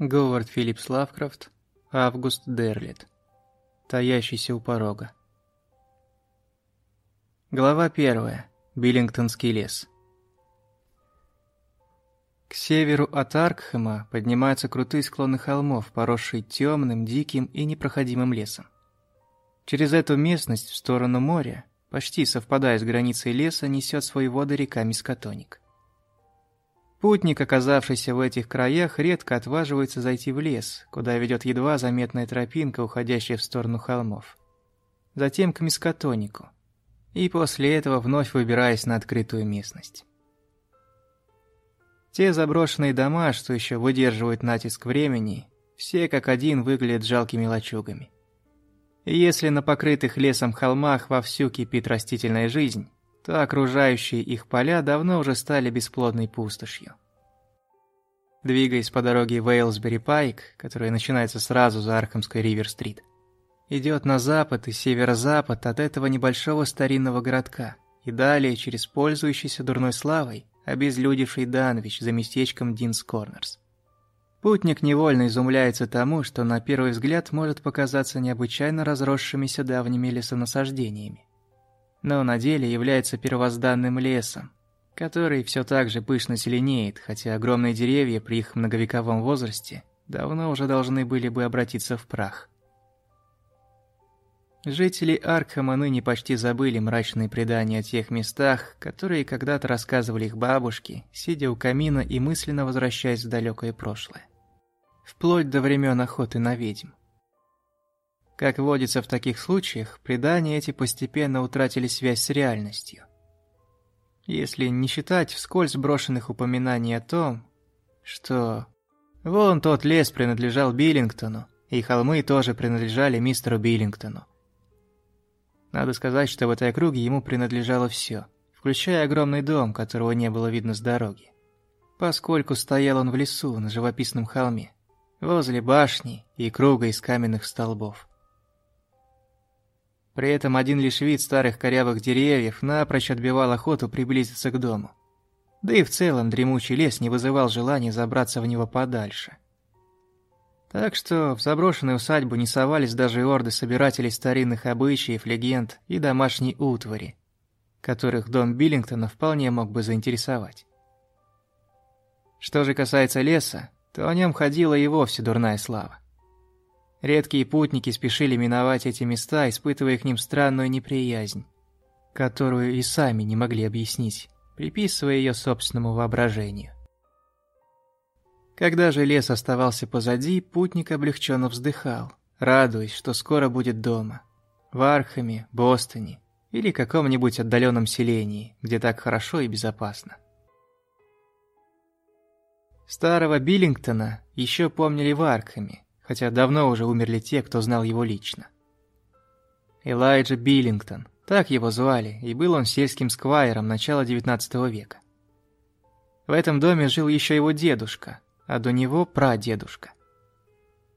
Говард Филлипс Лавкрафт, Август Дерлит. Таящийся у порога. Глава первая. Биллингтонский лес. К северу от Аркхема поднимаются крутые склоны холмов, поросшие темным, диким и непроходимым лесом. Через эту местность в сторону моря, почти совпадая с границей леса, несет свои воды река Мискотоник. Путник, оказавшийся в этих краях, редко отваживается зайти в лес, куда ведет едва заметная тропинка, уходящая в сторону холмов. Затем к Мискотонику. И после этого вновь выбираясь на открытую местность. Те заброшенные дома, что еще выдерживают натиск времени, все как один выглядят жалкими лачугами. Если на покрытых лесом холмах вовсю кипит растительная жизнь, то окружающие их поля давно уже стали бесплодной пустошью. Двигаясь по дороге Вейлсбери-Пайк, которая начинается сразу за Архамской Ривер-стрит, идет на запад и северо-запад от этого небольшого старинного городка и далее через пользующийся дурной славой обезлюдевший Данвич за местечком Динс Корнерс. Путник невольно изумляется тому, что на первый взгляд может показаться необычайно разросшимися давними лесонасаждениями. Но на деле является первозданным лесом, который все так же пышно зеленеет, хотя огромные деревья при их многовековом возрасте давно уже должны были бы обратиться в прах. Жители Аркхема ныне почти забыли мрачные предания о тех местах, которые когда-то рассказывали их бабушки, сидя у камина и мысленно возвращаясь в далекое прошлое. Вплоть до времен охоты на ведьм. Как водится в таких случаях, предания эти постепенно утратили связь с реальностью. Если не считать вскользь брошенных упоминаний о том, что вон тот лес принадлежал Биллингтону, и холмы тоже принадлежали мистеру Биллингтону. Надо сказать, что в этой округе ему принадлежало все, включая огромный дом, которого не было видно с дороги. Поскольку стоял он в лесу на живописном холме, возле башни и круга из каменных столбов. При этом один лишь вид старых корявых деревьев напрочь отбивал охоту приблизиться к дому. Да и в целом дремучий лес не вызывал желания забраться в него подальше. Так что в заброшенную усадьбу не совались даже орды собирателей старинных обычаев, легенд и домашней утвари, которых дом Биллингтона вполне мог бы заинтересовать. Что же касается леса, то о нем ходила и вовсе дурная слава. Редкие путники спешили миновать эти места, испытывая к ним странную неприязнь, которую и сами не могли объяснить, приписывая ее собственному воображению. Когда же лес оставался позади, путник облегченно вздыхал, радуясь, что скоро будет дома. В Архаме, Бостоне или каком-нибудь отдаленном селении, где так хорошо и безопасно. Старого Биллингтона еще помнили в Архаме, хотя давно уже умерли те, кто знал его лично. Элайджа Биллингтон, так его звали, и был он сельским сквайром начала XIX века. В этом доме жил еще его дедушка, а до него прадедушка.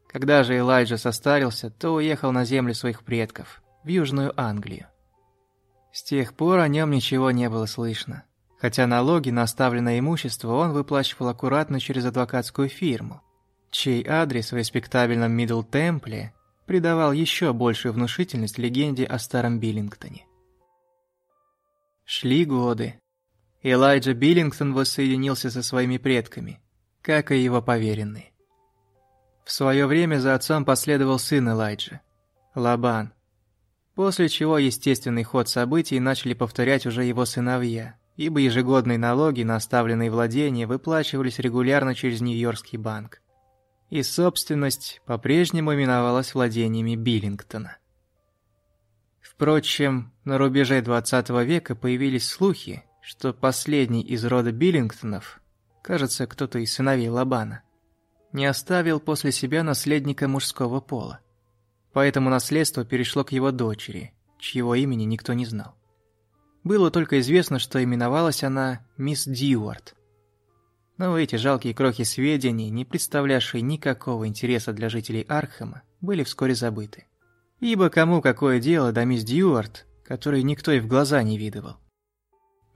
Когда же Элайджа состарился, то уехал на земли своих предков, в Южную Англию. С тех пор о нем ничего не было слышно, хотя налоги на оставленное имущество он выплачивал аккуратно через адвокатскую фирму, чей адрес в респектабельном Мидл Темпле придавал еще большую внушительность легенде о старом Биллингтоне. Шли годы. Элайджа Биллингтон воссоединился со своими предками, как и его поверенные. В свое время за отцом последовал сын Элайджа, Лабан, после чего естественный ход событий начали повторять уже его сыновья, ибо ежегодные налоги на оставленные владения выплачивались регулярно через Нью-Йоркский банк. И собственность по-прежнему именовалась владениями Биллингтона. Впрочем, на рубеже 20 века появились слухи, что последний из рода Биллингтонов кажется, кто-то из сыновей Лабана, не оставил после себя наследника мужского пола. Поэтому наследство перешло к его дочери, чьего имени никто не знал. Было только известно, что именовалась она мисс Дьюарт. Но эти жалкие крохи сведений, не представлявшие никакого интереса для жителей Архема, были вскоре забыты. Ибо кому какое дело до мисс Дьюарт, которой никто и в глаза не видывал.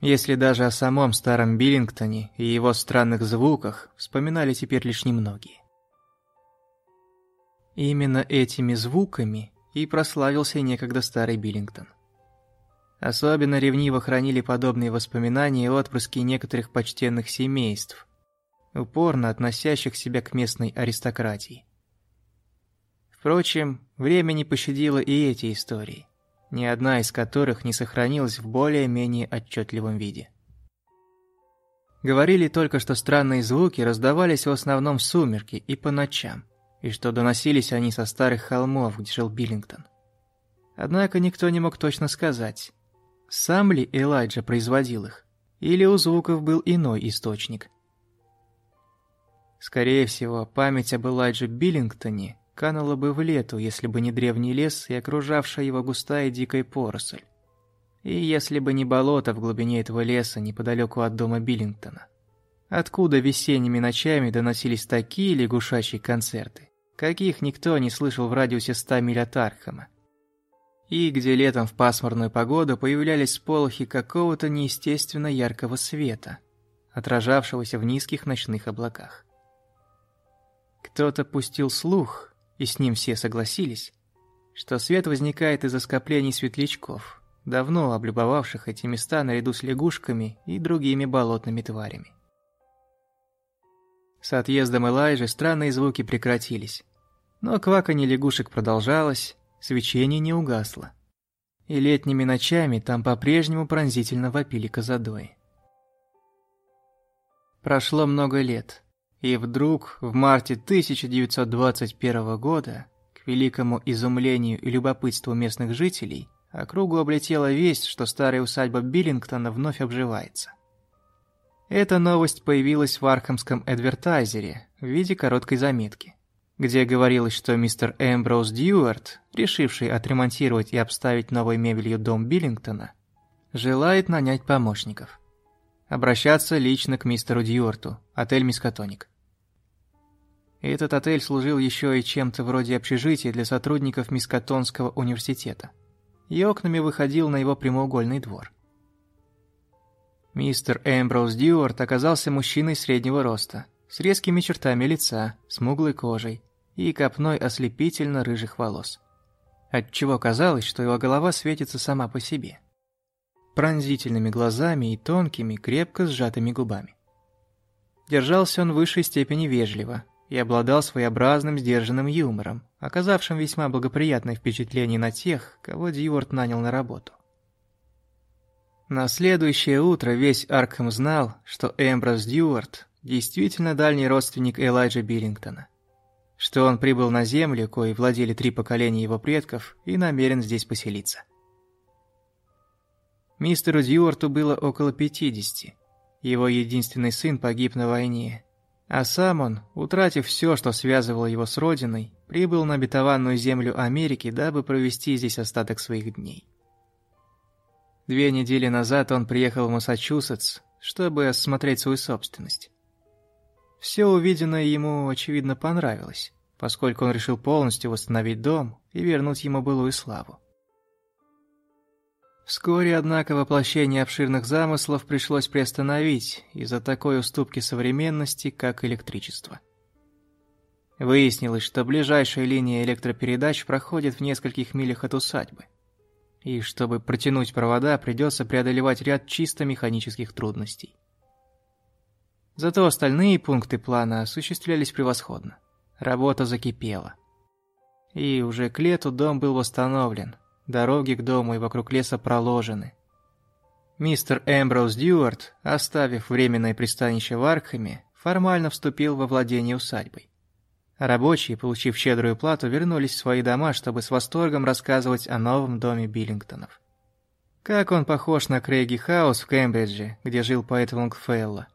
Если даже о самом старом Биллингтоне и его странных звуках вспоминали теперь лишь немногие. Именно этими звуками и прославился некогда старый Биллингтон. Особенно ревниво хранили подобные воспоминания отпрыски некоторых почтенных семейств, упорно относящих себя к местной аристократии. Впрочем, время не пощадило и эти истории, ни одна из которых не сохранилась в более-менее отчетливом виде. Говорили только, что странные звуки раздавались в основном в сумерки и по ночам, и что доносились они со старых холмов, где жил Биллингтон. Однако никто не мог точно сказать, сам ли Элайджа производил их, или у звуков был иной источник. Скорее всего, память об Элайдже Биллингтоне канула бы в лету, если бы не древний лес и окружавшая его густая дикая поросль. И если бы не болото в глубине этого леса неподалеку от дома Биллингтона. Откуда весенними ночами доносились такие лягушачьи концерты, каких никто не слышал в радиусе ста миль от Архама. И где летом в пасмурную погоду появлялись сполохи какого-то неестественно яркого света, отражавшегося в низких ночных облаках. Кто-то пустил слух, и с ним все согласились, что свет возникает из-за скоплений светлячков, давно облюбовавших эти места наряду с лягушками и другими болотными тварями. С отъездом Элайжи странные звуки прекратились, но кваканье лягушек продолжалось, свечение не угасло. И летними ночами там по-прежнему пронзительно вопили козадои. Прошло много лет, и вдруг в марте 1921 года, к великому изумлению и любопытству местных жителей, округу облетела весть, что старая усадьба Биллингтона вновь обживается. Эта новость появилась в Архамском Эдвертайзере в виде короткой заметки, где говорилось, что мистер Эмброуз Дьюарт, решивший отремонтировать и обставить новой мебелью дом Биллингтона, желает нанять помощников. Обращаться лично к мистеру Дьюарту, отель «Мискотоник». Этот отель служил еще и чем-то вроде общежития для сотрудников Мискотонского университета и окнами выходил на его прямоугольный двор. Мистер Эмброуз Дьюарт оказался мужчиной среднего роста, с резкими чертами лица, смуглой кожей и копной ослепительно рыжих волос. Отчего казалось, что его голова светится сама по себе. Пронзительными глазами и тонкими, крепко сжатыми губами. Держался он в высшей степени вежливо и обладал своеобразным сдержанным юмором, оказавшим весьма благоприятное впечатление на тех, кого Дьюарт нанял на работу. На следующее утро весь Аркхэм знал, что Эмброс Дьюарт действительно дальний родственник Элайджа Биллингтона – что он прибыл на землю, коей владели три поколения его предков, и намерен здесь поселиться. Мистеру Дьюарту было около 50. Его единственный сын погиб на войне, а сам он, утратив все, что связывало его с родиной, прибыл на обетованную землю Америки, дабы провести здесь остаток своих дней. Две недели назад он приехал в Массачусетс, чтобы осмотреть свою собственность. Все увиденное ему, очевидно, понравилось, поскольку он решил полностью восстановить дом и вернуть ему былую славу. Вскоре, однако, воплощение обширных замыслов пришлось приостановить из-за такой уступки современности, как электричество. Выяснилось, что ближайшая линия электропередач проходит в нескольких милях от усадьбы. И чтобы протянуть провода, придется преодолевать ряд чисто механических трудностей. Зато остальные пункты плана осуществлялись превосходно. Работа закипела. И уже к лету дом был восстановлен. Дороги к дому и вокруг леса проложены. Мистер Эмброуз Дьюарт, оставив временное пристанище в Аркхаме, формально вступил во владение усадьбой. Рабочие, получив щедрую плату, вернулись в свои дома, чтобы с восторгом рассказывать о новом доме Биллингтонов. Как он похож на Крейги Хаус в Кембридже, где жил поэт Лонгфелла.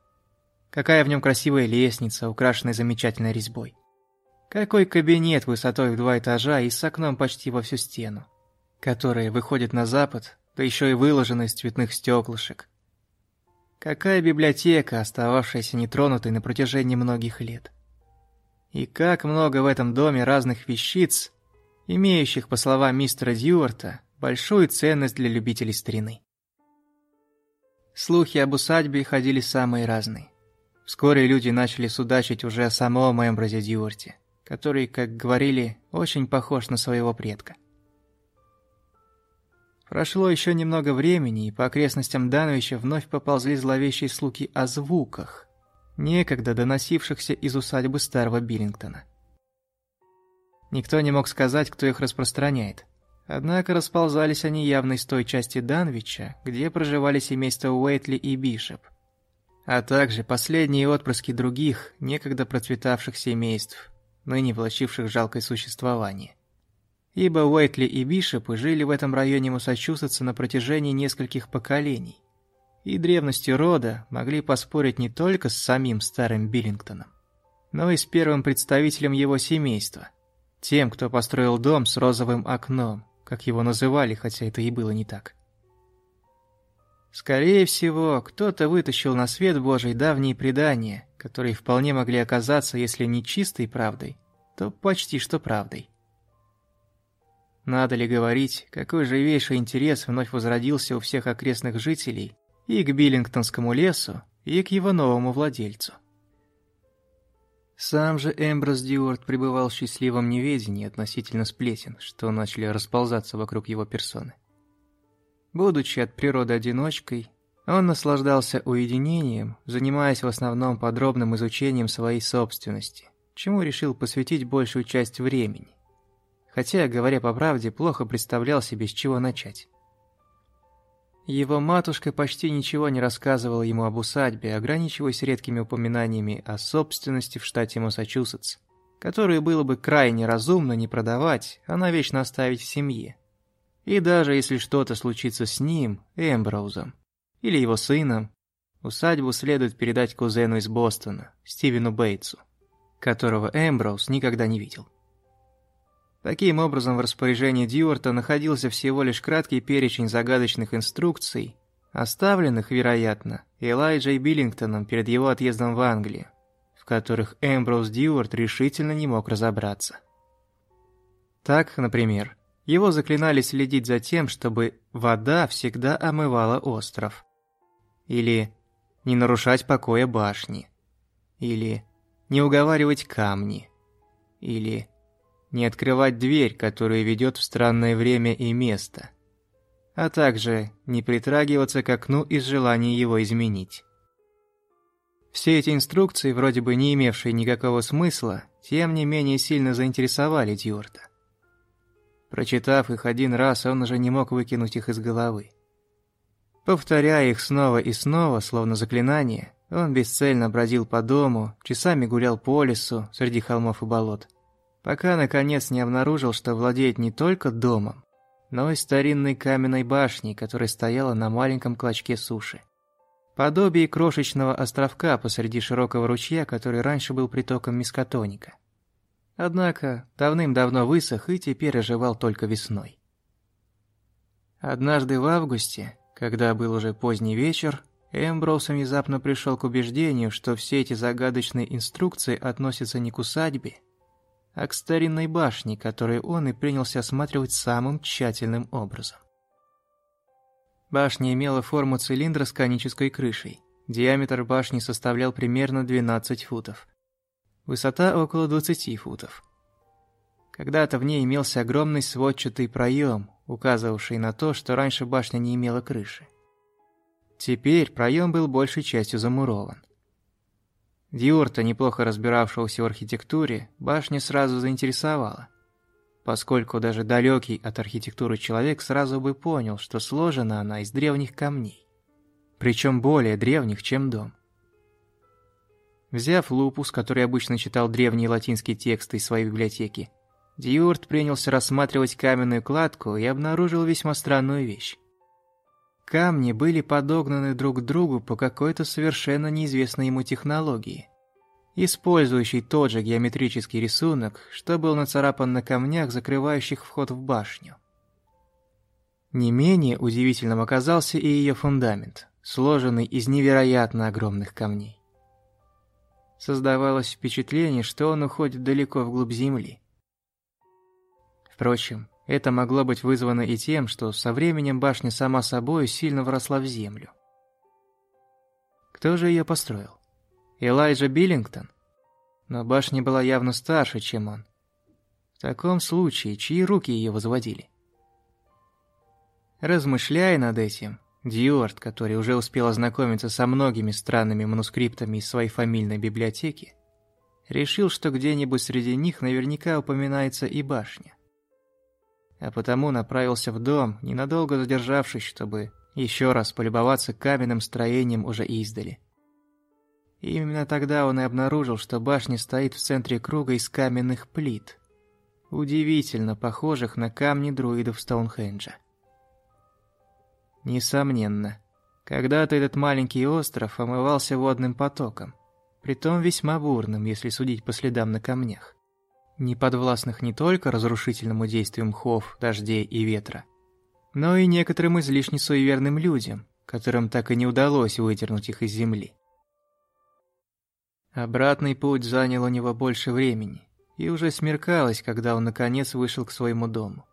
Какая в нем красивая лестница, украшенная замечательной резьбой. Какой кабинет высотой в два этажа и с окном почти во всю стену, который выходит на запад, да еще и выложен из цветных стеклышек. Какая библиотека, остававшаяся нетронутой на протяжении многих лет. И как много в этом доме разных вещиц, имеющих, по словам мистера Дьюарта, большую ценность для любителей старины. Слухи об усадьбе ходили самые разные. Вскоре люди начали судачить уже о самом Эмброзе Дьюарте. который, как говорили, очень похож на своего предка. Прошло еще немного времени, и по окрестностям Дановича вновь поползли зловещие слухи о звуках, некогда доносившихся из усадьбы старого Биллингтона. Никто не мог сказать, кто их распространяет. Однако расползались они явно из той части Данвича, где проживали семейства Уэйтли и Бишоп, а также последние отпрыски других, некогда процветавших семейств, ныне влачивших жалкое существование. Ибо Уэйтли и Бишопы жили в этом районе Массачусетса на протяжении нескольких поколений, и древности рода могли поспорить не только с самим старым Биллингтоном, но и с первым представителем его семейства, тем, кто построил дом с розовым окном, как его называли, хотя это и было не так. Скорее всего, кто-то вытащил на свет Божий давние предания, которые вполне могли оказаться, если не чистой правдой, то почти что правдой. Надо ли говорить, какой живейший интерес вновь возродился у всех окрестных жителей и к Биллингтонскому лесу, и к его новому владельцу. Сам же Эмброс Дьюарт пребывал в счастливом неведении относительно сплетен, что начали расползаться вокруг его персоны. Будучи от природы одиночкой, он наслаждался уединением, занимаясь в основном подробным изучением своей собственности, чему решил посвятить большую часть времени. Хотя, говоря по правде, плохо представлял себе, с чего начать. Его матушка почти ничего не рассказывала ему об усадьбе, ограничиваясь редкими упоминаниями о собственности в штате Массачусетс, которую было бы крайне разумно не продавать, а навечно оставить в семье. И даже если что-то случится с ним, Эмброузом, или его сыном, усадьбу следует передать кузену из Бостона, Стивену Бейтсу, которого Эмброуз никогда не видел. Таким образом, в распоряжении Дьюарта находился всего лишь краткий перечень загадочных инструкций, оставленных, вероятно, Элайджей Биллингтоном перед его отъездом в Англию, в которых Эмброуз Дьюарт решительно не мог разобраться. Так, например, его заклинали следить за тем, чтобы вода всегда омывала остров. Или не нарушать покоя башни. Или не уговаривать камни. Или не открывать дверь, которая ведет в странное время и место, а также не притрагиваться к окну из желания его изменить. Все эти инструкции, вроде бы не имевшие никакого смысла, тем не менее сильно заинтересовали Дьюарта. Прочитав их один раз, он уже не мог выкинуть их из головы. Повторяя их снова и снова, словно заклинание, он бесцельно бродил по дому, часами гулял по лесу среди холмов и болот пока наконец не обнаружил, что владеет не только домом, но и старинной каменной башней, которая стояла на маленьком клочке суши. Подобие крошечного островка посреди широкого ручья, который раньше был притоком мискотоника. Однако давным-давно высох и теперь оживал только весной. Однажды в августе, когда был уже поздний вечер, Эмброуз внезапно пришел к убеждению, что все эти загадочные инструкции относятся не к усадьбе, а к старинной башне, которую он и принялся осматривать самым тщательным образом. Башня имела форму цилиндра с конической крышей. Диаметр башни составлял примерно 12 футов. Высота около 20 футов. Когда-то в ней имелся огромный сводчатый проем, указывавший на то, что раньше башня не имела крыши. Теперь проем был большей частью замурован. Диорта, неплохо разбиравшегося в архитектуре, башня сразу заинтересовала, поскольку даже далекий от архитектуры человек сразу бы понял, что сложена она из древних камней, причем более древних, чем дом. Взяв лупу, с которой обычно читал древние латинские тексты из своей библиотеки, Диорт принялся рассматривать каменную кладку и обнаружил весьма странную вещь. Камни были подогнаны друг к другу по какой-то совершенно неизвестной ему технологии, использующей тот же геометрический рисунок, что был нацарапан на камнях, закрывающих вход в башню. Не менее удивительным оказался и ее фундамент, сложенный из невероятно огромных камней. Создавалось впечатление, что он уходит далеко вглубь земли. Впрочем, это могло быть вызвано и тем, что со временем башня сама собой сильно вросла в землю. Кто же ее построил? Элайджа Биллингтон? но башня была явно старше, чем он. В таком случае, чьи руки ее возводили? Размышляя над этим, Дьюарт, который уже успел ознакомиться со многими странными манускриптами из своей фамильной библиотеки, решил, что где-нибудь среди них наверняка упоминается и башня. А потому направился в дом, ненадолго задержавшись, чтобы еще раз полюбоваться каменным строением уже издали. И именно тогда он и обнаружил, что башня стоит в центре круга из каменных плит, удивительно похожих на камни друидов Стоунхенджа. Несомненно, когда-то этот маленький остров омывался водным потоком, притом весьма бурным, если судить по следам на камнях, не подвластных не только разрушительному действию мхов, дождей и ветра, но и некоторым излишне суеверным людям, которым так и не удалось выдернуть их из земли. Обратный путь занял у него больше времени, и уже смеркалось, когда он наконец вышел к своему дому.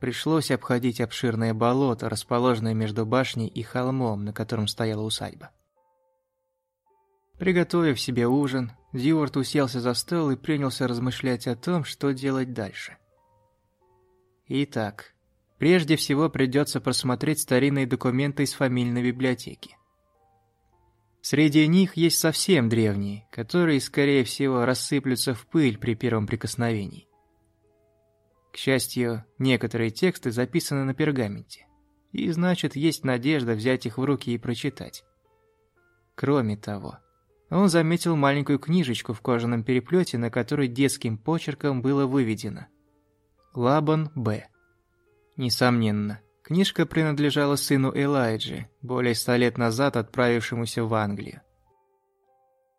Пришлось обходить обширное болото, расположенное между башней и холмом, на котором стояла усадьба. Приготовив себе ужин, Дьюарт уселся за стол и принялся размышлять о том, что делать дальше. Итак, прежде всего придется просмотреть старинные документы из фамильной библиотеки. Среди них есть совсем древние, которые, скорее всего, рассыплются в пыль при первом прикосновении. К счастью, некоторые тексты записаны на пергаменте, и значит, есть надежда взять их в руки и прочитать. Кроме того, он заметил маленькую книжечку в кожаном переплете, на которой детским почерком было выведено «Лабан Б». Несомненно, книжка принадлежала сыну Элайджи, более ста лет назад отправившемуся в Англию.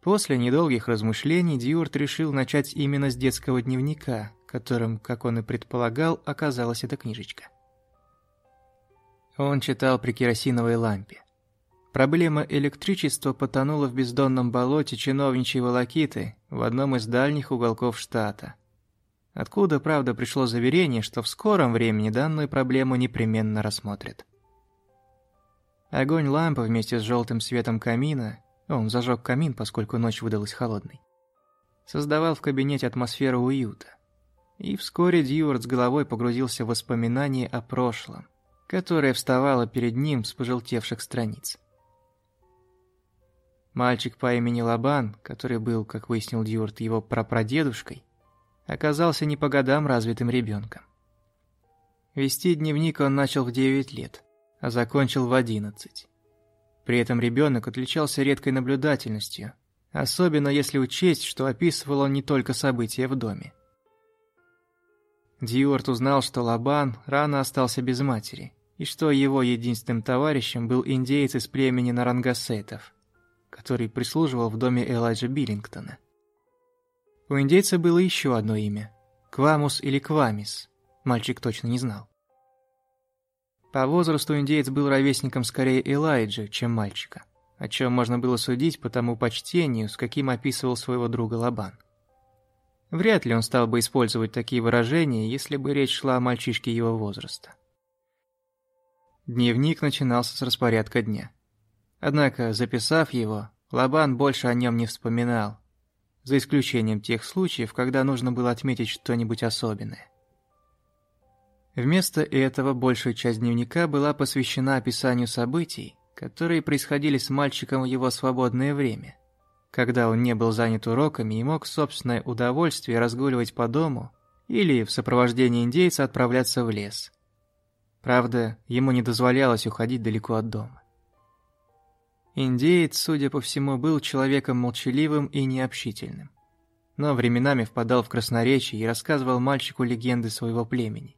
После недолгих размышлений Дьюарт решил начать именно с детского дневника, которым, как он и предполагал, оказалась эта книжечка. Он читал при керосиновой лампе. Проблема электричества потонула в бездонном болоте чиновничьей волокиты в одном из дальних уголков штата. Откуда, правда, пришло заверение, что в скором времени данную проблему непременно рассмотрят. Огонь лампы вместе с желтым светом камина, он зажег камин, поскольку ночь выдалась холодной, создавал в кабинете атмосферу уюта. И вскоре Дьюарт с головой погрузился в воспоминания о прошлом, которое вставало перед ним с пожелтевших страниц. Мальчик по имени Лабан, который был, как выяснил Дьюарт, его прапрадедушкой, оказался не по годам развитым ребенком. Вести дневник он начал в 9 лет, а закончил в 11. При этом ребенок отличался редкой наблюдательностью, особенно если учесть, что описывал он не только события в доме. Дьюарт узнал, что Лабан рано остался без матери, и что его единственным товарищем был индеец из племени Нарангасетов, который прислуживал в доме Элайджа Биллингтона. У индейца было еще одно имя – Квамус или Квамис, мальчик точно не знал. По возрасту индеец был ровесником скорее Элайджа, чем мальчика, о чем можно было судить по тому почтению, с каким описывал своего друга Лабан. Вряд ли он стал бы использовать такие выражения, если бы речь шла о мальчишке его возраста. Дневник начинался с распорядка дня. Однако, записав его, Лабан больше о нем не вспоминал, за исключением тех случаев, когда нужно было отметить что-нибудь особенное. Вместо этого большая часть дневника была посвящена описанию событий, которые происходили с мальчиком в его свободное время – когда он не был занят уроками и мог в собственное удовольствие разгуливать по дому или в сопровождении индейца отправляться в лес. Правда, ему не дозволялось уходить далеко от дома. Индеец, судя по всему, был человеком молчаливым и необщительным. Но временами впадал в красноречие и рассказывал мальчику легенды своего племени.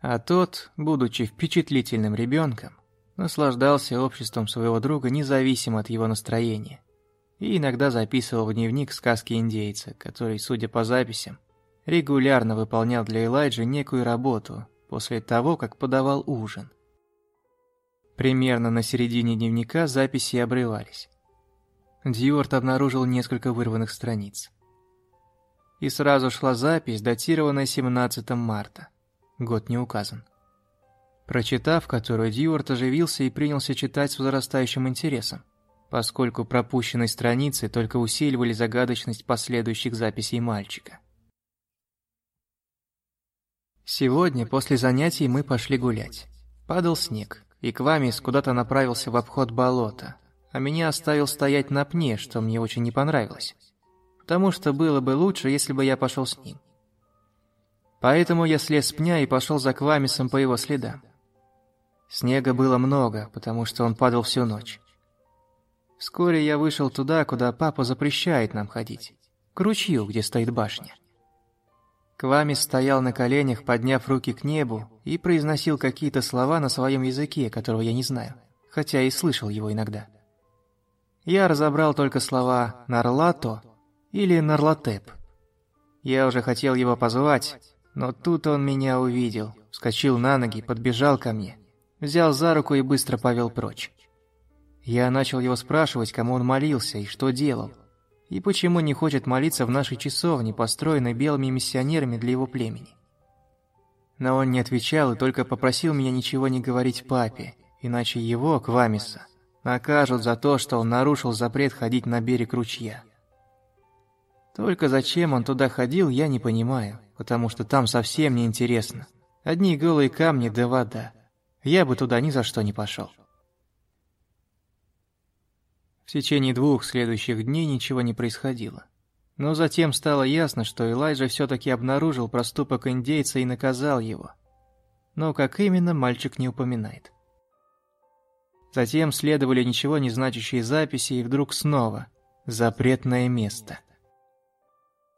А тот, будучи впечатлительным ребенком, наслаждался обществом своего друга независимо от его настроения – и иногда записывал в дневник сказки индейца, который, судя по записям, регулярно выполнял для Элайджа некую работу после того, как подавал ужин. Примерно на середине дневника записи обрывались. Дьюарт обнаружил несколько вырванных страниц. И сразу шла запись, датированная 17 марта. Год не указан. Прочитав которую, Дьюарт оживился и принялся читать с возрастающим интересом поскольку пропущенные страницы только усиливали загадочность последующих записей мальчика. Сегодня после занятий мы пошли гулять. Падал снег, и Квамис куда-то направился в обход болота, а меня оставил стоять на пне, что мне очень не понравилось. Потому что было бы лучше, если бы я пошел с ним. Поэтому я слез с пня и пошел за Квамисом по его следам. Снега было много, потому что он падал всю ночь. Вскоре я вышел туда, куда папа запрещает нам ходить, к ручью, где стоит башня. Квамис стоял на коленях, подняв руки к небу, и произносил какие-то слова на своем языке, которого я не знаю, хотя и слышал его иногда. Я разобрал только слова «нарлато» или «нарлатеп». Я уже хотел его позвать, но тут он меня увидел, вскочил на ноги, подбежал ко мне, взял за руку и быстро повел прочь. Я начал его спрашивать, кому он молился и что делал. И почему не хочет молиться в нашей часовне, построенной белыми миссионерами для его племени? Но он не отвечал и только попросил меня ничего не говорить папе, иначе его, Квамиса, накажут за то, что он нарушил запрет ходить на берег ручья. Только зачем он туда ходил, я не понимаю, потому что там совсем не интересно. Одни голые камни да вода. Я бы туда ни за что не пошел. В течение двух следующих дней ничего не происходило. Но затем стало ясно, что Элайджа все-таки обнаружил проступок индейца и наказал его. Но как именно, мальчик не упоминает. Затем следовали ничего не значащие записи, и вдруг снова «Запретное место».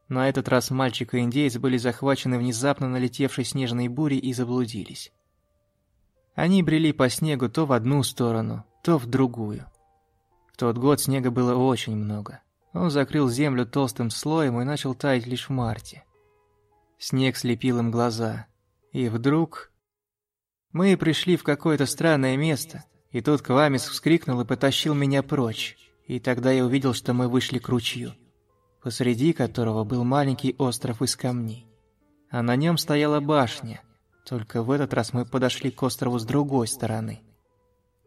На этот раз мальчик и индейец были захвачены внезапно налетевшей снежной бурей и заблудились. Они брели по снегу то в одну сторону, то в другую. В тот год снега было очень много. Он закрыл землю толстым слоем и начал таять лишь в марте. Снег слепил им глаза. И вдруг... Мы пришли в какое-то странное место, и тут Квамис вскрикнул и потащил меня прочь. И тогда я увидел, что мы вышли к ручью, посреди которого был маленький остров из камней. А на нем стояла башня, только в этот раз мы подошли к острову с другой стороны.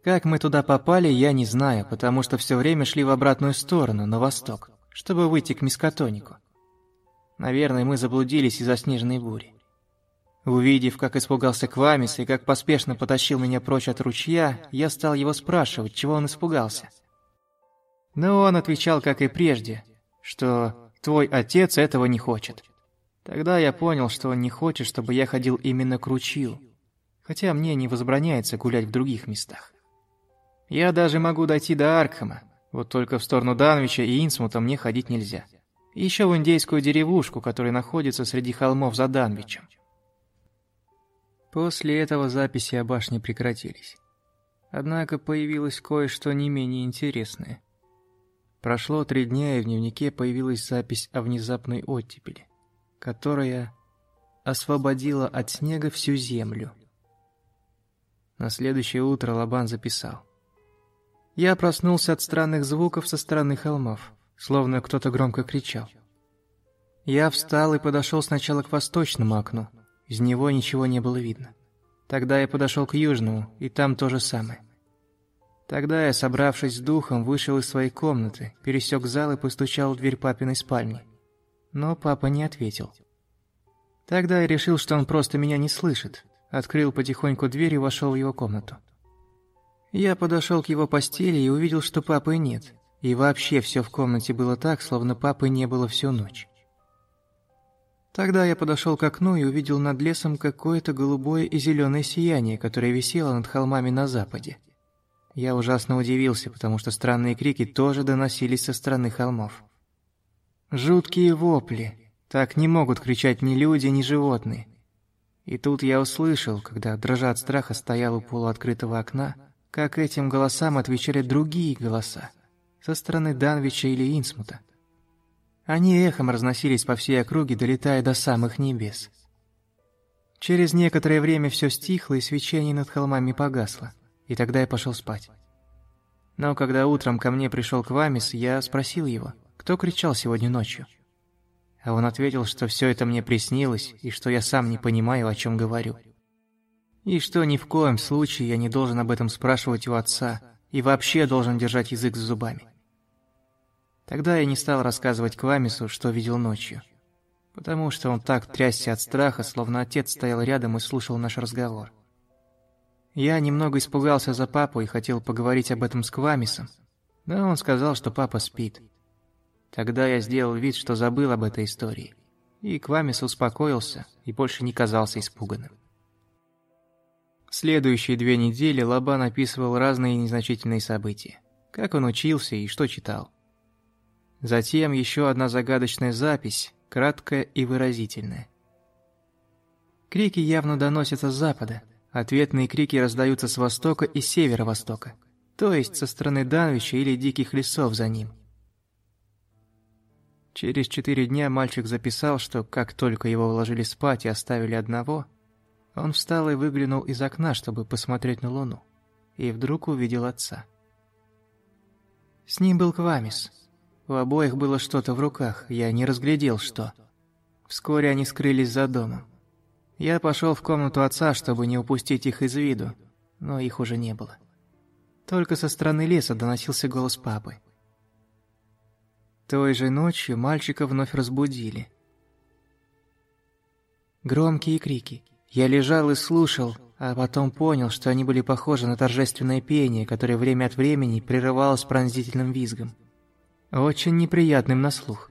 Как мы туда попали, я не знаю, потому что все время шли в обратную сторону, на восток, чтобы выйти к Мискатонику. Наверное, мы заблудились из-за снежной бури. Увидев, как испугался Квамис и как поспешно потащил меня прочь от ручья, я стал его спрашивать, чего он испугался. Но он отвечал, как и прежде, что «твой отец этого не хочет». Тогда я понял, что он не хочет, чтобы я ходил именно к ручью, хотя мне не возбраняется гулять в других местах. Я даже могу дойти до Аркхема. Вот только в сторону Данвича и Инсмута мне ходить нельзя. Еще в индейскую деревушку, которая находится среди холмов за Данвичем. После этого записи о башне прекратились. Однако появилось кое-что не менее интересное. Прошло три дня, и в дневнике появилась запись о внезапной оттепели, которая освободила от снега всю землю. На следующее утро Лабан записал. Я проснулся от странных звуков со стороны холмов, словно кто-то громко кричал. Я встал и подошел сначала к восточному окну. Из него ничего не было видно. Тогда я подошел к южному, и там то же самое. Тогда я, собравшись с духом, вышел из своей комнаты, пересек зал и постучал в дверь папиной спальни. Но папа не ответил. Тогда я решил, что он просто меня не слышит. Открыл потихоньку дверь и вошел в его комнату. Я подошел к его постели и увидел, что папы нет. И вообще все в комнате было так, словно папы не было всю ночь. Тогда я подошел к окну и увидел над лесом какое-то голубое и зеленое сияние, которое висело над холмами на западе. Я ужасно удивился, потому что странные крики тоже доносились со стороны холмов. Жуткие вопли. Так не могут кричать ни люди, ни животные. И тут я услышал, когда, дрожа от страха, стоял у полуоткрытого окна, как этим голосам отвечали другие голоса со стороны Данвича или Инсмута. Они эхом разносились по всей округе, долетая до самых небес. Через некоторое время все стихло, и свечение над холмами погасло, и тогда я пошел спать. Но когда утром ко мне пришел Квамис, я спросил его, кто кричал сегодня ночью. А он ответил, что все это мне приснилось, и что я сам не понимаю, о чем говорю и что ни в коем случае я не должен об этом спрашивать у отца, и вообще должен держать язык за зубами. Тогда я не стал рассказывать Квамису, что видел ночью, потому что он так трясся от страха, словно отец стоял рядом и слушал наш разговор. Я немного испугался за папу и хотел поговорить об этом с Квамисом, но он сказал, что папа спит. Тогда я сделал вид, что забыл об этой истории, и Квамис успокоился и больше не казался испуганным. Следующие две недели Лабан описывал разные незначительные события, как он учился и что читал. Затем еще одна загадочная запись, краткая и выразительная. Крики явно доносятся с запада. Ответные крики раздаются с востока и северо-востока, то есть со стороны Данвича или диких лесов за ним. Через четыре дня мальчик записал, что как только его уложили спать и оставили одного, он встал и выглянул из окна, чтобы посмотреть на луну, и вдруг увидел отца. С ним был Квамис, у обоих было что-то в руках, я не разглядел, что. Вскоре они скрылись за домом. Я пошел в комнату отца, чтобы не упустить их из виду, но их уже не было. Только со стороны леса доносился голос папы. Той же ночью мальчика вновь разбудили. Громкие крики. Я лежал и слушал, а потом понял, что они были похожи на торжественное пение, которое время от времени прерывалось пронзительным визгом. Очень неприятным на слух.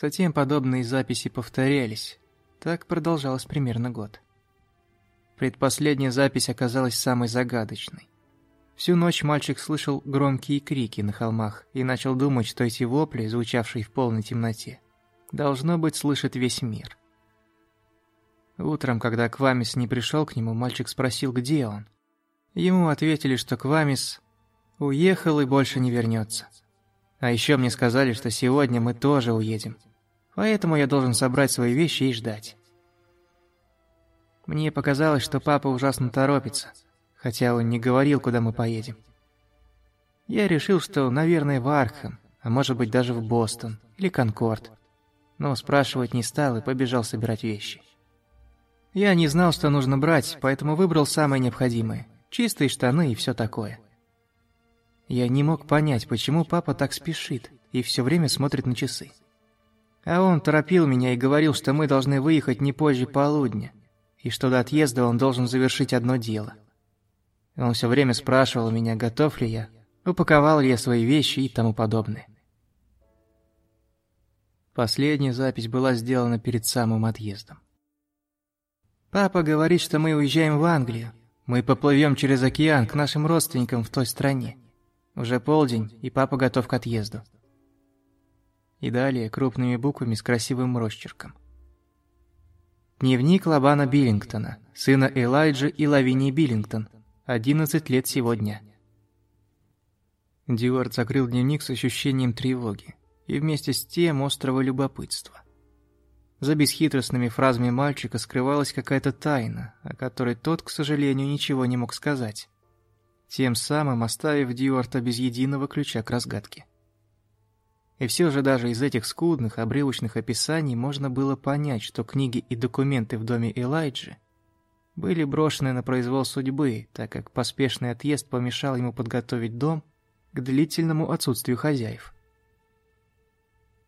Затем подобные записи повторялись. Так продолжалось примерно год. Предпоследняя запись оказалась самой загадочной. Всю ночь мальчик слышал громкие крики на холмах и начал думать, что эти вопли, звучавшие в полной темноте, должно быть слышит весь мир. Утром, когда Квамис не пришел к нему, мальчик спросил, где он. Ему ответили, что Квамис Уехал и больше не вернется. А еще мне сказали, что сегодня мы тоже уедем. Поэтому я должен собрать свои вещи и ждать. Мне показалось, что папа ужасно торопится, хотя он не говорил, куда мы поедем. Я решил, что, наверное, в Аркхем, а может быть даже в Бостон или Конкорд. Но спрашивать не стал и побежал собирать вещи. Я не знал, что нужно брать, поэтому выбрал самое необходимое. Чистые штаны и все такое. Я не мог понять, почему папа так спешит и все время смотрит на часы. А он торопил меня и говорил, что мы должны выехать не позже полудня, и что до отъезда он должен завершить одно дело. Он все время спрашивал меня, готов ли я, упаковал ли я свои вещи и тому подобное. Последняя запись была сделана перед самым отъездом. Папа говорит, что мы уезжаем в Англию. Мы поплывем через океан к нашим родственникам в той стране. Уже полдень, и папа готов к отъезду. И далее крупными буквами с красивым росчерком. Дневник Лабана Биллингтона, сына Элайджи и Лавинии Биллингтон, 11 лет сегодня. Дюард закрыл дневник с ощущением тревоги и вместе с тем острого любопытства. За бесхитростными фразами мальчика скрывалась какая-то тайна, о которой тот, к сожалению, ничего не мог сказать тем самым оставив Дьюарта без единого ключа к разгадке. И все же даже из этих скудных, обрывочных описаний можно было понять, что книги и документы в доме Элайджи были брошены на произвол судьбы, так как поспешный отъезд помешал ему подготовить дом к длительному отсутствию хозяев.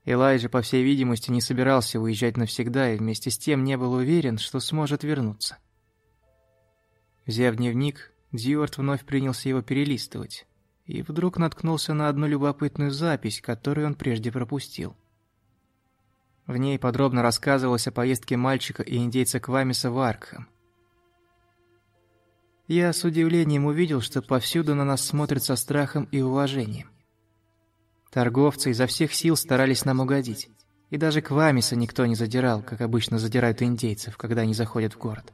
Элайджа, по всей видимости, не собирался уезжать навсегда и вместе с тем не был уверен, что сможет вернуться. Взяв дневник, Дьюарт вновь принялся его перелистывать и вдруг наткнулся на одну любопытную запись, которую он прежде пропустил. В ней подробно рассказывалось о поездке мальчика и индейца Квамиса в Аркхам. Я с удивлением увидел, что повсюду на нас смотрят со страхом и уважением. Торговцы изо всех сил старались нам угодить, и даже Квамиса никто не задирал, как обычно задирают индейцев, когда они заходят в город.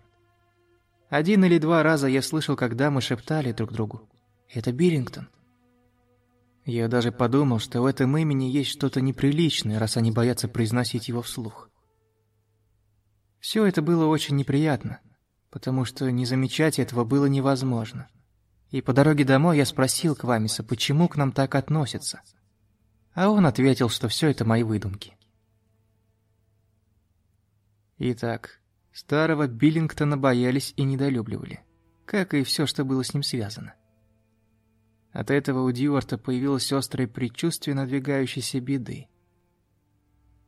Один или два раза я слышал, когда мы шептали друг другу. «Это Биллингтон». Я даже подумал, что в этом имени есть что-то неприличное, раз они боятся произносить его вслух. Все это было очень неприятно, потому что не замечать этого было невозможно. И по дороге домой я спросил Квамиса, почему к нам так относятся. А он ответил, что все это мои выдумки. Итак, Старого Биллингтона боялись и недолюбливали, как и все, что было с ним связано. От этого у Дьюарта появилось острое предчувствие надвигающейся беды.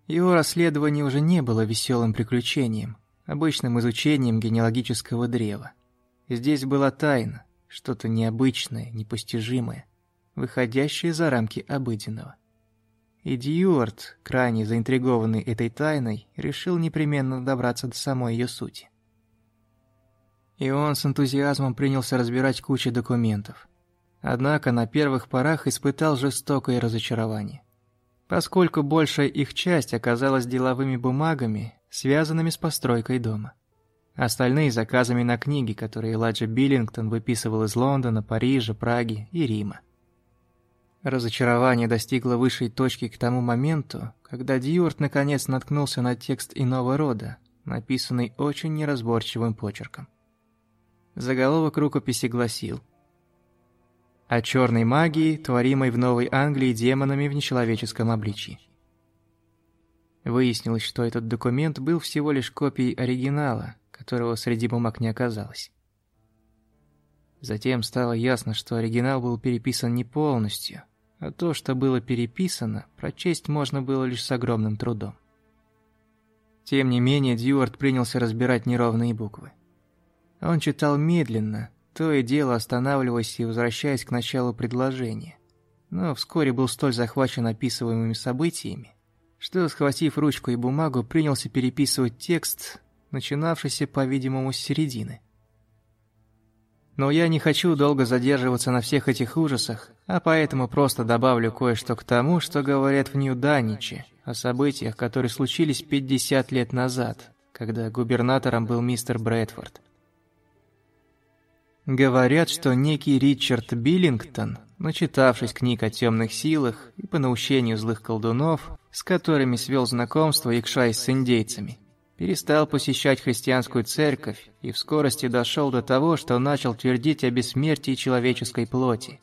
Его расследование уже не было веселым приключением, обычным изучением генеалогического древа. Здесь была тайна, что-то необычное, непостижимое, выходящее за рамки обыденного. И Дьюарт, крайне заинтригованный этой тайной, решил непременно добраться до самой ее сути. И он с энтузиазмом принялся разбирать кучу документов. Однако на первых порах испытал жестокое разочарование поскольку большая их часть оказалась деловыми бумагами, связанными с постройкой дома. Остальные – заказами на книги, которые Ладжа Биллингтон выписывал из Лондона, Парижа, Праги и Рима. Разочарование достигло высшей точки к тому моменту, когда Дьюарт наконец наткнулся на текст иного рода, написанный очень неразборчивым почерком. Заголовок рукописи гласил о черной магии, творимой в Новой Англии демонами в нечеловеческом обличии. Выяснилось, что этот документ был всего лишь копией оригинала, которого среди бумаг не оказалось. Затем стало ясно, что оригинал был переписан не полностью, а то, что было переписано, прочесть можно было лишь с огромным трудом. Тем не менее, Дьюарт принялся разбирать неровные буквы. Он читал медленно, то и дело останавливаясь и возвращаясь к началу предложения. Но вскоре был столь захвачен описываемыми событиями, что, схватив ручку и бумагу, принялся переписывать текст, начинавшийся, по-видимому, с середины. Но я не хочу долго задерживаться на всех этих ужасах, а поэтому просто добавлю кое-что к тому, что говорят в Нью-Даниче о событиях, которые случились 50 лет назад, когда губернатором был мистер Брэдфорд. Говорят, что некий Ричард Биллингтон, начитавшись книг о темных силах и по наущению злых колдунов, с которыми свел знакомство Икшай с индейцами, перестал посещать христианскую церковь и в скорости дошел до того, что начал твердить о бессмертии человеческой плоти.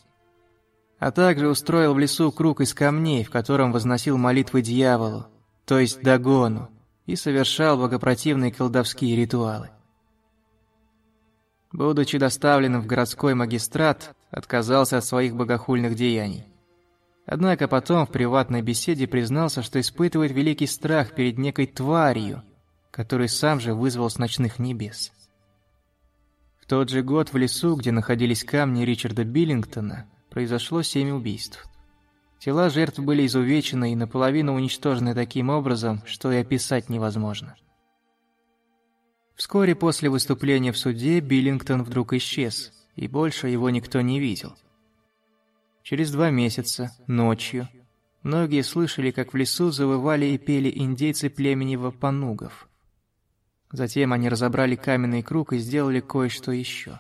А также устроил в лесу круг из камней, в котором возносил молитвы дьяволу, то есть Дагону, и совершал богопротивные колдовские ритуалы. Будучи доставленным в городской магистрат, отказался от своих богохульных деяний. Однако потом в приватной беседе признался, что испытывает великий страх перед некой тварью, которую сам же вызвал с ночных небес. В тот же год в лесу, где находились камни Ричарда Биллингтона, произошло семь убийств. Тела жертв были изувечены и наполовину уничтожены таким образом, что и описать невозможно. Вскоре после выступления в суде Биллингтон вдруг исчез, и больше его никто не видел. Через два месяца, ночью, многие слышали, как в лесу завывали и пели индейцы племени Вапанугов. Затем они разобрали каменный круг и сделали кое-что еще.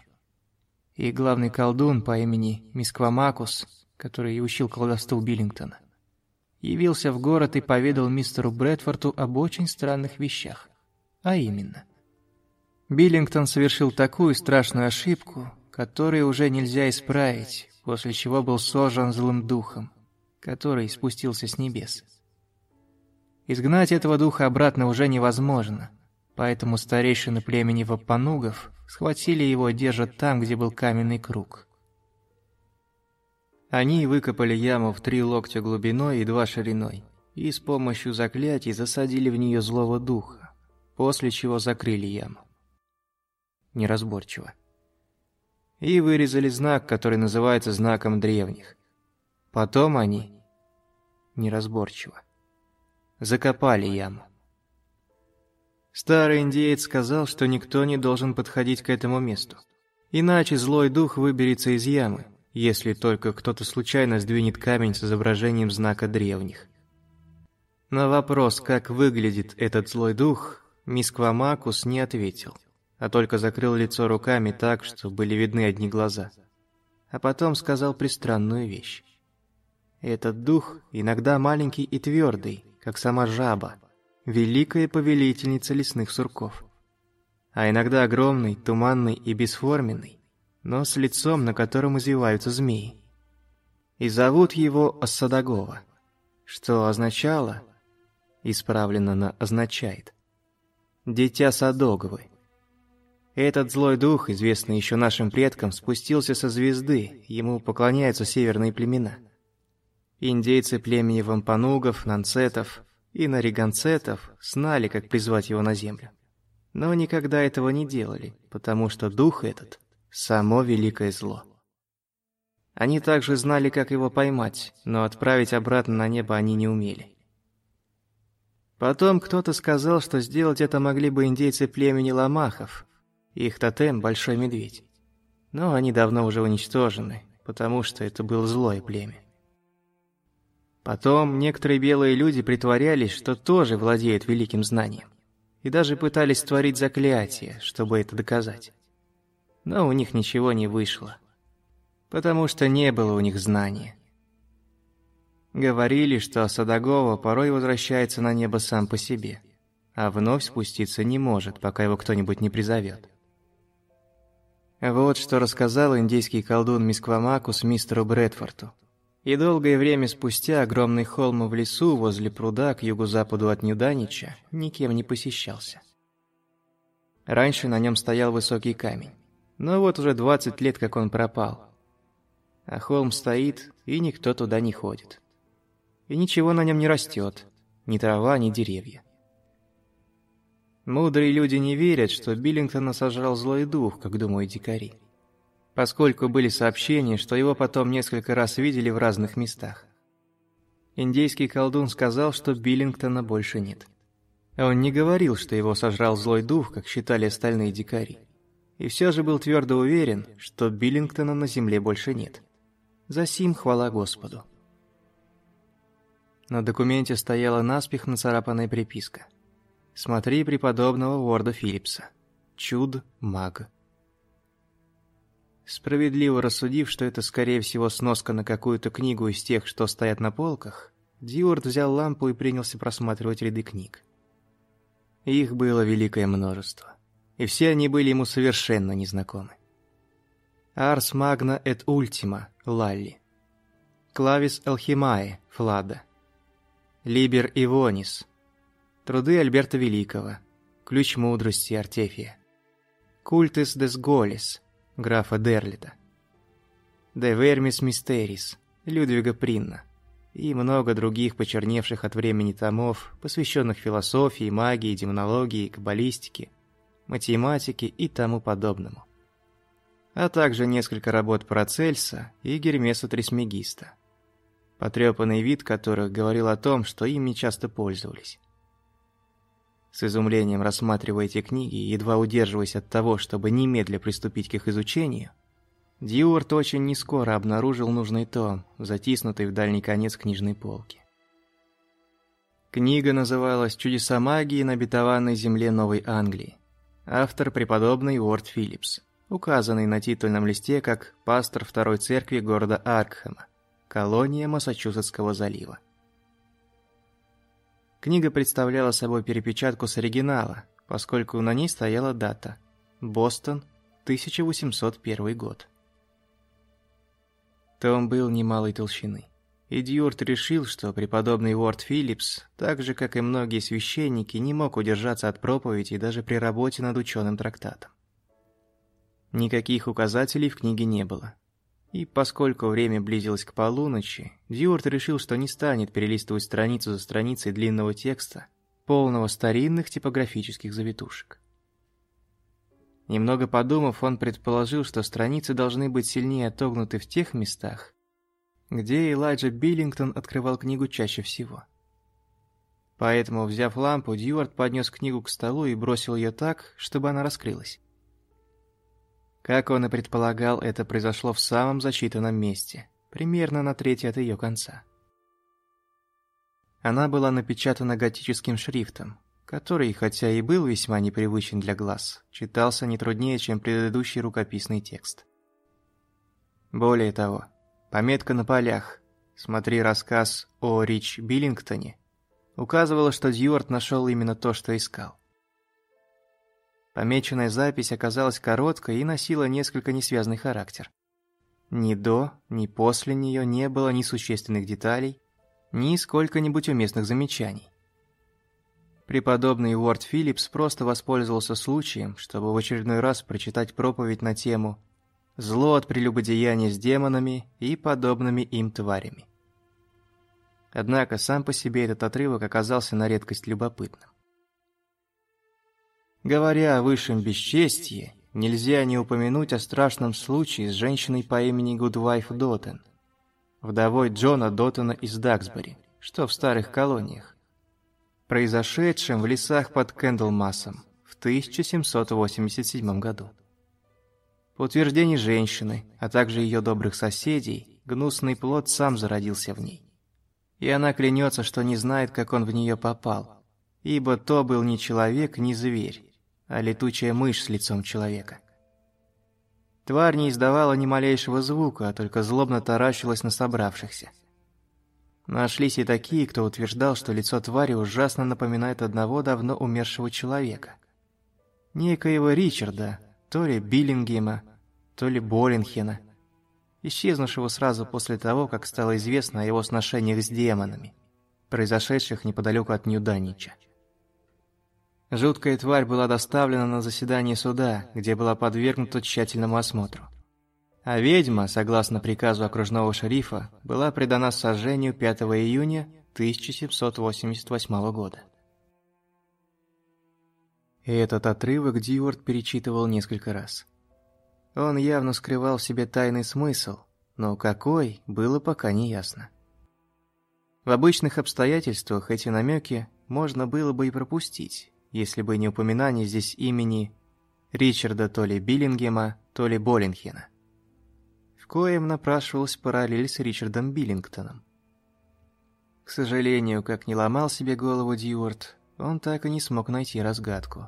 И главный колдун по имени Мисквамакус, который и учил колдовству Биллингтона, явился в город и поведал мистеру Брэдфорту об очень странных вещах. А именно – Биллингтон совершил такую страшную ошибку, которую уже нельзя исправить, после чего был сожжен злым духом, который спустился с небес. Изгнать этого духа обратно уже невозможно, поэтому старейшины племени Вапанугов схватили его и держат там, где был каменный круг. Они выкопали яму в три локтя глубиной и два шириной, и с помощью заклятий засадили в нее злого духа, после чего закрыли яму неразборчиво. И вырезали знак, который называется знаком древних. Потом они, неразборчиво, закопали яму. Старый индеец сказал, что никто не должен подходить к этому месту. Иначе злой дух выберется из ямы, если только кто-то случайно сдвинет камень с изображением знака древних. На вопрос, как выглядит этот злой дух, Мисквамакус не ответил а только закрыл лицо руками так, что были видны одни глаза. А потом сказал пристранную вещь. Этот дух иногда маленький и твердый, как сама жаба, великая повелительница лесных сурков. А иногда огромный, туманный и бесформенный, но с лицом, на котором извиваются змеи. И зовут его Осадагова, что означало, исправлено на «означает», «дитя Садоговы», Этот злой дух, известный еще нашим предкам, спустился со звезды, ему поклоняются северные племена. Индейцы племени вампанугов, нанцетов и нариганцетов знали, как призвать его на землю. Но никогда этого не делали, потому что дух этот – само великое зло. Они также знали, как его поймать, но отправить обратно на небо они не умели. Потом кто-то сказал, что сделать это могли бы индейцы племени Ламахов. Их тотем – большой медведь. Но они давно уже уничтожены, потому что это было злое племя. Потом некоторые белые люди притворялись, что тоже владеют великим знанием. И даже пытались творить заклятие, чтобы это доказать. Но у них ничего не вышло. Потому что не было у них знания. Говорили, что Садагова порой возвращается на небо сам по себе, а вновь спуститься не может, пока его кто-нибудь не призовет. Вот что рассказал индийский колдун Мисквамакус мистеру Брэдфорту. И долгое время спустя огромный холм в лесу возле пруда к юго-западу от Ньюданича никем не посещался. Раньше на нем стоял высокий камень, но вот уже 20 лет как он пропал. А холм стоит, и никто туда не ходит и ничего на нем не растет, ни трава, ни деревья. Мудрые люди не верят, что Биллингтона сожрал злой дух, как думают дикари. Поскольку были сообщения, что его потом несколько раз видели в разных местах. Индейский колдун сказал, что Биллингтона больше нет. Он не говорил, что его сожрал злой дух, как считали остальные дикари. И все же был твердо уверен, что Биллингтона на земле больше нет. За сим хвала Господу. На документе стояла наспех нацарапанная приписка. «Смотри преподобного Уорда Филлипса. Чуд маг». Справедливо рассудив, что это скорее всего сноска на какую-то книгу из тех, что стоят на полках, Дьюард взял лампу и принялся просматривать ряды книг. Их было великое множество, и все они были ему совершенно незнакомы. Арс Магна эт Ультима, Лалли. Клавис Алхимае, Флада. Либер Ивонис. Труды Альберта Великого. Ключ мудрости Артефия. Культес дес Голис. Графа Дерлита. De Vermis Mysteris. Людвига Принна. И много других почерневших от времени томов, посвященных философии, магии, демонологии, каббалистике, математике и тому подобному. А также несколько работ Парацельса и Гермеса Трисмегиста потрепанный вид которых говорил о том, что ими часто пользовались. С изумлением рассматривая эти книги, едва удерживаясь от того, чтобы немедля приступить к их изучению, Дьюарт очень нескоро обнаружил нужный том, затиснутый в дальний конец книжной полки. Книга называлась «Чудеса магии на обетованной земле Новой Англии». Автор преподобный Уорд Филлипс, указанный на титульном листе как пастор второй церкви города Аркхема колония Массачусетского залива. Книга представляла собой перепечатку с оригинала, поскольку на ней стояла дата – Бостон, 1801 год. Том был немалой толщины, и Дьюарт решил, что преподобный Уорд Филлипс, так же, как и многие священники, не мог удержаться от проповеди даже при работе над ученым трактатом. Никаких указателей в книге не было – и поскольку время близилось к полуночи, Дьюарт решил, что не станет перелистывать страницу за страницей длинного текста, полного старинных типографических завитушек. Немного подумав, он предположил, что страницы должны быть сильнее отогнуты в тех местах, где Элайджа Биллингтон открывал книгу чаще всего. Поэтому, взяв лампу, Дьюарт поднес книгу к столу и бросил ее так, чтобы она раскрылась. Как он и предполагал, это произошло в самом зачитанном месте, примерно на трети от ее конца. Она была напечатана готическим шрифтом, который, хотя и был весьма непривычен для глаз, читался не труднее, чем предыдущий рукописный текст. Более того, пометка на полях «Смотри рассказ о Рич Биллингтоне» указывала, что Дьюарт нашел именно то, что искал. Помеченная запись оказалась короткой и носила несколько несвязный характер. Ни до, ни после нее не было ни существенных деталей, ни сколько-нибудь уместных замечаний. преподобный Уорд Филлипс просто воспользовался случаем, чтобы в очередной раз прочитать проповедь на тему «Зло от прелюбодеяния с демонами и подобными им тварями». Однако сам по себе этот отрывок оказался на редкость любопытным. Говоря о высшем бесчестии, нельзя не упомянуть о страшном случае с женщиной по имени Гудвайф Доттен, вдовой Джона Доттена из Даксбери, что в старых колониях, произошедшем в лесах под Кэндлмассом в 1787 году. По утверждению женщины, а также ее добрых соседей, гнусный плод сам зародился в ней. И она клянется, что не знает, как он в нее попал, ибо то был не человек, не зверь, а летучая мышь с лицом человека. Тварь не издавала ни малейшего звука, а только злобно таращилась на собравшихся. Нашлись и такие, кто утверждал, что лицо твари ужасно напоминает одного давно умершего человека. Некоего Ричарда, то ли Биллингема, то ли Боллинхена, исчезнувшего сразу после того, как стало известно о его сношениях с демонами, произошедших неподалеку от Нью-Данича. Жуткая тварь была доставлена на заседание суда, где была подвергнута тщательному осмотру. А ведьма, согласно приказу окружного шерифа, была предана сожжению 5 июня 1788 года. Этот отрывок Дьюард перечитывал несколько раз. Он явно скрывал в себе тайный смысл, но какой, было пока не ясно. В обычных обстоятельствах эти намеки можно было бы и пропустить, если бы не упоминание здесь имени Ричарда то ли Биллингема, то ли Боллинхена. В коем напрашивалась параллель с Ричардом Биллингтоном. К сожалению, как не ломал себе голову Дьюарт, он так и не смог найти разгадку.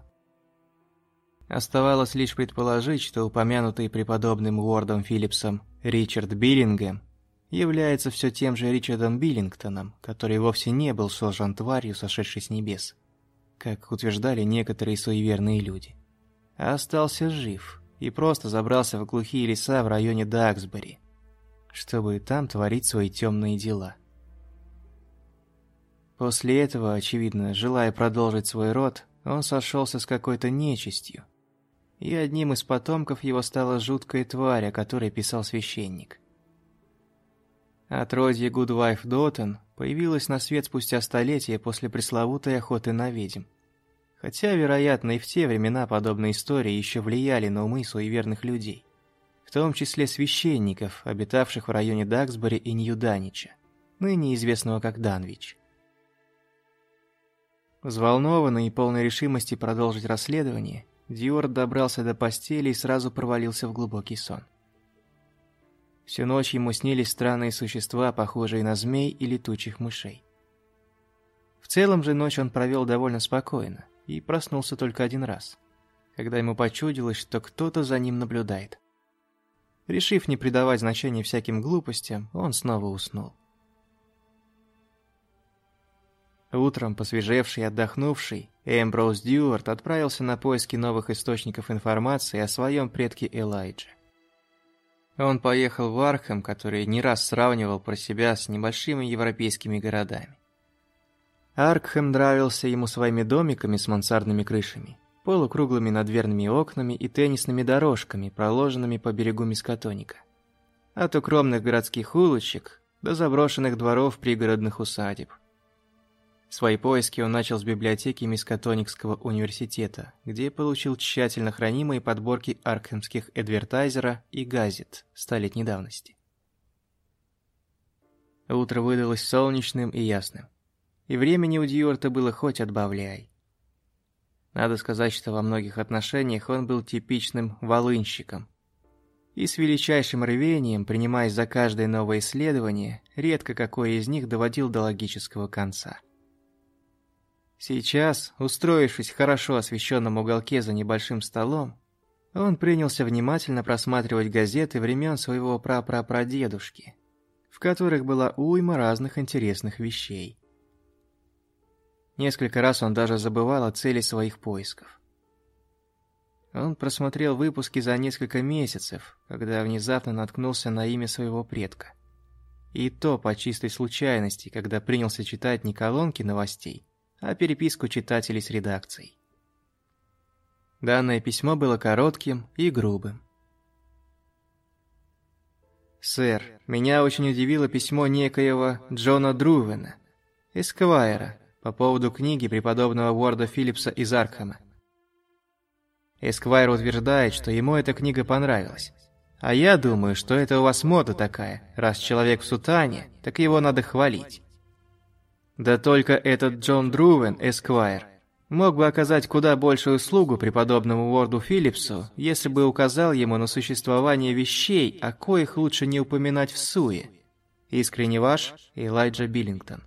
Оставалось лишь предположить, что упомянутый преподобным Уордом Филлипсом Ричард Биллингем является все тем же Ричардом Биллингтоном, который вовсе не был сожжен тварью, сошедшей с небес как утверждали некоторые суеверные люди. А остался жив и просто забрался в глухие леса в районе Даксбери, чтобы там творить свои темные дела. После этого, очевидно, желая продолжить свой род, он сошелся с какой-то нечистью, и одним из потомков его стала жуткая тварь, о которой писал священник. Отродье Гудвайф Доттен появилась на свет спустя столетия после пресловутой охоты на ведьм. Хотя, вероятно, и в те времена подобные истории еще влияли на умы суеверных людей, в том числе священников, обитавших в районе Даксбери и Ньюданича, ныне известного как Данвич. Взволнованный и полной решимости продолжить расследование, Дьюард добрался до постели и сразу провалился в глубокий сон. Всю ночь ему снились странные существа, похожие на змей и летучих мышей. В целом же ночь он провел довольно спокойно и проснулся только один раз, когда ему почудилось, что кто-то за ним наблюдает. Решив не придавать значения всяким глупостям, он снова уснул. Утром, посвежевший и отдохнувший, Эмброуз Дьюарт отправился на поиски новых источников информации о своем предке Элайдже. Он поехал в Аркхэм, который не раз сравнивал про себя с небольшими европейскими городами. Аркхэм нравился ему своими домиками с мансардными крышами, полукруглыми надверными окнами и тенистыми дорожками, проложенными по берегу Мискатоника. От укромных городских улочек до заброшенных дворов пригородных усадеб. Свои поиски он начал с библиотеки Мискатоникского университета, где получил тщательно хранимые подборки аркхэмских Эдвертайзера и газет столетней давности. Утро выдалось солнечным и ясным и времени у Дьюарта было хоть отбавляй. Надо сказать, что во многих отношениях он был типичным волынщиком. И с величайшим рвением, принимаясь за каждое новое исследование, редко какое из них доводил до логического конца. Сейчас, устроившись в хорошо освещенном уголке за небольшим столом, он принялся внимательно просматривать газеты времен своего прапрапрадедушки, в которых была уйма разных интересных вещей. Несколько раз он даже забывал о цели своих поисков. Он просмотрел выпуски за несколько месяцев, когда внезапно наткнулся на имя своего предка. И то по чистой случайности, когда принялся читать не колонки новостей, а переписку читателей с редакцией. Данное письмо было коротким и грубым. «Сэр, меня очень удивило письмо некоего Джона Друвена, Эсквайра, по поводу книги преподобного Уорда Филлипса из Аркхема. Эсквайр утверждает, что ему эта книга понравилась. А я думаю, что это у вас мода такая, раз человек в сутане, так его надо хвалить. Да только этот Джон Друвен, Эсквайр, мог бы оказать куда большую услугу преподобному Уорду Филлипсу, если бы указал ему на существование вещей, о коих лучше не упоминать в суе. Искренне ваш, Элайджа Биллингтон.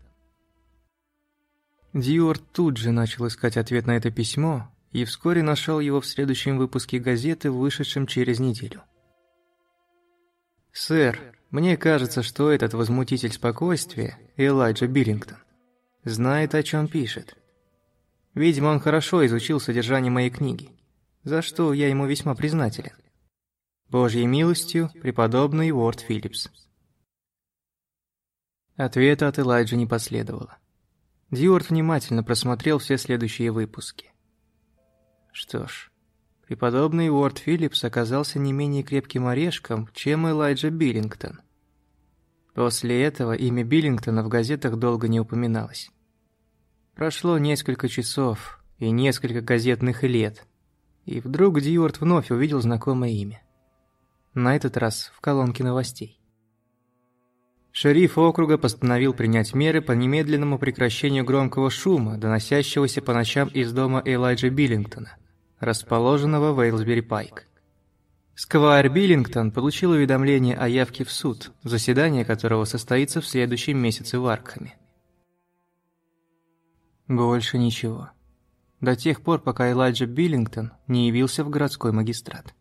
Дьюарт тут же начал искать ответ на это письмо и вскоре нашел его в следующем выпуске газеты, вышедшем через неделю. «Сэр, мне кажется, что этот возмутитель спокойствия, Элайджа Биллингтон, знает, о чем пишет. Видимо, он хорошо изучил содержание моей книги, за что я ему весьма признателен. Божьей милостью, преподобный Уорд Филлипс». Ответа от Элайджа не последовало. Дьюарт внимательно просмотрел все следующие выпуски. Что ж, преподобный Уорд Филлипс оказался не менее крепким орешком, чем Элайджа Биллингтон. После этого имя Биллингтона в газетах долго не упоминалось. Прошло несколько часов и несколько газетных лет, и вдруг Дьюарт вновь увидел знакомое имя. На этот раз в колонке новостей. Шериф округа постановил принять меры по немедленному прекращению громкого шума, доносящегося по ночам из дома Элайджа Биллингтона, расположенного в Эйлсбери-Пайк. Сквайр Биллингтон получил уведомление о явке в суд, заседание которого состоится в следующем месяце в Аркхаме. Больше ничего. До тех пор, пока Элайджа Биллингтон не явился в городской магистрат.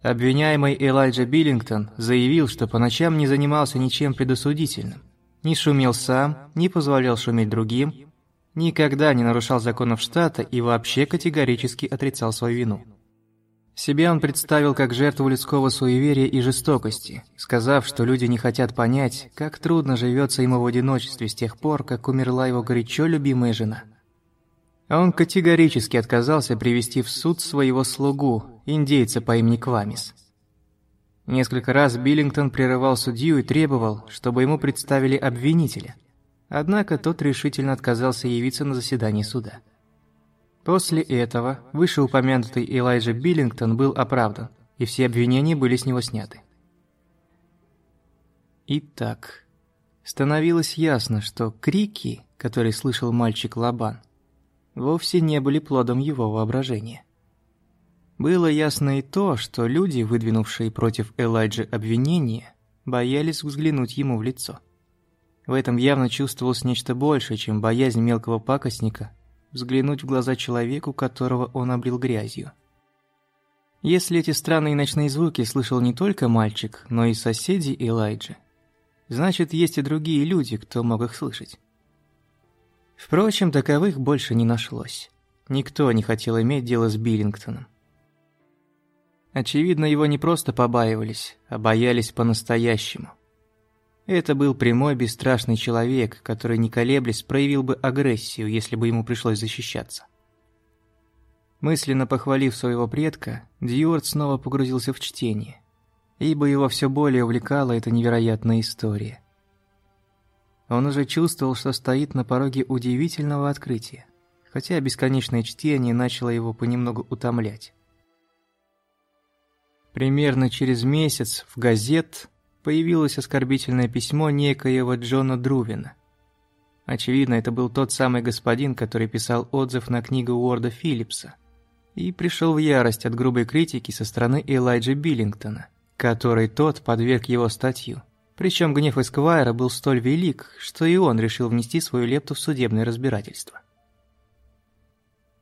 Обвиняемый Элайджа Биллингтон заявил, что по ночам не занимался ничем предосудительным. Не шумел сам, не позволял шуметь другим, никогда не нарушал законов штата и вообще категорически отрицал свою вину. Себя он представил как жертву людского суеверия и жестокости, сказав, что люди не хотят понять, как трудно живется ему в одиночестве с тех пор, как умерла его горячо любимая жена – а он категорически отказался привести в суд своего слугу, индейца по имени Квамис. Несколько раз Биллингтон прерывал судью и требовал, чтобы ему представили обвинителя. Однако тот решительно отказался явиться на заседание суда. После этого вышеупомянутый Элайджа Биллингтон был оправдан, и все обвинения были с него сняты. Итак, становилось ясно, что крики, которые слышал мальчик Лабан, вовсе не были плодом его воображения. Было ясно и то, что люди, выдвинувшие против Элайджи обвинения, боялись взглянуть ему в лицо. В этом явно чувствовалось нечто большее, чем боязнь мелкого пакостника взглянуть в глаза человеку, которого он облил грязью. Если эти странные ночные звуки слышал не только мальчик, но и соседи Элайджи, значит, есть и другие люди, кто мог их слышать. Впрочем, таковых больше не нашлось. Никто не хотел иметь дело с Биллингтоном. Очевидно, его не просто побаивались, а боялись по-настоящему. Это был прямой бесстрашный человек, который, не колеблясь, проявил бы агрессию, если бы ему пришлось защищаться. Мысленно похвалив своего предка, Дьюарт снова погрузился в чтение, ибо его все более увлекала эта невероятная история – он уже чувствовал, что стоит на пороге удивительного открытия, хотя бесконечное чтение начало его понемногу утомлять. Примерно через месяц в газет появилось оскорбительное письмо некоего Джона Друвина. Очевидно, это был тот самый господин, который писал отзыв на книгу Уорда Филлипса и пришел в ярость от грубой критики со стороны Элайджа Биллингтона, который тот подверг его статью. Причем гнев Эсквайра был столь велик, что и он решил внести свою лепту в судебное разбирательство.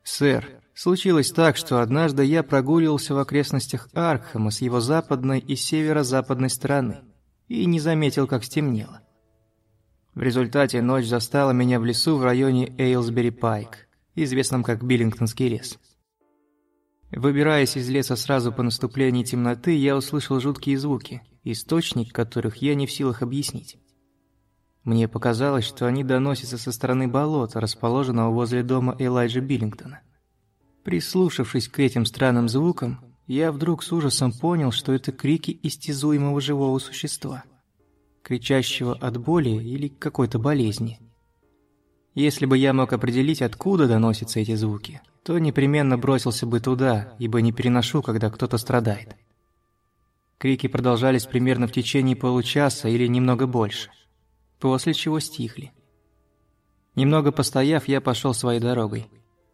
«Сэр, случилось так, что однажды я прогуливался в окрестностях Аркхема с его западной и северо-западной стороны и не заметил, как стемнело. В результате ночь застала меня в лесу в районе Эйлсбери-Пайк, известном как Биллингтонский лес. Выбираясь из леса сразу по наступлении темноты, я услышал жуткие звуки – источник которых я не в силах объяснить. Мне показалось, что они доносятся со стороны болота, расположенного возле дома Элайджа Биллингтона. Прислушавшись к этим странным звукам, я вдруг с ужасом понял, что это крики истязуемого живого существа, кричащего от боли или какой-то болезни. Если бы я мог определить, откуда доносятся эти звуки, то непременно бросился бы туда, ибо не переношу, когда кто-то страдает. Крики продолжались примерно в течение получаса или немного больше после чего стихли. Немного постояв, я пошел своей дорогой.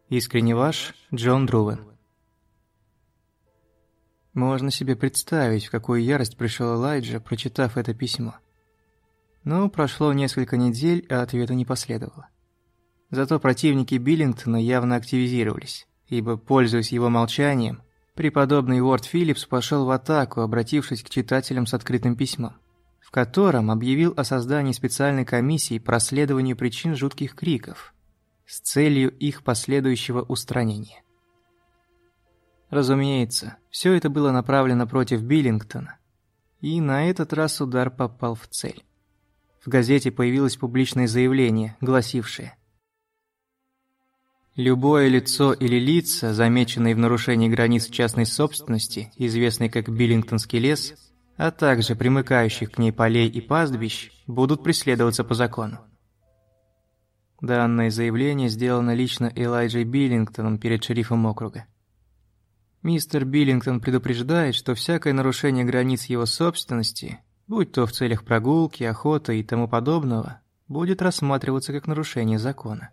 Искренне ваш, Джон Друвен. Можно себе представить, в какую ярость пришел Элайджа, прочитав это письмо. Но прошло несколько недель, а ответа не последовало. Зато противники Биллингтона явно активизировались, ибо, пользуясь его молчанием, преподобный Уорд Филлипс пошел в атаку, обратившись к читателям с открытым письмом котором объявил о создании специальной комиссии по расследованию причин жутких криков с целью их последующего устранения. Разумеется, все это было направлено против Биллингтона, и на этот раз удар попал в цель. В газете появилось публичное заявление, гласившее Любое лицо или лица, замеченные в нарушении границ частной собственности, известной как Биллингтонский лес, а также примыкающих к ней полей и пастбищ, будут преследоваться по закону. Данное заявление сделано лично Элайджей Биллингтоном перед шерифом округа. Мистер Биллингтон предупреждает, что всякое нарушение границ его собственности, будь то в целях прогулки, охоты и тому подобного, будет рассматриваться как нарушение закона.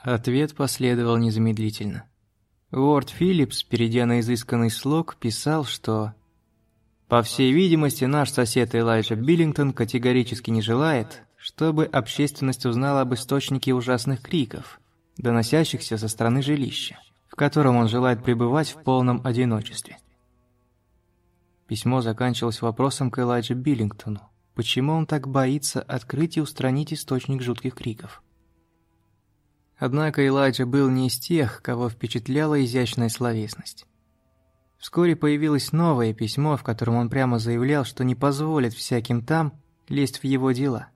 Ответ последовал незамедлительно. Уорд Филлипс, перейдя на изысканный слог, писал, что «По всей видимости, наш сосед Элайджа Биллингтон категорически не желает, чтобы общественность узнала об источнике ужасных криков, доносящихся со стороны жилища, котором он желает пребывать в полном одиночестве». Письмо заканчивалось вопросом к Элайджа Биллингтону, почему он так боится открыть и устранить источник жутких криков. Однако Элайджа был не из тех, кого впечатляла изящная словесность. Вскоре появилось новое письмо, в котором он прямо заявлял, что не позволит всяким там лезть в его дела.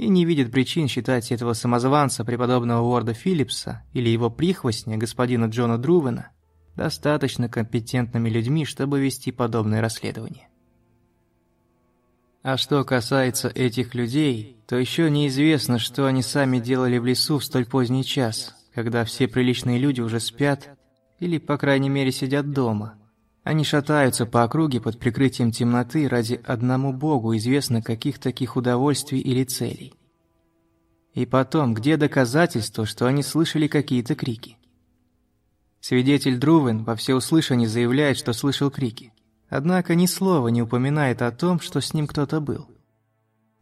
И не видит причин считать этого самозванца преподобного Уорда Филлипса или его прихвостня, господина Джона Друвена, достаточно компетентными людьми, чтобы вести подобное расследование. А что касается этих людей, то еще неизвестно, что они сами делали в лесу в столь поздний час, когда все приличные люди уже спят или, по крайней мере, сидят дома. Они шатаются по округе под прикрытием темноты ради одному Богу известно каких таких удовольствий или целей. И потом, где доказательства, что они слышали какие-то крики? Свидетель Друвен во всеуслышание заявляет, что слышал крики. Однако ни слова не упоминает о том, что с ним кто-то был.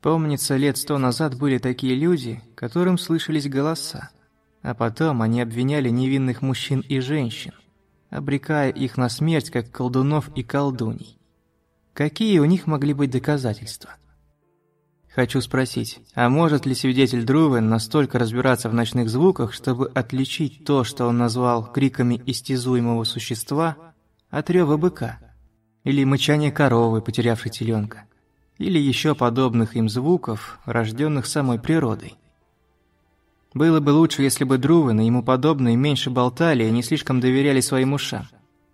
Помнится, лет сто назад были такие люди, которым слышались голоса, а потом они обвиняли невинных мужчин и женщин, обрекая их на смерть как колдунов и колдуней. Какие у них могли быть доказательства? Хочу спросить, а может ли свидетель Друвен настолько разбираться в ночных звуках, чтобы отличить то, что он назвал криками истязуемого существа, от рёва быка? или мычание коровы, потерявшей теленка, или еще подобных им звуков, рожденных самой природой. Было бы лучше, если бы Друвен и ему подобные меньше болтали и не слишком доверяли своим ушам,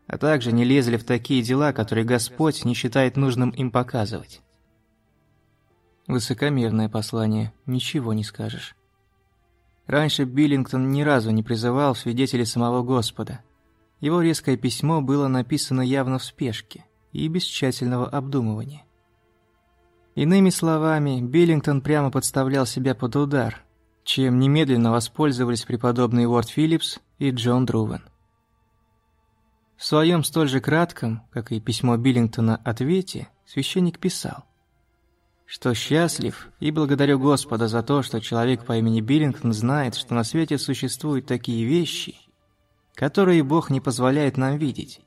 а также не лезли в такие дела, которые Господь не считает нужным им показывать. Высокомерное послание, ничего не скажешь. Раньше Биллингтон ни разу не призывал свидетелей самого Господа. Его резкое письмо было написано явно в спешке – и без тщательного обдумывания. Иными словами, Биллингтон прямо подставлял себя под удар, чем немедленно воспользовались преподобный Уорд Филлипс и Джон Друвен. В своем столь же кратком, как и письмо Биллингтона, ответе священник писал, что счастлив и благодарю Господа за то, что человек по имени Биллингтон знает, что на свете существуют такие вещи, которые Бог не позволяет нам видеть,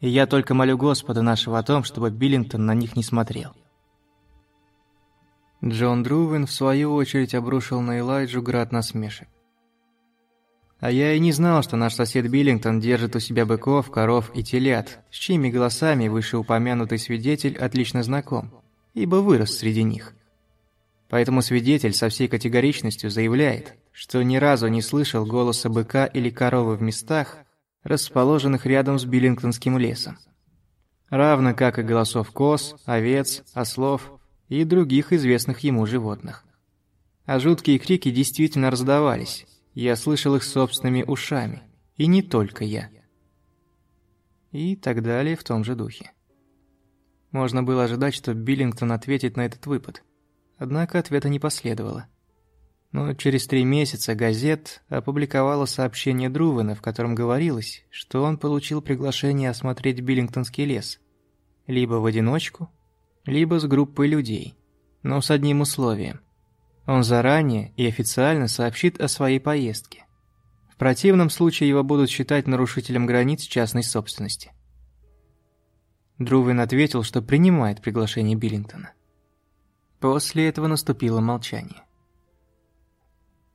и я только молю Господа нашего о том, чтобы Биллингтон на них не смотрел. Джон Друвен в свою очередь обрушил на Элайджу град насмешек. А я и не знал, что наш сосед Биллингтон держит у себя быков, коров и телят, с чьими голосами вышеупомянутый свидетель отлично знаком, ибо вырос среди них, Поэтому свидетель со всей категоричностью заявляет, что ни разу не слышал голоса быка или коровы в местах, расположенных рядом с Биллингтонским лесом. Равно как и голосов коз, овец, ослов и других известных ему животных. А жуткие крики действительно раздавались. Я слышал их собственными ушами, и не только я. И так далее в том же духе. Можно было ожидать, что Биллингтон ответит на этот выпад. Однако ответа не последовало. Но через три месяца газет опубликовала сообщение Друвена, в котором говорилось, что он получил приглашение осмотреть Биллингтонский лес. Либо в одиночку, либо с группой людей. Но с одним условием. Он заранее и официально сообщит о своей поездке. В противном случае его будут считать нарушителем границ частной собственности. Друвен ответил, что принимает приглашение Биллингтона. После этого наступило молчание.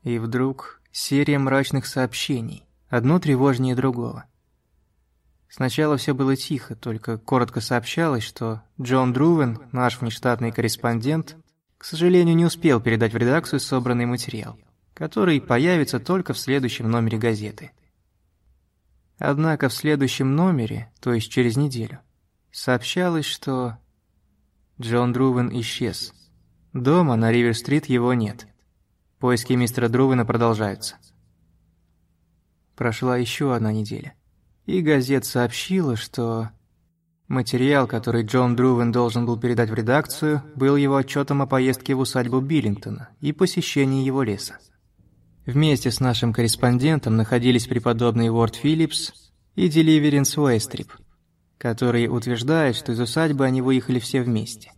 И вдруг серия мрачных сообщений, одно тревожнее другого. Сначала все было тихо, только коротко сообщалось, что Джон Друвен, наш внештатный корреспондент, к сожалению, не успел передать в редакцию собранный материал, который появится только в следующем номере газеты. Однако в следующем номере, то есть через неделю, сообщалось, что Джон Друвен исчез. Дома на Ривер-стрит его нет. Поиски мистера Друвена продолжаются. Прошла еще одна неделя, и газет сообщила, что материал, который Джон Друвен должен был передать в редакцию, был его отчетом о поездке в усадьбу Биллингтона и посещении его леса. Вместе с нашим корреспондентом находились преподобный Уорд Филлипс и Деливеренс Уэстрип, которые утверждают, что из усадьбы они выехали все вместе.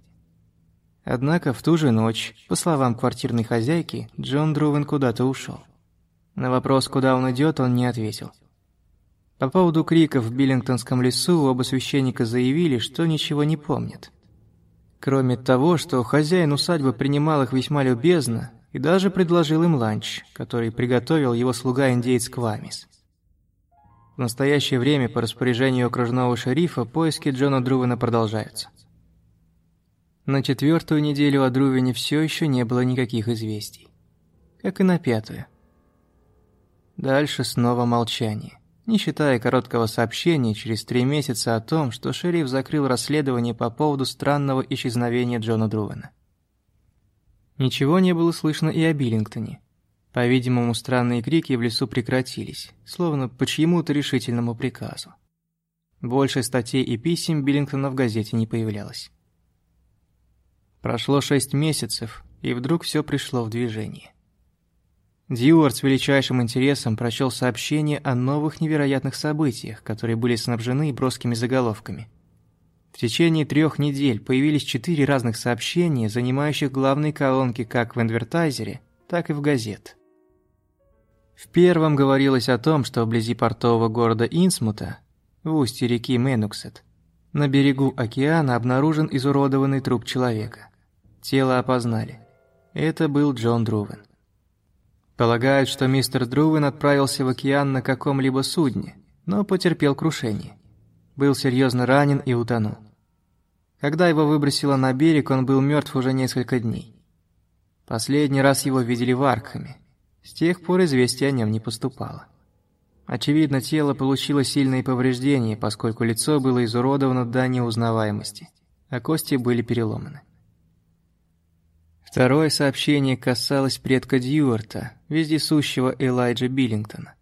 Однако в ту же ночь, по словам квартирной хозяйки, Джон Друвен куда-то ушел. На вопрос, куда он идет, он не ответил. По поводу криков в Биллингтонском лесу оба священника заявили, что ничего не помнят. Кроме того, что хозяин усадьбы принимал их весьма любезно и даже предложил им ланч, который приготовил его слуга-индеец Квамис. В настоящее время по распоряжению окружного шерифа поиски Джона Друвена продолжаются. На четвертую неделю о Друвине все еще не было никаких известий. Как и на пятую. Дальше снова молчание. Не считая короткого сообщения через три месяца о том, что шериф закрыл расследование по поводу странного исчезновения Джона Друвена. Ничего не было слышно и о Биллингтоне. По-видимому, странные крики в лесу прекратились, словно по чьему-то решительному приказу. Больше статей и писем Биллингтона в газете не появлялось. Прошло шесть месяцев, и вдруг все пришло в движение. Дьюарт с величайшим интересом прочел сообщение о новых невероятных событиях, которые были снабжены броскими заголовками. В течение трех недель появились четыре разных сообщения, занимающих главные колонки как в инвертайзере, так и в газет. В первом говорилось о том, что вблизи портового города Инсмута, в устье реки Менуксет, на берегу океана обнаружен изуродованный труп человека. Тело опознали. Это был Джон Друвен. Полагают, что мистер Друвен отправился в океан на каком-либо судне, но потерпел крушение. Был серьезно ранен и утонул. Когда его выбросило на берег, он был мертв уже несколько дней. Последний раз его видели в Аркхаме. С тех пор известия о нем не поступало. Очевидно, тело получило сильные повреждения, поскольку лицо было изуродовано до неузнаваемости, а кости были переломаны. Второе сообщение касалось предка Дьюарта, вездесущего Элайджа Биллингтона.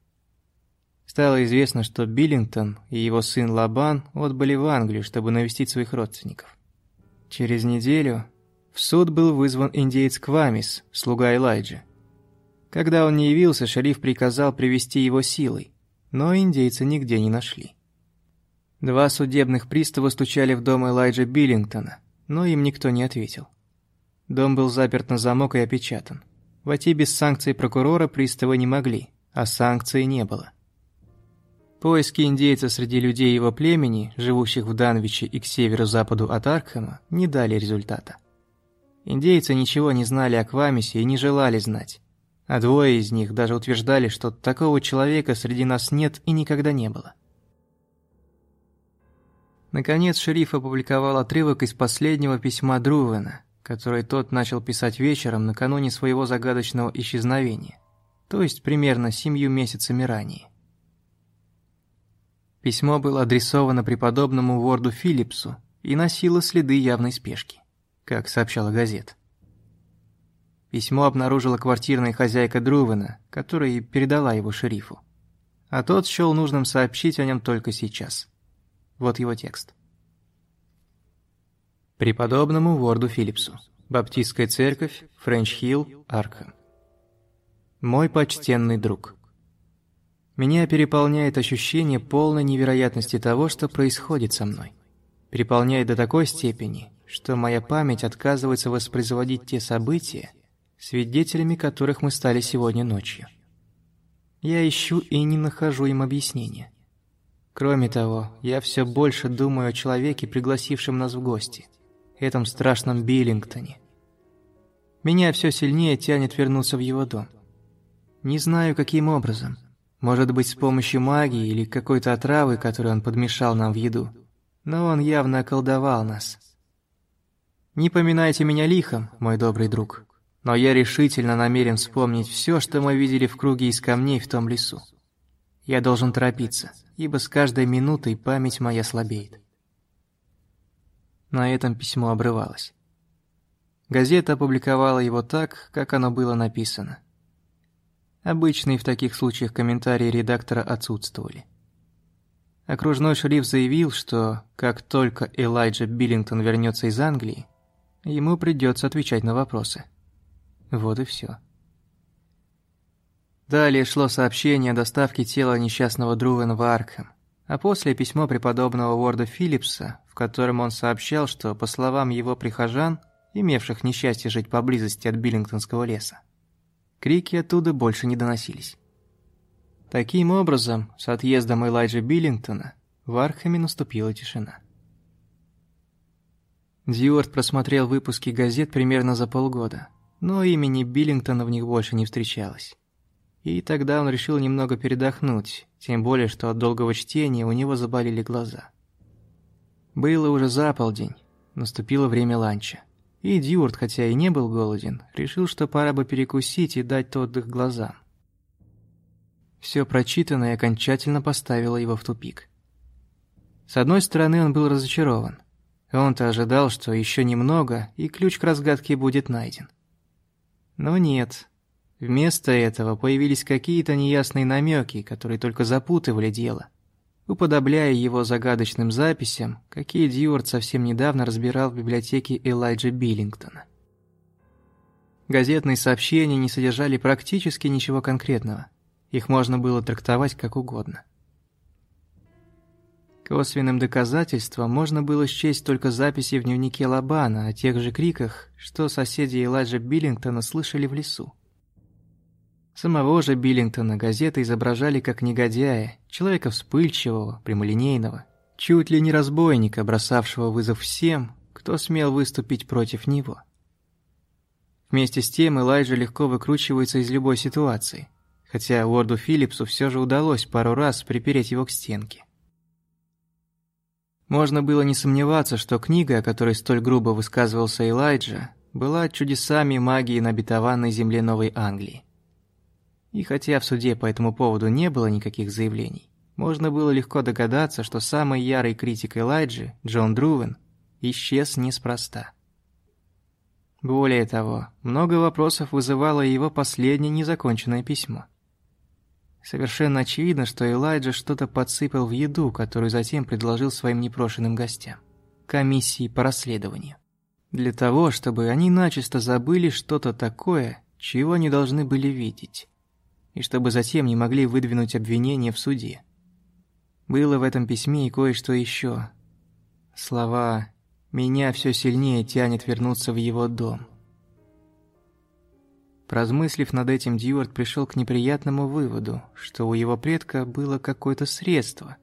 Стало известно, что Биллингтон и его сын Лабан отбыли в Англию, чтобы навестить своих родственников. Через неделю в суд был вызван индеец Квамис, слуга Элайджа. Когда он не явился, шериф приказал привести его силой, но индейца нигде не нашли. Два судебных пристава стучали в дом Элайджа Биллингтона, но им никто не ответил. Дом был заперт на замок и опечатан. Войти без санкций прокурора приставы не могли, а санкций не было. Поиски индейца среди людей его племени, живущих в Данвиче и к северо-западу от Аркхема, не дали результата. Индейцы ничего не знали о Квамисе и не желали знать. А двое из них даже утверждали, что такого человека среди нас нет и никогда не было. Наконец шериф опубликовал отрывок из последнего письма Друвена, которое тот начал писать вечером накануне своего загадочного исчезновения, то есть примерно семью месяцами ранее. Письмо было адресовано преподобному Ворду Филлипсу и носило следы явной спешки, как сообщала газета. Письмо обнаружила квартирная хозяйка Друвена, которая и передала его шерифу. А тот счел нужным сообщить о нем только сейчас. Вот его текст. Преподобному Уорду Филлипсу. Баптистская церковь, Френч-Хилл, Аркхэм. Мой почтенный друг. Меня переполняет ощущение полной невероятности того, что происходит со мной. Переполняет до такой степени, что моя память отказывается воспроизводить те события, свидетелями которых мы стали сегодня ночью. Я ищу и не нахожу им объяснения. Кроме того, я все больше думаю о человеке, пригласившем нас в гости, этом страшном Биллингтоне. Меня все сильнее тянет вернуться в его дом. Не знаю, каким образом. Может быть, с помощью магии или какой-то отравы, которую он подмешал нам в еду. Но он явно околдовал нас. Не поминайте меня лихом, мой добрый друг но я решительно намерен вспомнить все, что мы видели в круге из камней в том лесу. Я должен торопиться, ибо с каждой минутой память моя слабеет. На этом письмо обрывалось. Газета опубликовала его так, как оно было написано. Обычные в таких случаях комментарии редактора отсутствовали. Окружной шериф заявил, что как только Элайджа Биллингтон вернется из Англии, ему придется отвечать на вопросы. Вот и все. Далее шло сообщение о доставке тела несчастного Друвена в Аркхэм, а после письмо преподобного Уорда Филлипса, в котором он сообщал, что, по словам его прихожан, имевших несчастье жить поблизости от Биллингтонского леса, крики оттуда больше не доносились. Таким образом, с отъездом Элайджа Биллингтона в Аркхеме наступила тишина. Дьюарт просмотрел выпуски газет примерно за полгода – но имени Биллингтона в них больше не встречалось. И тогда он решил немного передохнуть, тем более, что от долгого чтения у него заболели глаза. Было уже за полдень, наступило время ланча. И Дьюарт, хотя и не был голоден, решил, что пора бы перекусить и дать отдых глазам. Все прочитанное окончательно поставило его в тупик. С одной стороны, он был разочарован. Он-то ожидал, что еще немного, и ключ к разгадке будет найден. Но нет. Вместо этого появились какие-то неясные намеки, которые только запутывали дело, уподобляя его загадочным записям, какие Дьюарт совсем недавно разбирал в библиотеке Элайджа Биллингтона. Газетные сообщения не содержали практически ничего конкретного. Их можно было трактовать как угодно. Косвенным доказательством можно было счесть только записи в дневнике Лабана о тех же криках, что соседи Элайджа Биллингтона слышали в лесу. Самого же Биллингтона газеты изображали как негодяя, человека вспыльчивого, прямолинейного, чуть ли не разбойника, бросавшего вызов всем, кто смел выступить против него. Вместе с тем Элайджа легко выкручивается из любой ситуации, хотя Уорду Филлипсу все же удалось пару раз припереть его к стенке. Можно было не сомневаться, что книга, о которой столь грубо высказывался Элайджа, была чудесами магии на обетованной земле Новой Англии. И хотя в суде по этому поводу не было никаких заявлений, можно было легко догадаться, что самый ярый критик Элайджи, Джон Друвен, исчез неспроста. Более того, много вопросов вызывало его последнее незаконченное письмо. Совершенно очевидно, что Элайджа что-то подсыпал в еду, которую затем предложил своим непрошенным гостям. Комиссии по расследованию. Для того, чтобы они начисто забыли что-то такое, чего не должны были видеть. И чтобы затем не могли выдвинуть обвинение в суде. Было в этом письме и кое-что еще. Слова «меня все сильнее тянет вернуться в его дом». Поразмыслив над этим, Дьюарт пришел к неприятному выводу, что у его предка было какое-то средство,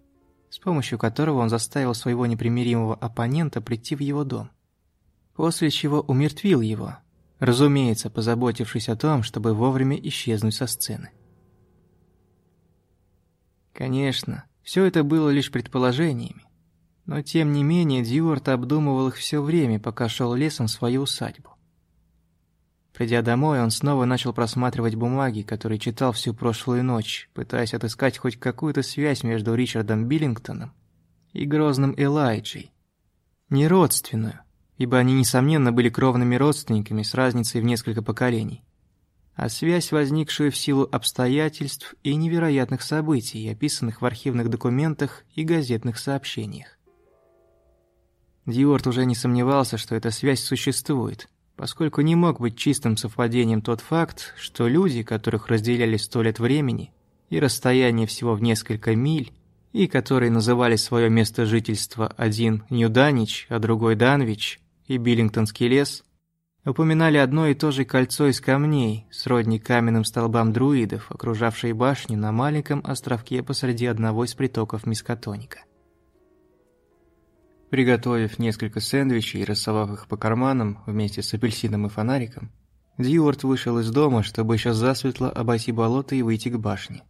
с помощью которого он заставил своего непримиримого оппонента прийти в его дом. После чего умертвил его, разумеется, позаботившись о том, чтобы вовремя исчезнуть со сцены. Конечно, все это было лишь предположениями, но тем не менее Дьюарт обдумывал их все время, пока шел лесом в свою усадьбу. Придя домой, он снова начал просматривать бумаги, которые читал всю прошлую ночь, пытаясь отыскать хоть какую-то связь между Ричардом Биллингтоном и грозным Элайджей. Не родственную, ибо они, несомненно, были кровными родственниками с разницей в несколько поколений, а связь, возникшую в силу обстоятельств и невероятных событий, описанных в архивных документах и газетных сообщениях. Диорт уже не сомневался, что эта связь существует, поскольку не мог быть чистым совпадением тот факт, что люди, которых разделяли сто лет времени и расстояние всего в несколько миль, и которые называли свое место жительства один Нью-Данич, а другой Данвич, и Биллингтонский лес, упоминали одно и то же кольцо из камней, сродни каменным столбам друидов, окружавшие башню на маленьком островке посреди одного из притоков Мискатоника. Приготовив несколько сэндвичей и рассовав их по карманам вместе с апельсином и фонариком, Дьюарт вышел из дома, чтобы еще засветло обойти болото и выйти к башне.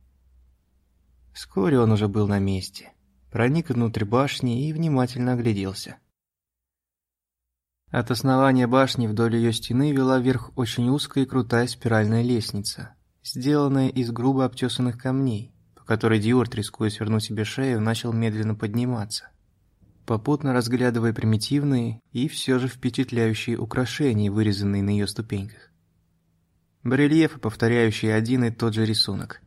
Вскоре он уже был на месте, проник внутрь башни и внимательно огляделся. От основания башни вдоль ее стены вела вверх очень узкая и крутая спиральная лестница, сделанная из грубо обтесанных камней, по которой Диорт, рискуя свернуть себе шею, начал медленно подниматься, попутно разглядывая примитивные и все же впечатляющие украшения, вырезанные на ее ступеньках. Барельефы, повторяющие один и тот же рисунок.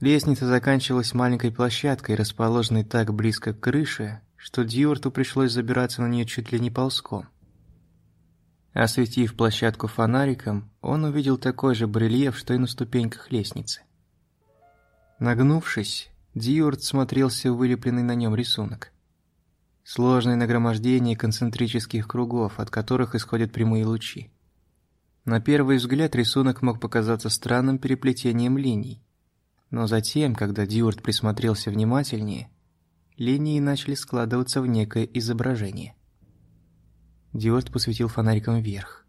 Лестница заканчивалась маленькой площадкой, расположенной так близко к крыше, что Дьюарту пришлось забираться на нее чуть ли не ползком. Осветив площадку фонариком, он увидел такой же барельеф, что и на ступеньках лестницы. Нагнувшись, Дьюарт смотрелся в вылепленный на нем рисунок. Сложное нагромождение концентрических кругов, от которых исходят прямые лучи. На первый взгляд рисунок мог показаться странным переплетением линий. Но затем, когда Дьюарт присмотрелся внимательнее, линии начали складываться в некое изображение. Диорт посветил фонариком вверх.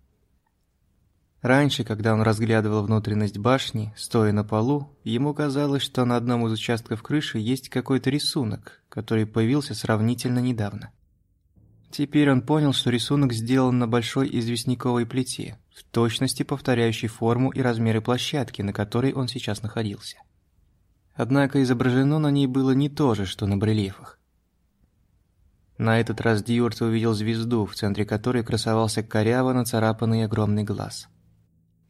Раньше, когда он разглядывал внутренность башни, стоя на полу, ему казалось, что на одном из участков крыши есть какой-то рисунок, который появился сравнительно недавно. Теперь он понял, что рисунок сделан на большой известняковой плите, в точности повторяющей форму и размеры площадки, на которой он сейчас находился. Однако изображено на ней было не то же, что на барельефах. На этот раз Дьюарт увидел звезду, в центре которой красовался коряво нацарапанный огромный глаз.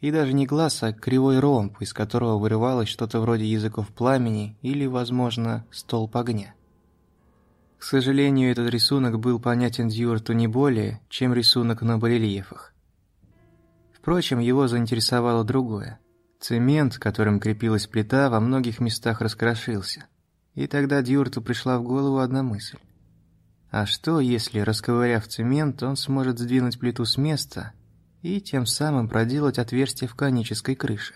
И даже не глаз, а кривой ромб, из которого вырывалось что-то вроде языков пламени или, возможно, столб огня. К сожалению, этот рисунок был понятен Дьюарту не более, чем рисунок на барельефах. Впрочем, его заинтересовало другое. Цемент, которым крепилась плита, во многих местах раскрошился. И тогда Дьюрту пришла в голову одна мысль. А что, если, расковыряв цемент, он сможет сдвинуть плиту с места и тем самым проделать отверстие в конической крыше?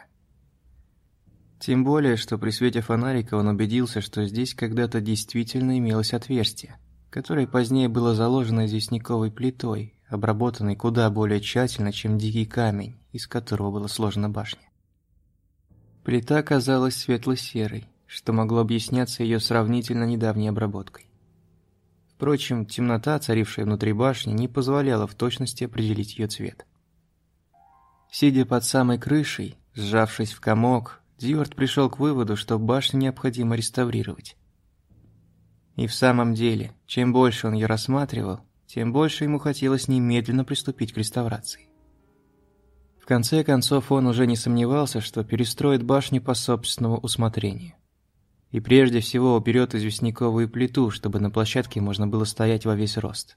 Тем более, что при свете фонарика он убедился, что здесь когда-то действительно имелось отверстие, которое позднее было заложено известняковой плитой, обработанной куда более тщательно, чем дикий камень, из которого была сложена башня. Плита казалась светло-серой, что могло объясняться ее сравнительно недавней обработкой. Впрочем, темнота, царившая внутри башни, не позволяла в точности определить ее цвет. Сидя под самой крышей, сжавшись в комок, Дьюарт пришел к выводу, что башню необходимо реставрировать. И в самом деле, чем больше он ее рассматривал, тем больше ему хотелось немедленно приступить к реставрации. В конце концов, он уже не сомневался, что перестроит башню по собственному усмотрению. И прежде всего уберет известняковую плиту, чтобы на площадке можно было стоять во весь рост.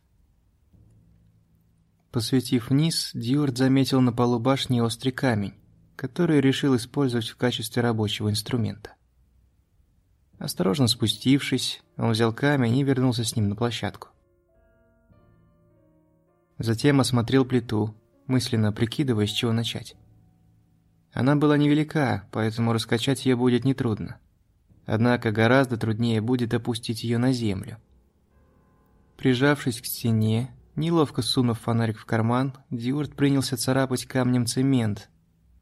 Посветив вниз, Дьюард заметил на полу башни острый камень, который решил использовать в качестве рабочего инструмента. Осторожно спустившись, он взял камень и вернулся с ним на площадку. Затем осмотрел плиту, мысленно прикидывая, с чего начать. Она была невелика, поэтому раскачать ее будет нетрудно. Однако гораздо труднее будет опустить ее на землю. Прижавшись к стене, неловко сунув фонарик в карман, Диурт принялся царапать камнем цемент,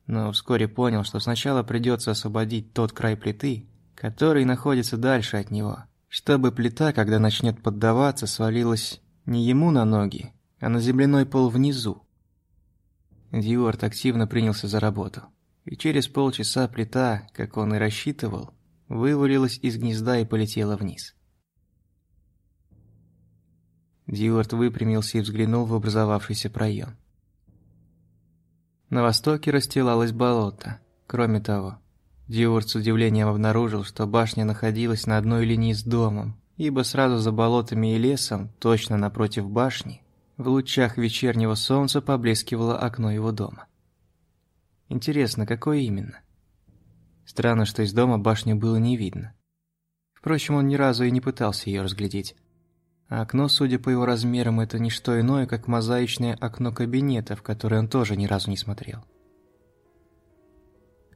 но вскоре понял, что сначала придется освободить тот край плиты, который находится дальше от него, чтобы плита, когда начнет поддаваться, свалилась не ему на ноги, а на земляной пол внизу. Дьюарт активно принялся за работу, и через полчаса плита, как он и рассчитывал, вывалилась из гнезда и полетела вниз. Дьюарт выпрямился и взглянул в образовавшийся проем. На востоке расстилалось болото. Кроме того, Дьюарт с удивлением обнаружил, что башня находилась на одной линии с домом, ибо сразу за болотами и лесом, точно напротив башни, в лучах вечернего солнца поблескивало окно его дома. Интересно, какое именно? Странно, что из дома башню было не видно. Впрочем, он ни разу и не пытался ее разглядеть. А окно, судя по его размерам, это не что иное, как мозаичное окно кабинета, в которое он тоже ни разу не смотрел.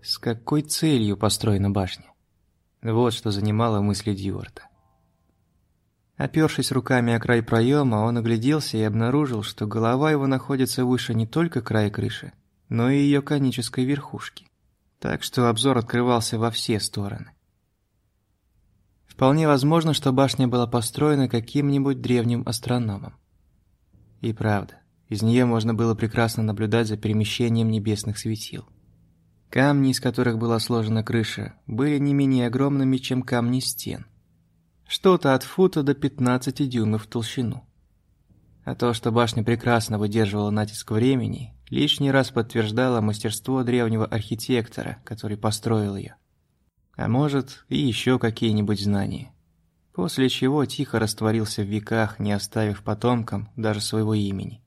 С какой целью построена башня? Вот что занимало мысли Дьюарта. Опёршись руками о край проема, он огляделся и обнаружил, что голова его находится выше не только края крыши, но и ее конической верхушки. Так что обзор открывался во все стороны. Вполне возможно, что башня была построена каким-нибудь древним астрономом. И правда, из нее можно было прекрасно наблюдать за перемещением небесных светил. Камни, из которых была сложена крыша, были не менее огромными, чем камни стен. Что-то от фута до 15 дюймов в толщину. А то, что башня прекрасно выдерживала натиск времени, лишний раз подтверждало мастерство древнего архитектора, который построил ее а может и еще какие-нибудь знания. После чего тихо растворился в веках, не оставив потомкам даже своего имени.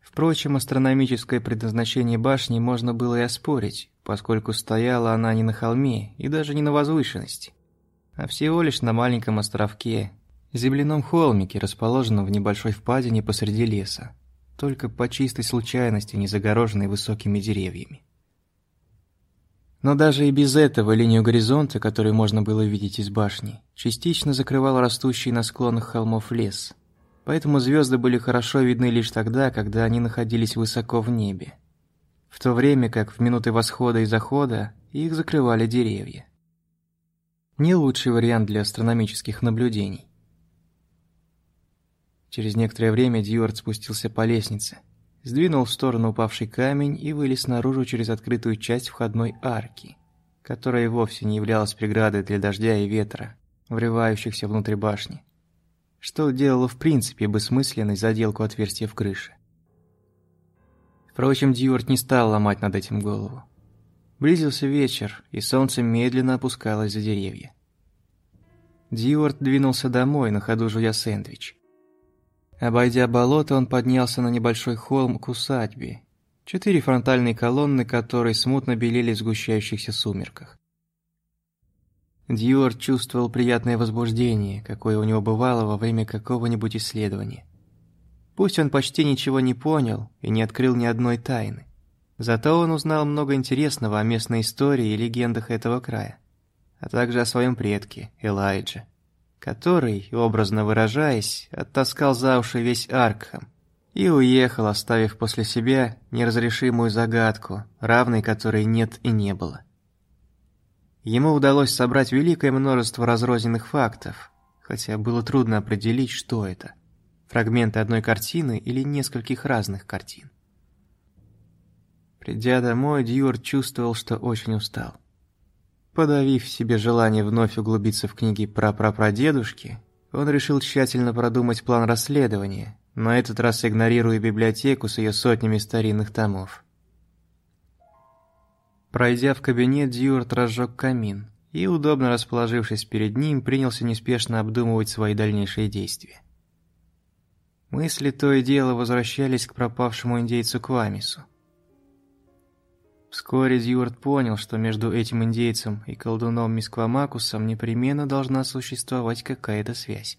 Впрочем, астрономическое предназначение башни можно было и оспорить, поскольку стояла она не на холме и даже не на возвышенности, а всего лишь на маленьком островке, земляном холмике, расположенном в небольшой впадине посреди леса, только по чистой случайности не загороженной высокими деревьями. Но даже и без этого линию горизонта, которую можно было видеть из башни, частично закрывал растущий на склонах холмов лес. Поэтому звезды были хорошо видны лишь тогда, когда они находились высоко в небе. В то время как в минуты восхода и захода их закрывали деревья. Не лучший вариант для астрономических наблюдений. Через некоторое время Дьюарт спустился по лестнице – сдвинул в сторону упавший камень и вылез наружу через открытую часть входной арки, которая вовсе не являлась преградой для дождя и ветра, врывающихся внутрь башни, что делало в принципе бессмысленной заделку отверстия в крыше. Впрочем, Дьюарт не стал ломать над этим голову. Близился вечер, и солнце медленно опускалось за деревья. Дьюарт двинулся домой, на ходу жуя сэндвич. Обойдя болото, он поднялся на небольшой холм к усадьбе, четыре фронтальные колонны которой смутно белели в сгущающихся сумерках. Дьюарт чувствовал приятное возбуждение, какое у него бывало во время какого-нибудь исследования. Пусть он почти ничего не понял и не открыл ни одной тайны, зато он узнал много интересного о местной истории и легендах этого края, а также о своем предке Элайдже который, образно выражаясь, оттаскал за уши весь Аркхам и уехал, оставив после себя неразрешимую загадку, равной которой нет и не было. Ему удалось собрать великое множество разрозненных фактов, хотя было трудно определить, что это – фрагменты одной картины или нескольких разных картин. Придя домой, Дьюар чувствовал, что очень устал. Подавив в себе желание вновь углубиться в книги про прапрадедушки, он решил тщательно продумать план расследования, на этот раз игнорируя библиотеку с ее сотнями старинных томов. Пройдя в кабинет, Дьюарт разжег камин и, удобно расположившись перед ним, принялся неспешно обдумывать свои дальнейшие действия. Мысли то и дело возвращались к пропавшему индейцу Квамису. Вскоре Дьюарт понял, что между этим индейцем и колдуном Мисквамакусом непременно должна существовать какая-то связь.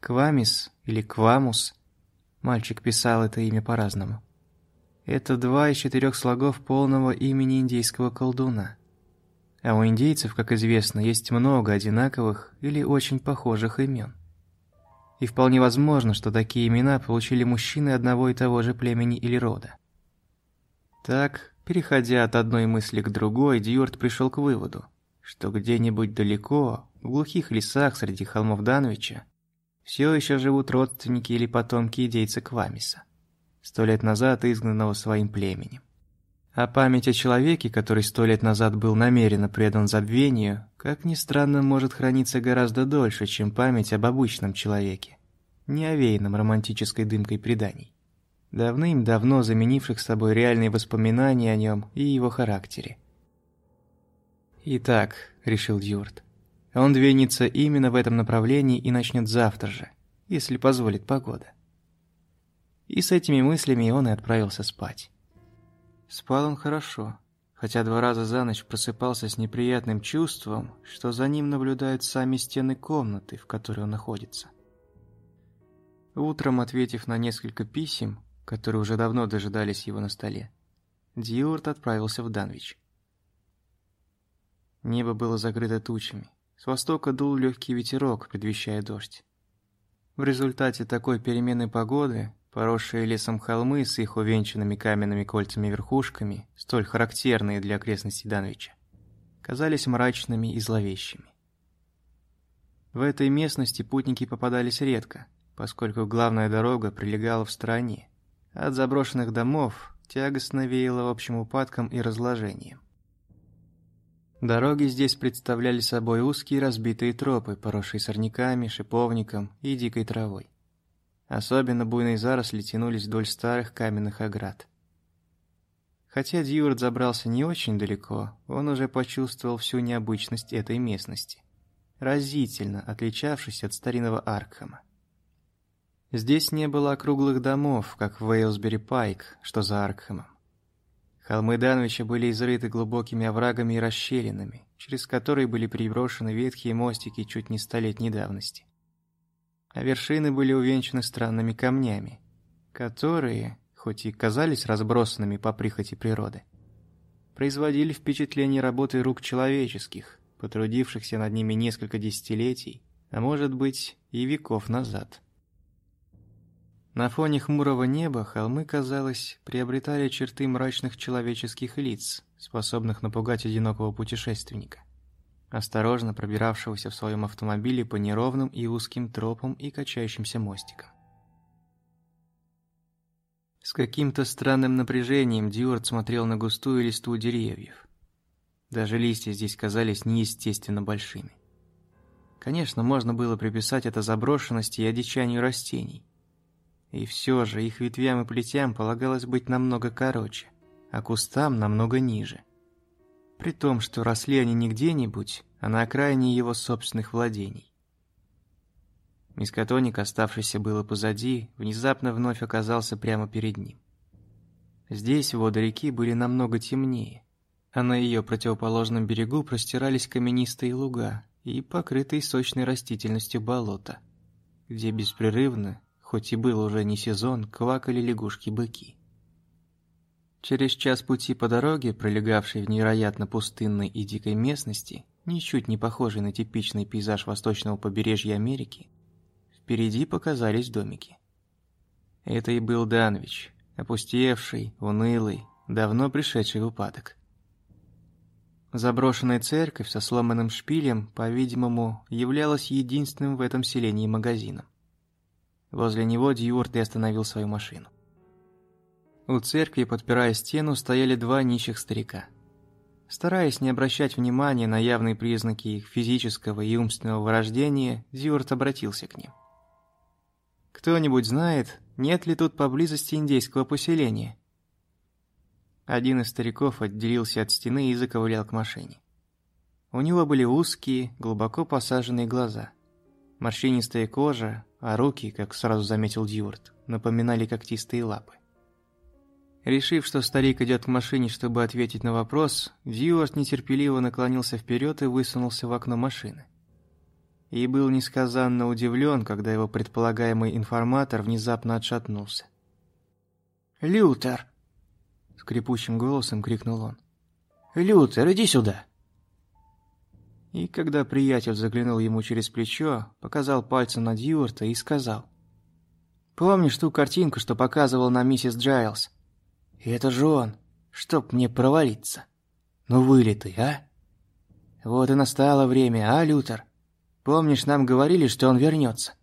Квамис или Квамус, мальчик писал это имя по-разному, это два из четырех слогов полного имени индейского колдуна. А у индейцев, как известно, есть много одинаковых или очень похожих имен. И вполне возможно, что такие имена получили мужчины одного и того же племени или рода. Так, Переходя от одной мысли к другой, Дьюарт пришел к выводу, что где-нибудь далеко, в глухих лесах среди холмов Данвича, все еще живут родственники или потомки идейца Квамиса, сто лет назад изгнанного своим племенем. А память о человеке, который сто лет назад был намеренно предан забвению, как ни странно, может храниться гораздо дольше, чем память об обычном человеке, не овеянном романтической дымкой преданий, давным-давно заменивших собой реальные воспоминания о нем и его характере. «Итак», — решил Дьюарт, — «он двинется именно в этом направлении и начнет завтра же, если позволит погода». И с этими мыслями он и отправился спать. Спал он хорошо, хотя два раза за ночь просыпался с неприятным чувством, что за ним наблюдают сами стены комнаты, в которой он находится. Утром, ответив на несколько писем, которые уже давно дожидались его на столе, Дьюарт отправился в Данвич. Небо было закрыто тучами. С востока дул легкий ветерок, предвещая дождь. В результате такой перемены погоды Поросшие лесом холмы с их увенчанными каменными кольцами-верхушками, столь характерные для окрестностей Данвича, казались мрачными и зловещими. В этой местности путники попадались редко, поскольку главная дорога прилегала в стороне. От заброшенных домов тягостно веяло общим упадком и разложением. Дороги здесь представляли собой узкие разбитые тропы, поросшие сорняками, шиповником и дикой травой. Особенно буйные заросли тянулись вдоль старых каменных оград. Хотя Дьюард забрался не очень далеко, он уже почувствовал всю необычность этой местности, разительно отличавшись от старинного Аркхема. Здесь не было округлых домов, как в Вейлсбери-Пайк, что за Аркхемом. Холмы Данвича были изрыты глубокими оврагами и расщелинами, через которые были переброшены ветхие мостики чуть не столетней давности а вершины были увенчаны странными камнями, которые, хоть и казались разбросанными по прихоти природы, производили впечатление работы рук человеческих, потрудившихся над ними несколько десятилетий, а может быть и веков назад. На фоне хмурого неба холмы, казалось, приобретали черты мрачных человеческих лиц, способных напугать одинокого путешественника осторожно пробиравшегося в своем автомобиле по неровным и узким тропам и качающимся мостикам. С каким-то странным напряжением Дьюарт смотрел на густую листву деревьев. Даже листья здесь казались неестественно большими. Конечно, можно было приписать это заброшенности и одичанию растений. И все же их ветвям и плетям полагалось быть намного короче, а кустам намного ниже при том, что росли они не где-нибудь, а на окраине его собственных владений. Мискотоник, оставшийся было позади, внезапно вновь оказался прямо перед ним. Здесь воды реки были намного темнее, а на ее противоположном берегу простирались каменистые луга и покрытые сочной растительностью болота, где беспрерывно, хоть и был уже не сезон, квакали лягушки-быки. Через час пути по дороге, пролегавшей в невероятно пустынной и дикой местности, ничуть не похожей на типичный пейзаж восточного побережья Америки, впереди показались домики. Это и был Данвич, опустевший, унылый, давно пришедший в упадок. Заброшенная церковь со сломанным шпилем, по-видимому, являлась единственным в этом селении магазином. Возле него Дьюарт и остановил свою машину. У церкви, подпирая стену, стояли два нищих старика. Стараясь не обращать внимания на явные признаки их физического и умственного вырождения, Зюарт обратился к ним. «Кто-нибудь знает, нет ли тут поблизости индейского поселения?» Один из стариков отделился от стены и заковылял к машине. У него были узкие, глубоко посаженные глаза, морщинистая кожа, а руки, как сразу заметил Дьюарт, напоминали когтистые лапы. Решив, что старик идет к машине, чтобы ответить на вопрос, Дьюарт нетерпеливо наклонился вперед и высунулся в окно машины. И был несказанно удивлен, когда его предполагаемый информатор внезапно отшатнулся. «Лютер!» — скрипучим голосом крикнул он. «Лютер, иди сюда!» И когда приятель заглянул ему через плечо, показал пальцем на Дьюарта и сказал. «Помнишь ту картинку, что показывал нам миссис Джайлз?» И это же он, чтоб мне провалиться. Ну вылитый, а? Вот и настало время, а, Лютер? Помнишь, нам говорили, что он вернется?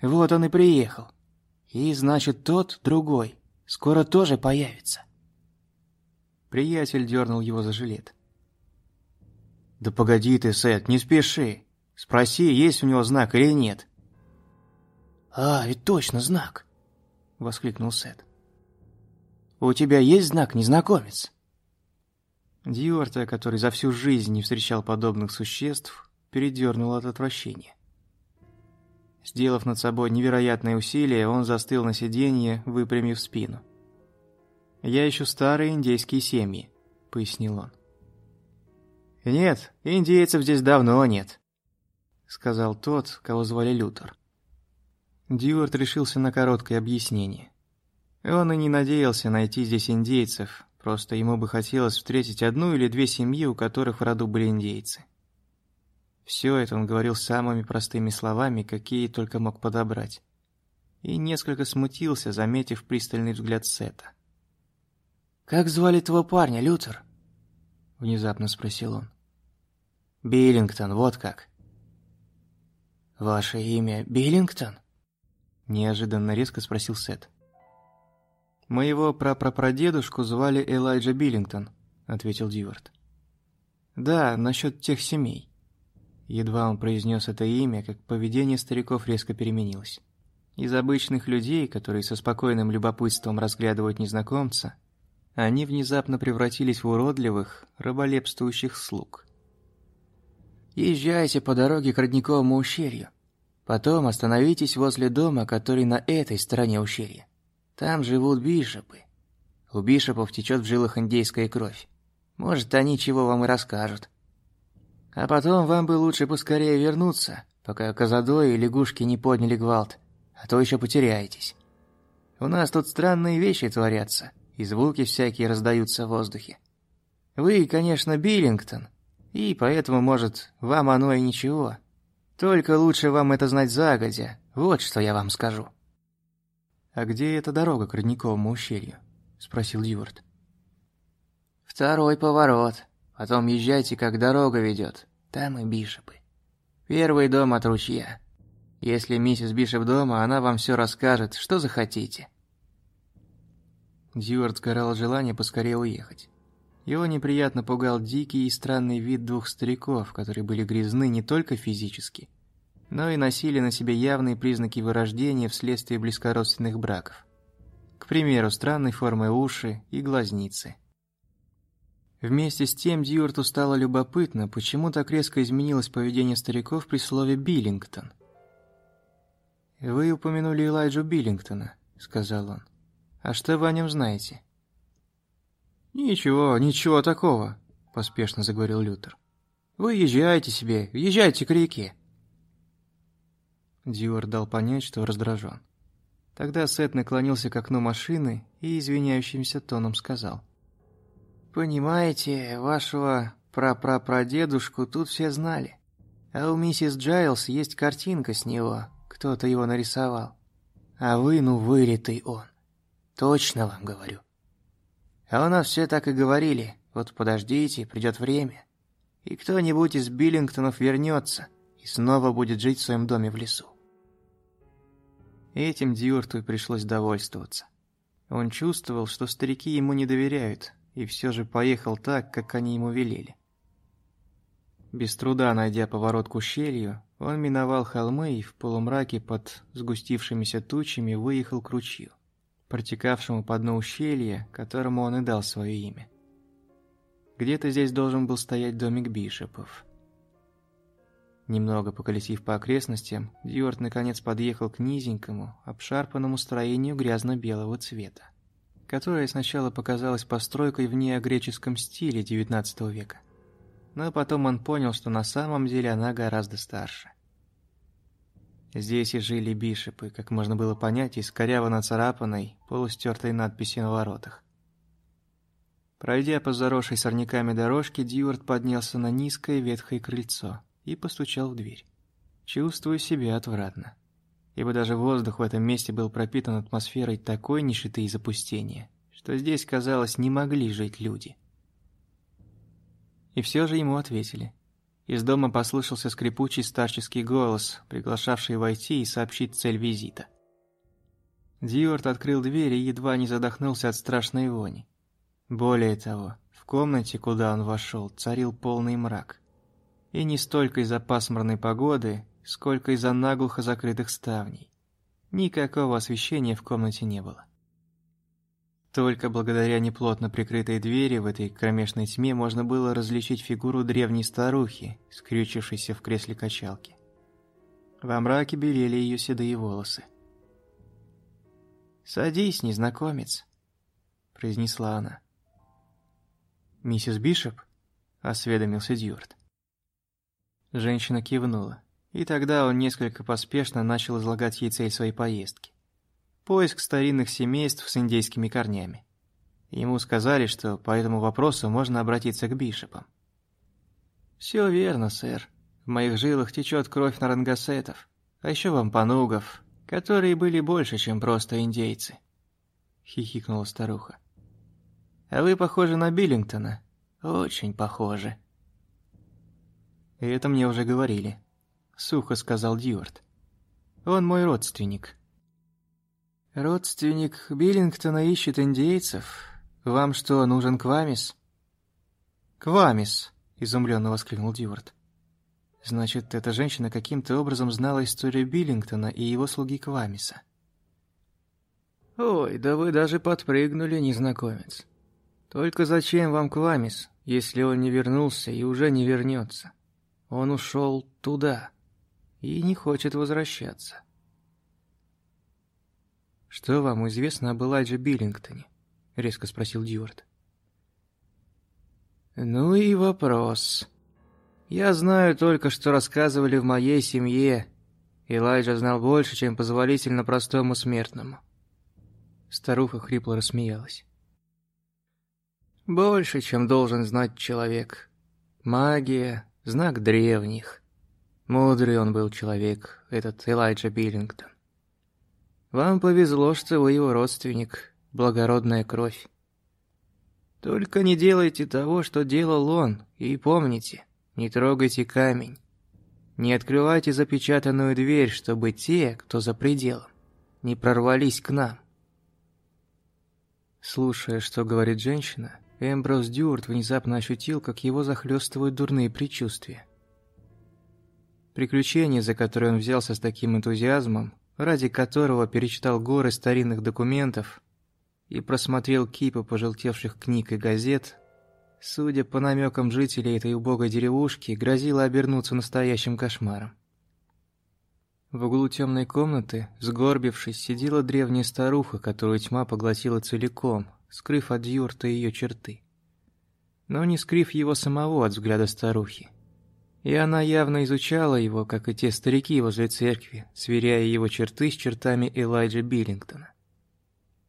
Вот он и приехал. И значит, тот, другой, скоро тоже появится. Приятель дернул его за жилет. «Да погоди ты, Сет, не спеши. Спроси, есть у него знак или нет». «А, ведь точно знак!» — воскликнул Сет. «У тебя есть знак, незнакомец?» Дьюарта, который за всю жизнь не встречал подобных существ, передернул от отвращения. Сделав над собой невероятное усилие, он застыл на сиденье, выпрямив спину. «Я ищу старые индейские семьи», — пояснил он. «Нет, индейцев здесь давно нет», — сказал тот, кого звали Лютер. Дьюарт решился на короткое объяснение. Он и не надеялся найти здесь индейцев, просто ему бы хотелось встретить одну или две семьи, у которых в роду были индейцы. Все это он говорил самыми простыми словами, какие только мог подобрать. И несколько смутился, заметив пристальный взгляд Сета. «Как звали твоего парня, Лютер?» Внезапно спросил он. «Биллингтон, вот как». «Ваше имя Биллингтон?» Неожиданно резко спросил Сет. «Моего прапрапрадедушку звали Элайджа Биллингтон», — ответил Дивард. «Да, насчет тех семей». Едва он произнес это имя, как поведение стариков резко переменилось. Из обычных людей, которые со спокойным любопытством разглядывают незнакомца, они внезапно превратились в уродливых, раболепствующих слуг. «Езжайте по дороге к Родниковому ущелью. Потом остановитесь возле дома, который на этой стороне ущелья. Там живут бишопы. У бишопов течет в жилах индейская кровь. Может, они чего вам и расскажут. А потом вам бы лучше поскорее вернуться, пока Казадои и лягушки не подняли гвалт, а то еще потеряетесь. У нас тут странные вещи творятся, и звуки всякие раздаются в воздухе. Вы, конечно, Биллингтон, и поэтому, может, вам оно и ничего. Только лучше вам это знать загодя, вот что я вам скажу. «А где эта дорога к Родниковому ущелью?» – спросил Юрт. «Второй поворот. Потом езжайте, как дорога ведет. Там и Бишопы. Первый дом от ручья. Если миссис Бишоп дома, она вам все расскажет, что захотите». Дьюарт сгорал желание поскорее уехать. Его неприятно пугал дикий и странный вид двух стариков, которые были грязны не только физически, но и носили на себе явные признаки вырождения вследствие близкородственных браков. К примеру, странной формы уши и глазницы. Вместе с тем Дьюарту стало любопытно, почему так резко изменилось поведение стариков при слове «Биллингтон». «Вы упомянули Элайджу Биллингтона», — сказал он. «А что вы о нем знаете?» «Ничего, ничего такого», — поспешно заговорил Лютер. «Вы езжайте себе, езжайте к реке. Дьюар дал понять, что раздражен. Тогда Сет наклонился к окну машины и извиняющимся тоном сказал. «Понимаете, вашего прапрапрадедушку тут все знали. А у миссис Джайлс есть картинка с него, кто-то его нарисовал. А вы, ну, вылитый он. Точно вам говорю. А у нас все так и говорили, вот подождите, придет время, и кто-нибудь из Биллингтонов вернется и снова будет жить в своем доме в лесу. Этим Дьюрту пришлось довольствоваться. Он чувствовал, что старики ему не доверяют, и все же поехал так, как они ему велели. Без труда найдя поворот к ущелью, он миновал холмы и в полумраке под сгустившимися тучами выехал к ручью, протекавшему по дну ущелья, которому он и дал свое имя. Где-то здесь должен был стоять домик бишопов. Немного поколесив по окрестностям, Дьюарт наконец подъехал к низенькому, обшарпанному строению грязно-белого цвета, которое сначала показалось постройкой в неогреческом стиле XIX века. Но потом он понял, что на самом деле она гораздо старше. Здесь и жили бишепы, как можно было понять из коряво нацарапанной, полустертой надписи на воротах. Пройдя по заросшей сорняками дорожке, Дьюарт поднялся на низкое ветхое крыльцо – и постучал в дверь. Чувствую себя отвратно. Ибо даже воздух в этом месте был пропитан атмосферой такой нищеты и запустения, что здесь, казалось, не могли жить люди. И все же ему ответили. Из дома послышался скрипучий старческий голос, приглашавший войти и сообщить цель визита. Дьюарт открыл дверь и едва не задохнулся от страшной вони. Более того, в комнате, куда он вошел, царил полный мрак. И не столько из-за пасмурной погоды, сколько из-за наглухо закрытых ставней. Никакого освещения в комнате не было. Только благодаря неплотно прикрытой двери в этой кромешной тьме можно было различить фигуру древней старухи, скрючившейся в кресле качалки. Во мраке белели ее седые волосы. «Садись, незнакомец», — произнесла она. «Миссис Бишоп?» — осведомился Дьюарт. Женщина кивнула, и тогда он несколько поспешно начал излагать ей цель своей поездки. Поиск старинных семейств с индейскими корнями. Ему сказали, что по этому вопросу можно обратиться к бишопам. «Все верно, сэр. В моих жилах течет кровь нарангасетов, а еще вампанугов, которые были больше, чем просто индейцы», — хихикнула старуха. «А вы похожи на Биллингтона. Очень похожи». «Это мне уже говорили», — сухо сказал Дьюарт. «Он мой родственник». «Родственник Биллингтона ищет индейцев. Вам что, нужен Квамис?» «Квамис!» – изумленно воскликнул Дьюарт. «Значит, эта женщина каким-то образом знала историю Биллингтона и его слуги Квамиса». «Ой, да вы даже подпрыгнули, незнакомец. Только зачем вам Квамис, если он не вернулся и уже не вернется? Он ушел туда и не хочет возвращаться». «Что вам известно об Элайджа Биллингтоне?» — резко спросил Дьюарт. «Ну и вопрос. Я знаю только, что рассказывали в моей семье. Элайджа знал больше, чем позволительно простому смертному». Старуха хрипло рассмеялась. «Больше, чем должен знать человек. Магия — знак древних. Мудрый он был человек, этот Элайджа Биллингтон. Вам повезло, что вы его родственник, благородная кровь. Только не делайте того, что делал он, и помните, не трогайте камень. Не открывайте запечатанную дверь, чтобы те, кто за пределом, не прорвались к нам. Слушая, что говорит женщина, Эмброс Дюарт внезапно ощутил, как его захлестывают дурные предчувствия. Приключение, за которое он взялся с таким энтузиазмом, ради которого перечитал горы старинных документов и просмотрел кипы пожелтевших книг и газет, судя по намекам жителей этой убогой деревушки, грозило обернуться настоящим кошмаром. В углу темной комнаты, сгорбившись, сидела древняя старуха, которую тьма поглотила целиком, скрыв от юрта ее черты. Но не скрыв его самого от взгляда старухи. И она явно изучала его, как и те старики возле церкви, сверяя его черты с чертами Элайджа Биллингтона.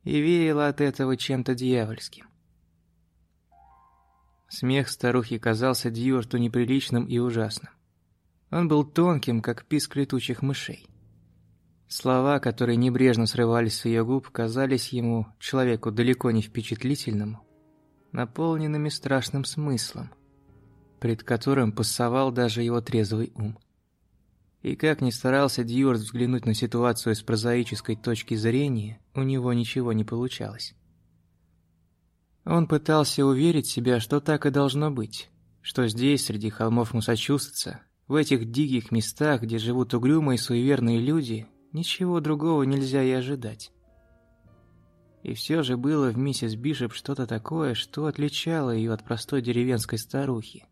И веяло от этого чем-то дьявольским. Смех старухи казался Дьюарту неприличным и ужасным. Он был тонким, как писк летучих мышей. Слова, которые небрежно срывались с ее губ, казались ему, человеку далеко не впечатлительному, наполненными страшным смыслом, пред которым пассовал даже его трезвый ум. И как ни старался Дьюарт взглянуть на ситуацию с прозаической точки зрения, у него ничего не получалось. Он пытался уверить себя, что так и должно быть, что здесь, среди холмов Массачусетса, в этих диких местах, где живут угрюмые суеверные люди, ничего другого нельзя и ожидать. И все же было в миссис Бишоп что-то такое, что отличало ее от простой деревенской старухи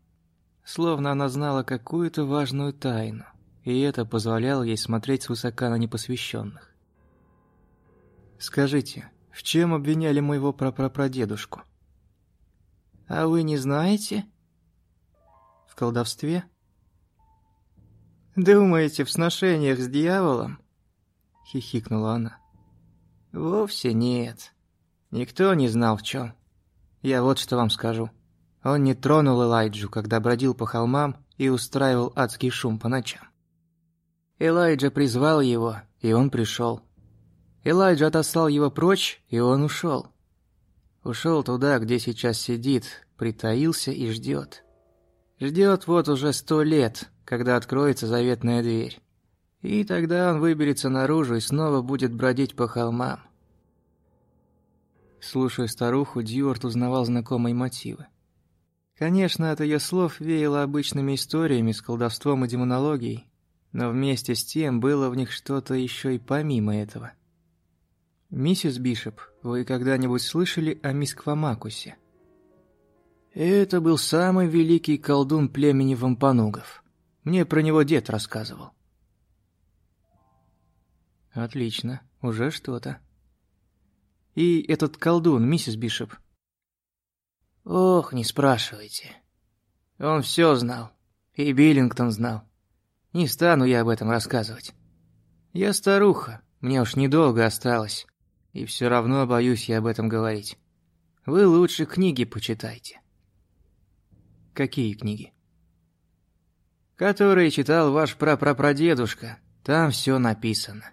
словно она знала какую-то важную тайну, и это позволяло ей смотреть свысока на непосвященных. «Скажите, в чем обвиняли моего прапрапрадедушку?» «А вы не знаете?» «В колдовстве?» «Думаете, в сношениях с дьяволом?» — хихикнула она. «Вовсе нет. Никто не знал в чем. Я вот что вам скажу. Он не тронул Элайджу, когда бродил по холмам и устраивал адский шум по ночам. Элайджа призвал его, и он пришел. Элайджа отослал его прочь, и он ушел. Ушел туда, где сейчас сидит, притаился и ждет. Ждет вот уже сто лет, когда откроется заветная дверь. И тогда он выберется наружу и снова будет бродить по холмам. Слушая старуху, Дьюарт узнавал знакомые мотивы. Конечно, от ее слов веяло обычными историями с колдовством и демонологией, но вместе с тем было в них что-то еще и помимо этого. «Миссис Бишоп, вы когда-нибудь слышали о мисс Квамакусе?» «Это был самый великий колдун племени вампанугов. Мне про него дед рассказывал». «Отлично, уже что-то». «И этот колдун, миссис Бишоп?» «Ох, не спрашивайте. Он все знал, и Биллингтон знал. Не стану я об этом рассказывать. Я старуха, мне уж недолго осталось, и все равно боюсь я об этом говорить. Вы лучше книги почитайте. Какие книги? Которые читал ваш прапрапрадедушка. Там все написано.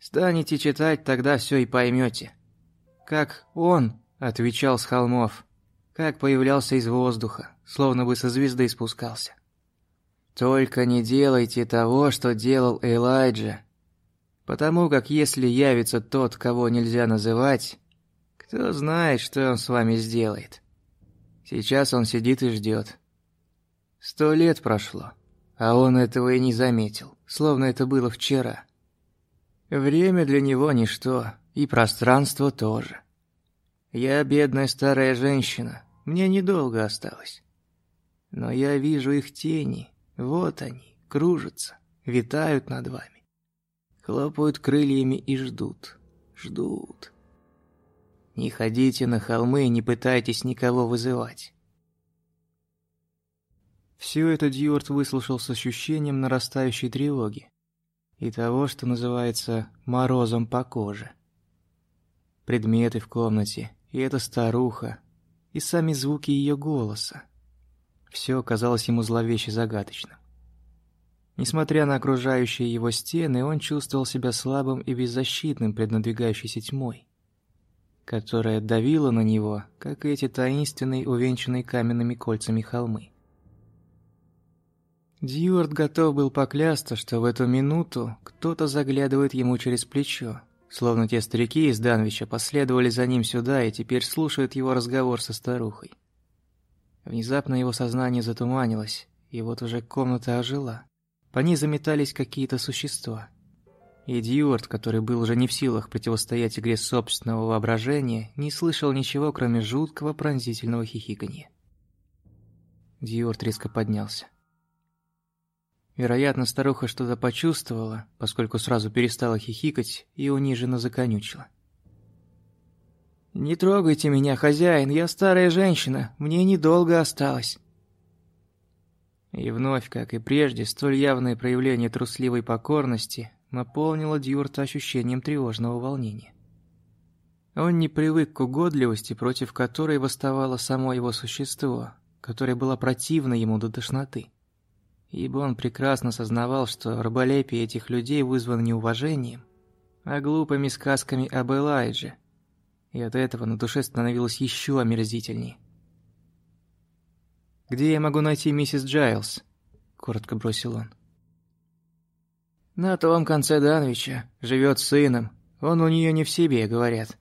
Станете читать, тогда все и поймете. Как он отвечал с холмов, как появлялся из воздуха, словно бы со звезды спускался. Только не делайте того, что делал Элайджа. Потому как если явится тот, кого нельзя называть, кто знает, что он с вами сделает. Сейчас он сидит и ждет. Сто лет прошло, а он этого и не заметил, словно это было вчера. Время для него ничто, и пространство тоже. Я бедная старая женщина, мне недолго осталось. Но я вижу их тени, вот они, кружатся, витают над вами. Хлопают крыльями и ждут, ждут. Не ходите на холмы и не пытайтесь никого вызывать. Все это Дьюарт выслушал с ощущением нарастающей тревоги и того, что называется морозом по коже. Предметы в комнате, и эта старуха, и сами звуки ее голоса. Все казалось ему зловеще загадочным. Несмотря на окружающие его стены, он чувствовал себя слабым и беззащитным пред надвигающейся тьмой, которая давила на него, как эти таинственные, увенчанные каменными кольцами холмы. Дьюард готов был поклясться, что в эту минуту кто-то заглядывает ему через плечо, словно те старики из Данвича последовали за ним сюда и теперь слушают его разговор со старухой. Внезапно его сознание затуманилось, и вот уже комната ожила. По ней заметались какие-то существа. И Дьюарт, который был уже не в силах противостоять игре собственного воображения, не слышал ничего, кроме жуткого пронзительного хихиканья. Дьюарт резко поднялся. Вероятно, старуха что-то почувствовала, поскольку сразу перестала хихикать и униженно законючила. «Не трогайте меня, хозяин, я старая женщина, мне недолго осталось». И вновь, как и прежде, столь явное проявление трусливой покорности наполнило Дьюрта ощущением тревожного волнения. Он не привык к угодливости, против которой восставало само его существо, которое было противно ему до тошноты. Ибо он прекрасно сознавал, что раболепие этих людей вызвано не уважением, а глупыми сказками об Элайдже – и от этого на душе становилось еще омерзительнее. «Где я могу найти миссис Джайлз?» — коротко бросил он. «На том конце Данвича. Живет с сыном. Он у нее не в себе, говорят».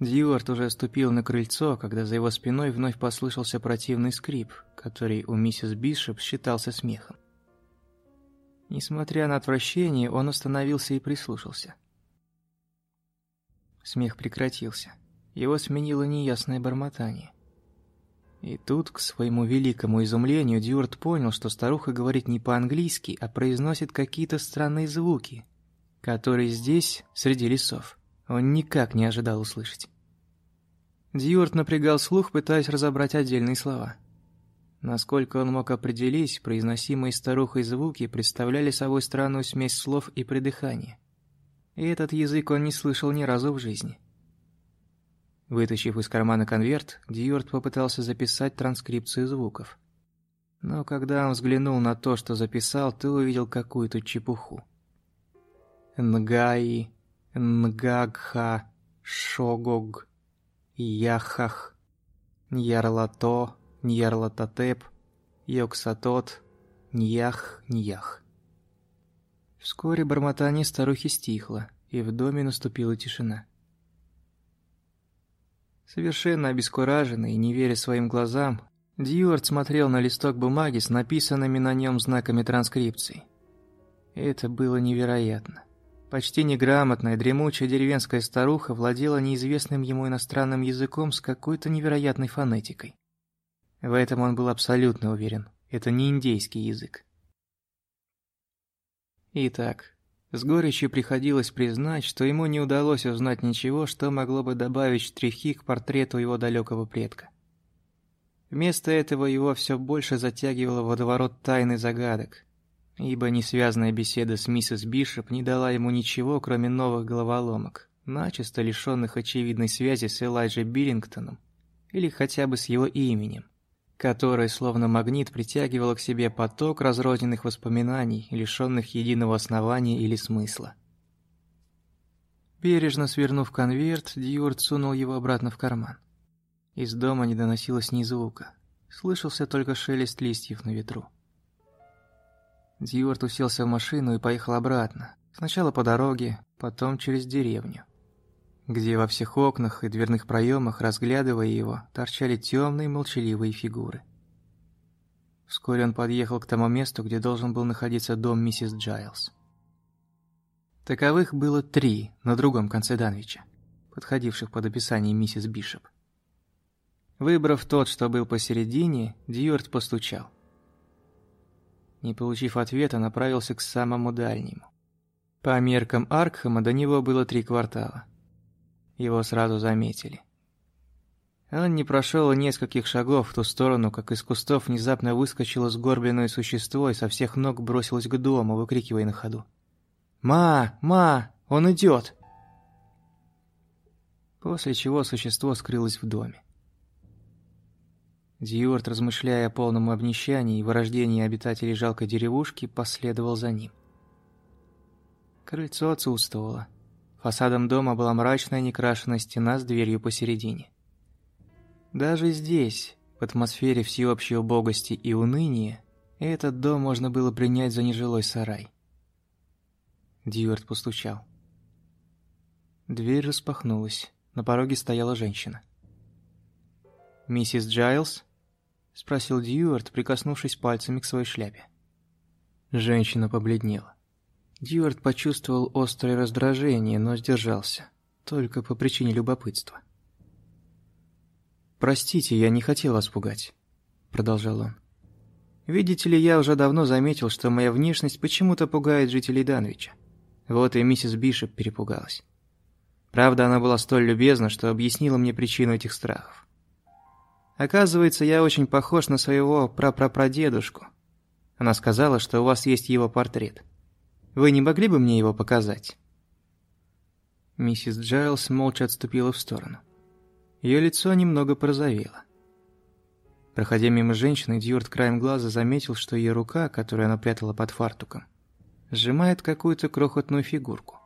Дьюарт уже ступил на крыльцо, когда за его спиной вновь послышался противный скрип, который у миссис Бишоп считался смехом. Несмотря на отвращение, он остановился и прислушался. Смех прекратился. Его сменило неясное бормотание. И тут, к своему великому изумлению, Дюарт понял, что старуха говорит не по-английски, а произносит какие-то странные звуки, которые здесь, среди лесов, он никак не ожидал услышать. Дьюарт напрягал слух, пытаясь разобрать отдельные слова. Насколько он мог определить, произносимые старухой звуки представляли собой странную смесь слов и придыхания и этот язык он не слышал ни разу в жизни. Вытащив из кармана конверт, Дьюарт попытался записать транскрипцию звуков. Но когда он взглянул на то, что записал, ты увидел какую-то чепуху. Нгаи, Нгагха, Шогог, Яхах, Ярлато, Ньярлатотеп, Йоксатот, Ньях, Ньях. Вскоре бормотание старухи стихло, и в доме наступила тишина. Совершенно обескураженный и не веря своим глазам, Дьюарт смотрел на листок бумаги с написанными на нем знаками транскрипции. Это было невероятно. Почти неграмотная, дремучая деревенская старуха владела неизвестным ему иностранным языком с какой-то невероятной фонетикой. В этом он был абсолютно уверен. Это не индейский язык. Итак, с горечью приходилось признать, что ему не удалось узнать ничего, что могло бы добавить штрихи к портрету его далекого предка. Вместо этого его все больше затягивало водоворот тайны загадок, ибо несвязная беседа с миссис Бишоп не дала ему ничего, кроме новых головоломок, начисто лишенных очевидной связи с Элайджей Биллингтоном или хотя бы с его именем которое словно магнит притягивало к себе поток разрозненных воспоминаний, лишенных единого основания или смысла. Бережно свернув конверт, Дьюарт сунул его обратно в карман. Из дома не доносилось ни звука. Слышался только шелест листьев на ветру. Дьюарт уселся в машину и поехал обратно. Сначала по дороге, потом через деревню где во всех окнах и дверных проемах, разглядывая его, торчали темные молчаливые фигуры. Вскоре он подъехал к тому месту, где должен был находиться дом миссис Джайлз. Таковых было три на другом конце Данвича, подходивших под описание миссис Бишоп. Выбрав тот, что был посередине, Дьюарт постучал. Не получив ответа, направился к самому дальнему. По меркам Аркхема до него было три квартала – его сразу заметили. Он не прошел нескольких шагов в ту сторону, как из кустов внезапно выскочило сгорбленное существо и со всех ног бросилось к дому, выкрикивая на ходу. «Ма! Ма! Он идет!» После чего существо скрылось в доме. Дьюарт, размышляя о полном обнищании и вырождении обитателей жалкой деревушки, последовал за ним. Крыльцо отсутствовало. Фасадом дома была мрачная некрашенная стена с дверью посередине. Даже здесь, в атмосфере всеобщей убогости и уныния, этот дом можно было принять за нежилой сарай. Дьюарт постучал. Дверь распахнулась. На пороге стояла женщина. «Миссис Джайлс?» — спросил Дьюарт, прикоснувшись пальцами к своей шляпе. Женщина побледнела. Дьюарт почувствовал острое раздражение, но сдержался. Только по причине любопытства. «Простите, я не хотел вас пугать», — продолжал он. «Видите ли, я уже давно заметил, что моя внешность почему-то пугает жителей Данвича. Вот и миссис Бишоп перепугалась. Правда, она была столь любезна, что объяснила мне причину этих страхов. Оказывается, я очень похож на своего прапрапрадедушку. Она сказала, что у вас есть его портрет. Вы не могли бы мне его показать?» Миссис Джайлс молча отступила в сторону. Ее лицо немного порозовело. Проходя мимо женщины, Дьюарт краем глаза заметил, что ее рука, которую она прятала под фартуком, сжимает какую-то крохотную фигурку.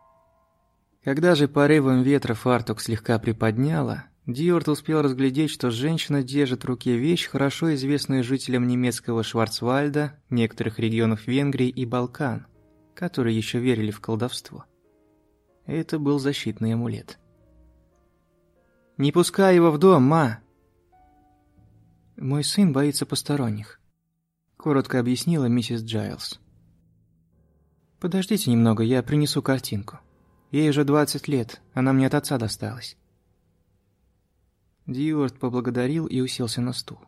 Когда же порывом ветра фартук слегка приподняло, Дьюарт успел разглядеть, что женщина держит в руке вещь, хорошо известную жителям немецкого Шварцвальда, некоторых регионов Венгрии и Балкан, которые еще верили в колдовство. Это был защитный амулет. «Не пускай его в дом, ма!» «Мой сын боится посторонних», — коротко объяснила миссис Джайлз. «Подождите немного, я принесу картинку. Ей уже двадцать лет, она мне от отца досталась». Дьюарт поблагодарил и уселся на стул.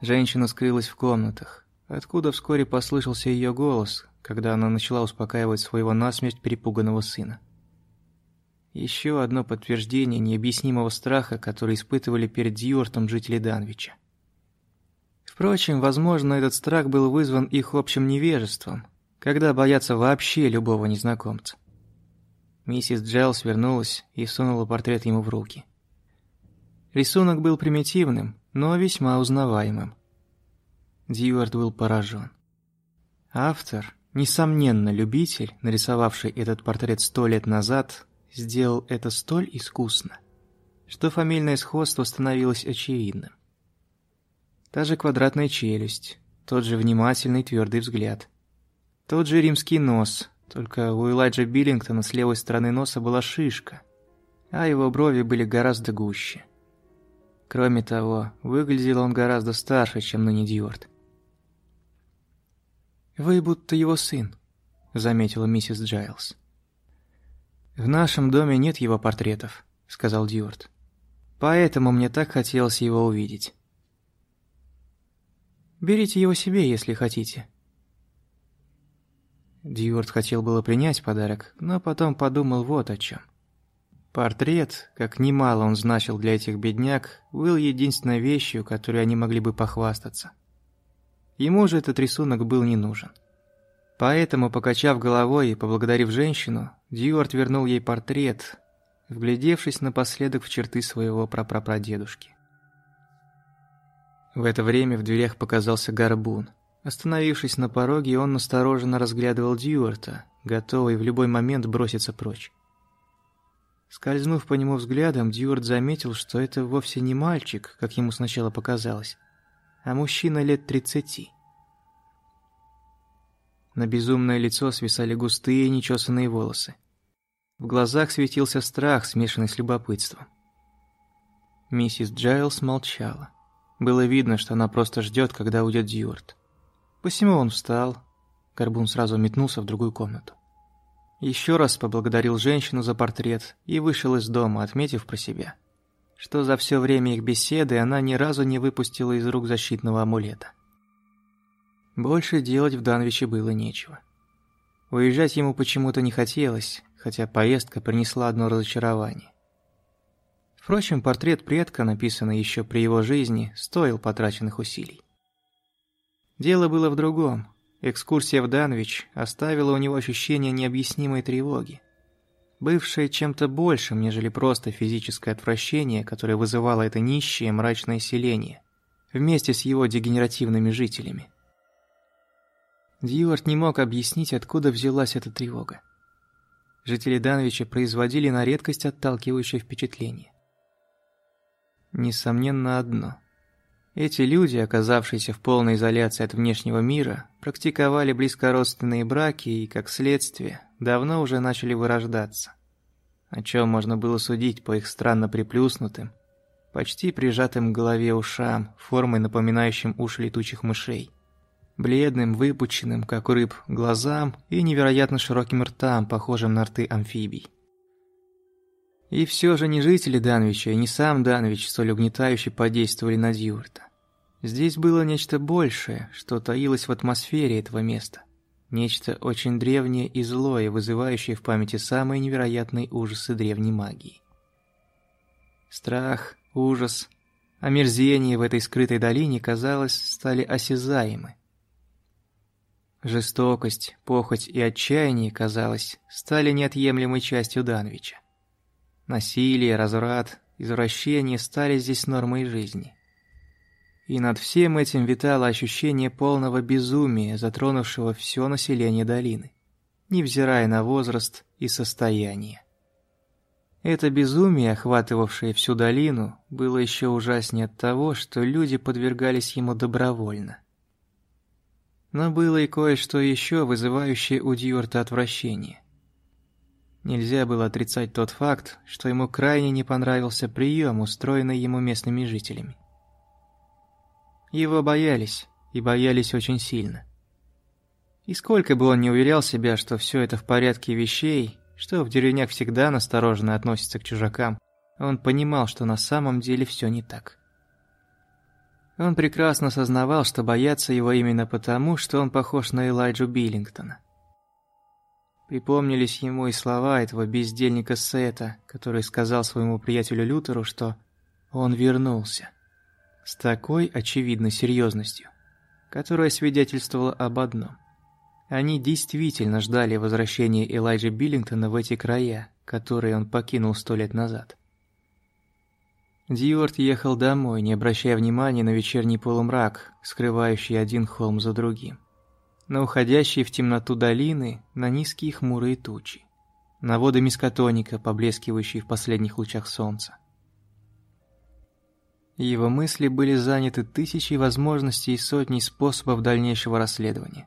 Женщина скрылась в комнатах, откуда вскоре послышался ее голос, когда она начала успокаивать своего насмерть перепуганного сына. Еще одно подтверждение необъяснимого страха, который испытывали перед Дьюартом жители Данвича. Впрочем, возможно, этот страх был вызван их общим невежеством, когда боятся вообще любого незнакомца. Миссис Джелс вернулась и сунула портрет ему в руки. Рисунок был примитивным, но весьма узнаваемым. Дьюарт был поражен. Автор, Несомненно, любитель, нарисовавший этот портрет сто лет назад, сделал это столь искусно, что фамильное сходство становилось очевидным. Та же квадратная челюсть, тот же внимательный твердый взгляд. Тот же римский нос, только у Элайджа Биллингтона с левой стороны носа была шишка, а его брови были гораздо гуще. Кроме того, выглядел он гораздо старше, чем ныне Дьюарт. «Вы будто его сын», — заметила миссис Джайлз. «В нашем доме нет его портретов», — сказал Дьюарт. «Поэтому мне так хотелось его увидеть». «Берите его себе, если хотите». Дьюарт хотел было принять подарок, но потом подумал вот о чем. Портрет, как немало он значил для этих бедняк, был единственной вещью, которой они могли бы похвастаться. Ему же этот рисунок был не нужен. Поэтому, покачав головой и поблагодарив женщину, Дьюарт вернул ей портрет, вглядевшись напоследок в черты своего прапрапрадедушки. В это время в дверях показался горбун. Остановившись на пороге, он настороженно разглядывал Дьюарта, готовый в любой момент броситься прочь. Скользнув по нему взглядом, Дьюарт заметил, что это вовсе не мальчик, как ему сначала показалось, а мужчина лет тридцати. На безумное лицо свисали густые нечесанные волосы. В глазах светился страх, смешанный с любопытством. Миссис Джайлс молчала. Было видно, что она просто ждет, когда уйдет Дьюарт. Посему он встал. Горбун сразу метнулся в другую комнату. Еще раз поблагодарил женщину за портрет и вышел из дома, отметив про себя, что за все время их беседы она ни разу не выпустила из рук защитного амулета. Больше делать в Данвиче было нечего. Уезжать ему почему-то не хотелось, хотя поездка принесла одно разочарование. Впрочем, портрет предка, написанный еще при его жизни, стоил потраченных усилий. Дело было в другом. Экскурсия в Данвич оставила у него ощущение необъяснимой тревоги, бывшее чем-то большим, нежели просто физическое отвращение, которое вызывало это нищее мрачное селение, вместе с его дегенеративными жителями. Дьюарт не мог объяснить, откуда взялась эта тревога. Жители Данвича производили на редкость отталкивающее впечатление. Несомненно одно. Эти люди, оказавшиеся в полной изоляции от внешнего мира, практиковали близкородственные браки и, как следствие, давно уже начали вырождаться. О чем можно было судить по их странно приплюснутым, почти прижатым к голове ушам, формой напоминающим уши летучих мышей, бледным, выпученным, как рыб, глазам и невероятно широким ртам, похожим на рты амфибий. И все же не жители Данвича и не сам Данвич столь угнетающе подействовали на Дьюрта. Здесь было нечто большее, что таилось в атмосфере этого места. Нечто очень древнее и злое, вызывающее в памяти самые невероятные ужасы древней магии. Страх, ужас, омерзение в этой скрытой долине, казалось, стали осязаемы. Жестокость, похоть и отчаяние, казалось, стали неотъемлемой частью Данвича. Насилие, разврат, извращение стали здесь нормой жизни. И над всем этим витало ощущение полного безумия, затронувшего все население долины, невзирая на возраст и состояние. Это безумие, охватывавшее всю долину, было еще ужаснее от того, что люди подвергались ему добровольно. Но было и кое-что еще, вызывающее у Дьюарта отвращение. Нельзя было отрицать тот факт, что ему крайне не понравился прием, устроенный ему местными жителями. Его боялись, и боялись очень сильно. И сколько бы он ни уверял себя, что все это в порядке вещей, что в деревнях всегда настороженно относятся к чужакам, он понимал, что на самом деле все не так. Он прекрасно сознавал, что боятся его именно потому, что он похож на Элайджу Биллингтона. Припомнились ему и слова этого бездельника Сета, который сказал своему приятелю Лютеру, что он вернулся. С такой очевидной серьезностью, которая свидетельствовала об одном. Они действительно ждали возвращения Элайджа Биллингтона в эти края, которые он покинул сто лет назад. Дьюарт ехал домой, не обращая внимания на вечерний полумрак, скрывающий один холм за другим на уходящие в темноту долины, на низкие хмурые тучи, на воды мискотоника, поблескивающие в последних лучах солнца. Его мысли были заняты тысячей возможностей и сотней способов дальнейшего расследования.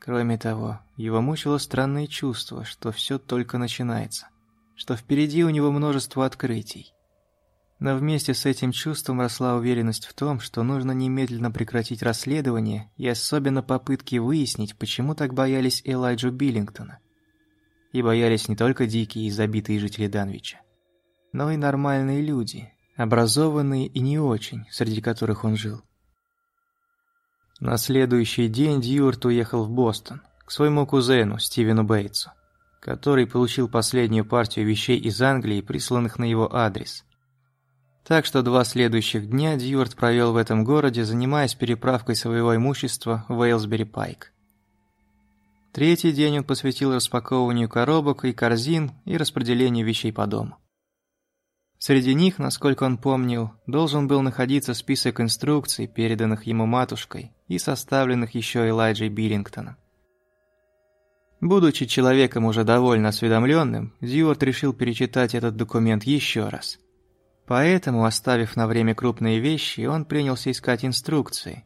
Кроме того, его мучило странное чувство, что все только начинается, что впереди у него множество открытий. Но вместе с этим чувством росла уверенность в том, что нужно немедленно прекратить расследование и особенно попытки выяснить, почему так боялись Элайджу Биллингтона. И боялись не только дикие и забитые жители Данвича, но и нормальные люди, образованные и не очень, среди которых он жил. На следующий день Дьюарт уехал в Бостон, к своему кузену Стивену Бейтсу, который получил последнюю партию вещей из Англии, присланных на его адрес. Так что два следующих дня Дьюарт провел в этом городе, занимаясь переправкой своего имущества в Уэйлсбери-Пайк. Третий день он посвятил распаковыванию коробок и корзин и распределению вещей по дому. Среди них, насколько он помнил, должен был находиться список инструкций, переданных ему матушкой и составленных еще Элайджей Биллингтоном. Будучи человеком уже довольно осведомленным, Дьюарт решил перечитать этот документ еще раз. Поэтому, оставив на время крупные вещи, он принялся искать инструкции.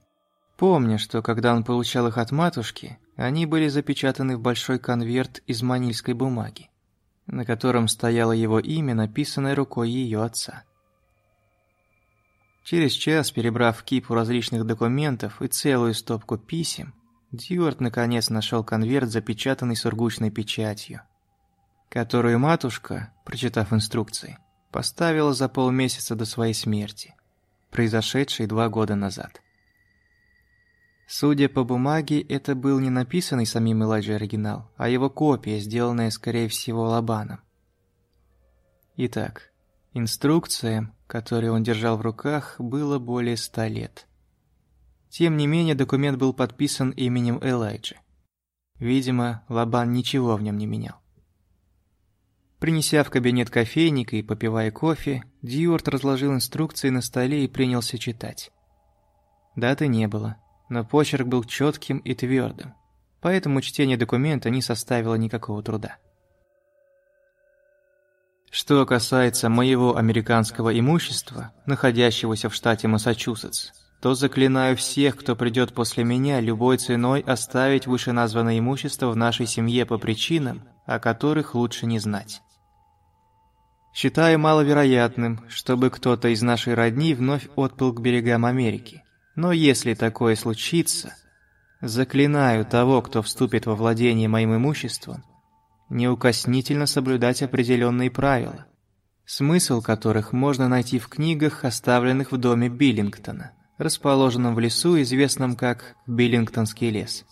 Помня, что когда он получал их от матушки, они были запечатаны в большой конверт из манильской бумаги на котором стояло его имя, написанное рукой ее отца. Через час, перебрав кипу различных документов и целую стопку писем, Дьюарт наконец нашел конверт, запечатанный сургучной печатью, которую матушка, прочитав инструкции, поставила за полмесяца до своей смерти, произошедшей два года назад. Судя по бумаге, это был не написанный самим Элайджей оригинал, а его копия, сделанная, скорее всего, Лабаном. Итак, инструкциям, которые он держал в руках, было более ста лет. Тем не менее, документ был подписан именем Элайджи. Видимо, Лабан ничего в нем не менял. Принеся в кабинет кофейник и попивая кофе, Дьюарт разложил инструкции на столе и принялся читать. Даты не было но почерк был четким и твердым, поэтому чтение документа не составило никакого труда. Что касается моего американского имущества, находящегося в штате Массачусетс, то заклинаю всех, кто придет после меня, любой ценой оставить вышеназванное имущество в нашей семье по причинам, о которых лучше не знать. Считаю маловероятным, чтобы кто-то из нашей родни вновь отплыл к берегам Америки. Но если такое случится, заклинаю того, кто вступит во владение моим имуществом, неукоснительно соблюдать определенные правила, смысл которых можно найти в книгах, оставленных в доме Биллингтона, расположенном в лесу, известном как Биллингтонский лес.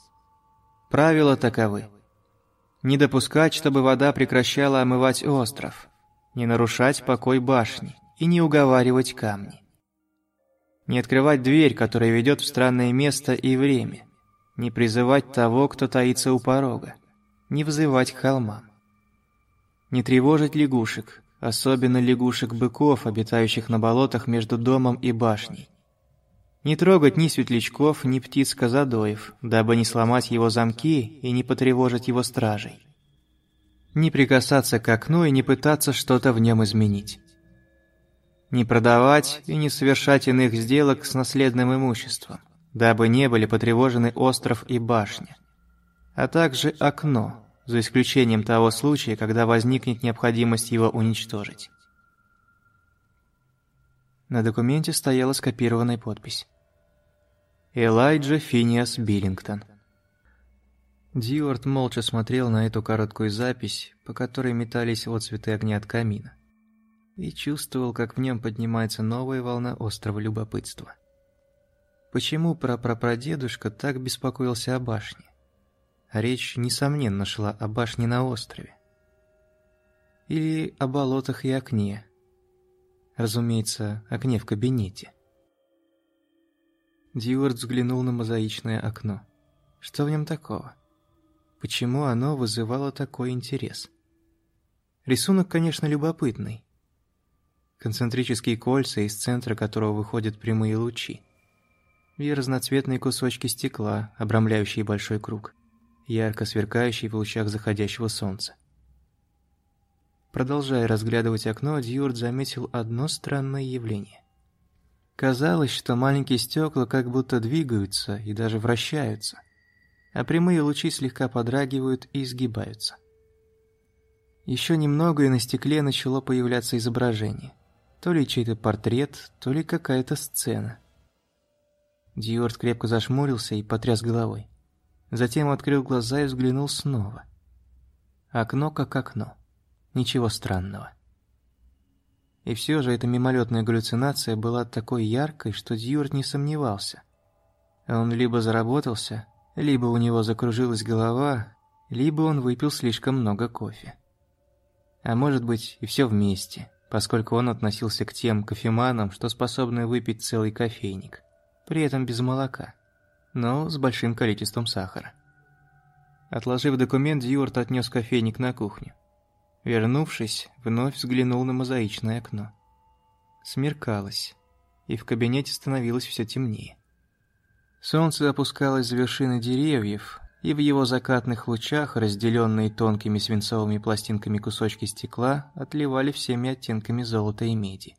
Правила таковы. Не допускать, чтобы вода прекращала омывать остров, не нарушать покой башни и не уговаривать камни. Не открывать дверь, которая ведет в странное место и время. Не призывать того, кто таится у порога. Не взывать к холмам. Не тревожить лягушек, особенно лягушек-быков, обитающих на болотах между домом и башней. Не трогать ни светлячков, ни птиц-казадоев, дабы не сломать его замки и не потревожить его стражей. Не прикасаться к окну и не пытаться что-то в нем изменить не продавать и не совершать иных сделок с наследным имуществом, дабы не были потревожены остров и башня, а также окно, за исключением того случая, когда возникнет необходимость его уничтожить. На документе стояла скопированная подпись. Элайджа Финиас Биллингтон. Дьюарт молча смотрел на эту короткую запись, по которой метались отцветы огня от камина и чувствовал, как в нем поднимается новая волна острого любопытства. Почему прапрапрадедушка так беспокоился о башне? Речь, несомненно, шла о башне на острове. Или о болотах и окне. Разумеется, окне в кабинете. Дьюард взглянул на мозаичное окно. Что в нем такого? Почему оно вызывало такой интерес? Рисунок, конечно, любопытный, концентрические кольца, из центра которого выходят прямые лучи. И разноцветные кусочки стекла, обрамляющие большой круг, ярко сверкающий в лучах заходящего солнца. Продолжая разглядывать окно, Дьюард заметил одно странное явление. Казалось, что маленькие стекла как будто двигаются и даже вращаются, а прямые лучи слегка подрагивают и изгибаются. Еще немного, и на стекле начало появляться изображение. То ли чей-то портрет, то ли какая-то сцена. Дьюарт крепко зашмурился и потряс головой. Затем открыл глаза и взглянул снова. Окно как окно. Ничего странного. И все же эта мимолетная галлюцинация была такой яркой, что Дьюарт не сомневался. Он либо заработался, либо у него закружилась голова, либо он выпил слишком много кофе. А может быть и все вместе, поскольку он относился к тем кофеманам, что способны выпить целый кофейник, при этом без молока, но с большим количеством сахара. Отложив документ, Дьюарт отнес кофейник на кухню. Вернувшись, вновь взглянул на мозаичное окно. Смеркалось, и в кабинете становилось все темнее. Солнце опускалось за вершины деревьев, и в его закатных лучах, разделенные тонкими свинцовыми пластинками кусочки стекла, отливали всеми оттенками золота и меди.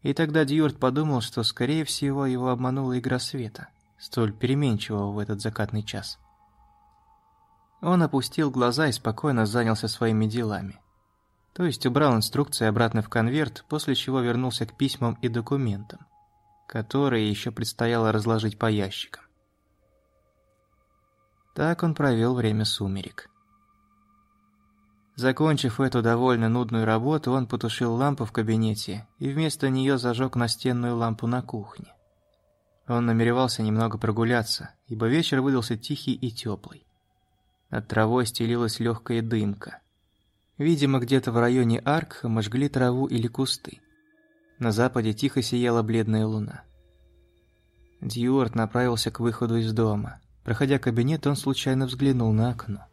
И тогда Дьюарт подумал, что, скорее всего, его обманула игра света, столь переменчивого в этот закатный час. Он опустил глаза и спокойно занялся своими делами. То есть убрал инструкции обратно в конверт, после чего вернулся к письмам и документам, которые еще предстояло разложить по ящикам. Так он провел время сумерек. Закончив эту довольно нудную работу, он потушил лампу в кабинете и вместо нее зажег настенную лампу на кухне. Он намеревался немного прогуляться, ибо вечер выдался тихий и теплый. Над травой стелилась легкая дымка. Видимо, где-то в районе Аркхема жгли траву или кусты. На западе тихо сияла бледная луна. Дьюарт направился к выходу из дома. Проходя кабинет, он случайно взглянул на окно.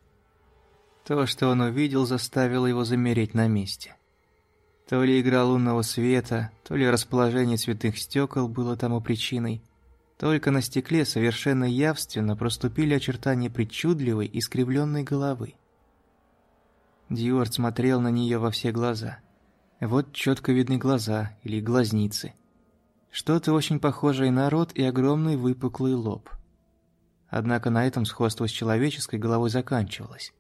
То, что он увидел, заставило его замереть на месте. То ли игра лунного света, то ли расположение цветных стекол было тому причиной – только на стекле совершенно явственно проступили очертания причудливой, искривленной головы. Дьюарт смотрел на нее во все глаза. Вот четко видны глаза или глазницы. Что-то очень похожее на рот и огромный выпуклый лоб. Однако на этом сходство с человеческой головой заканчивалось,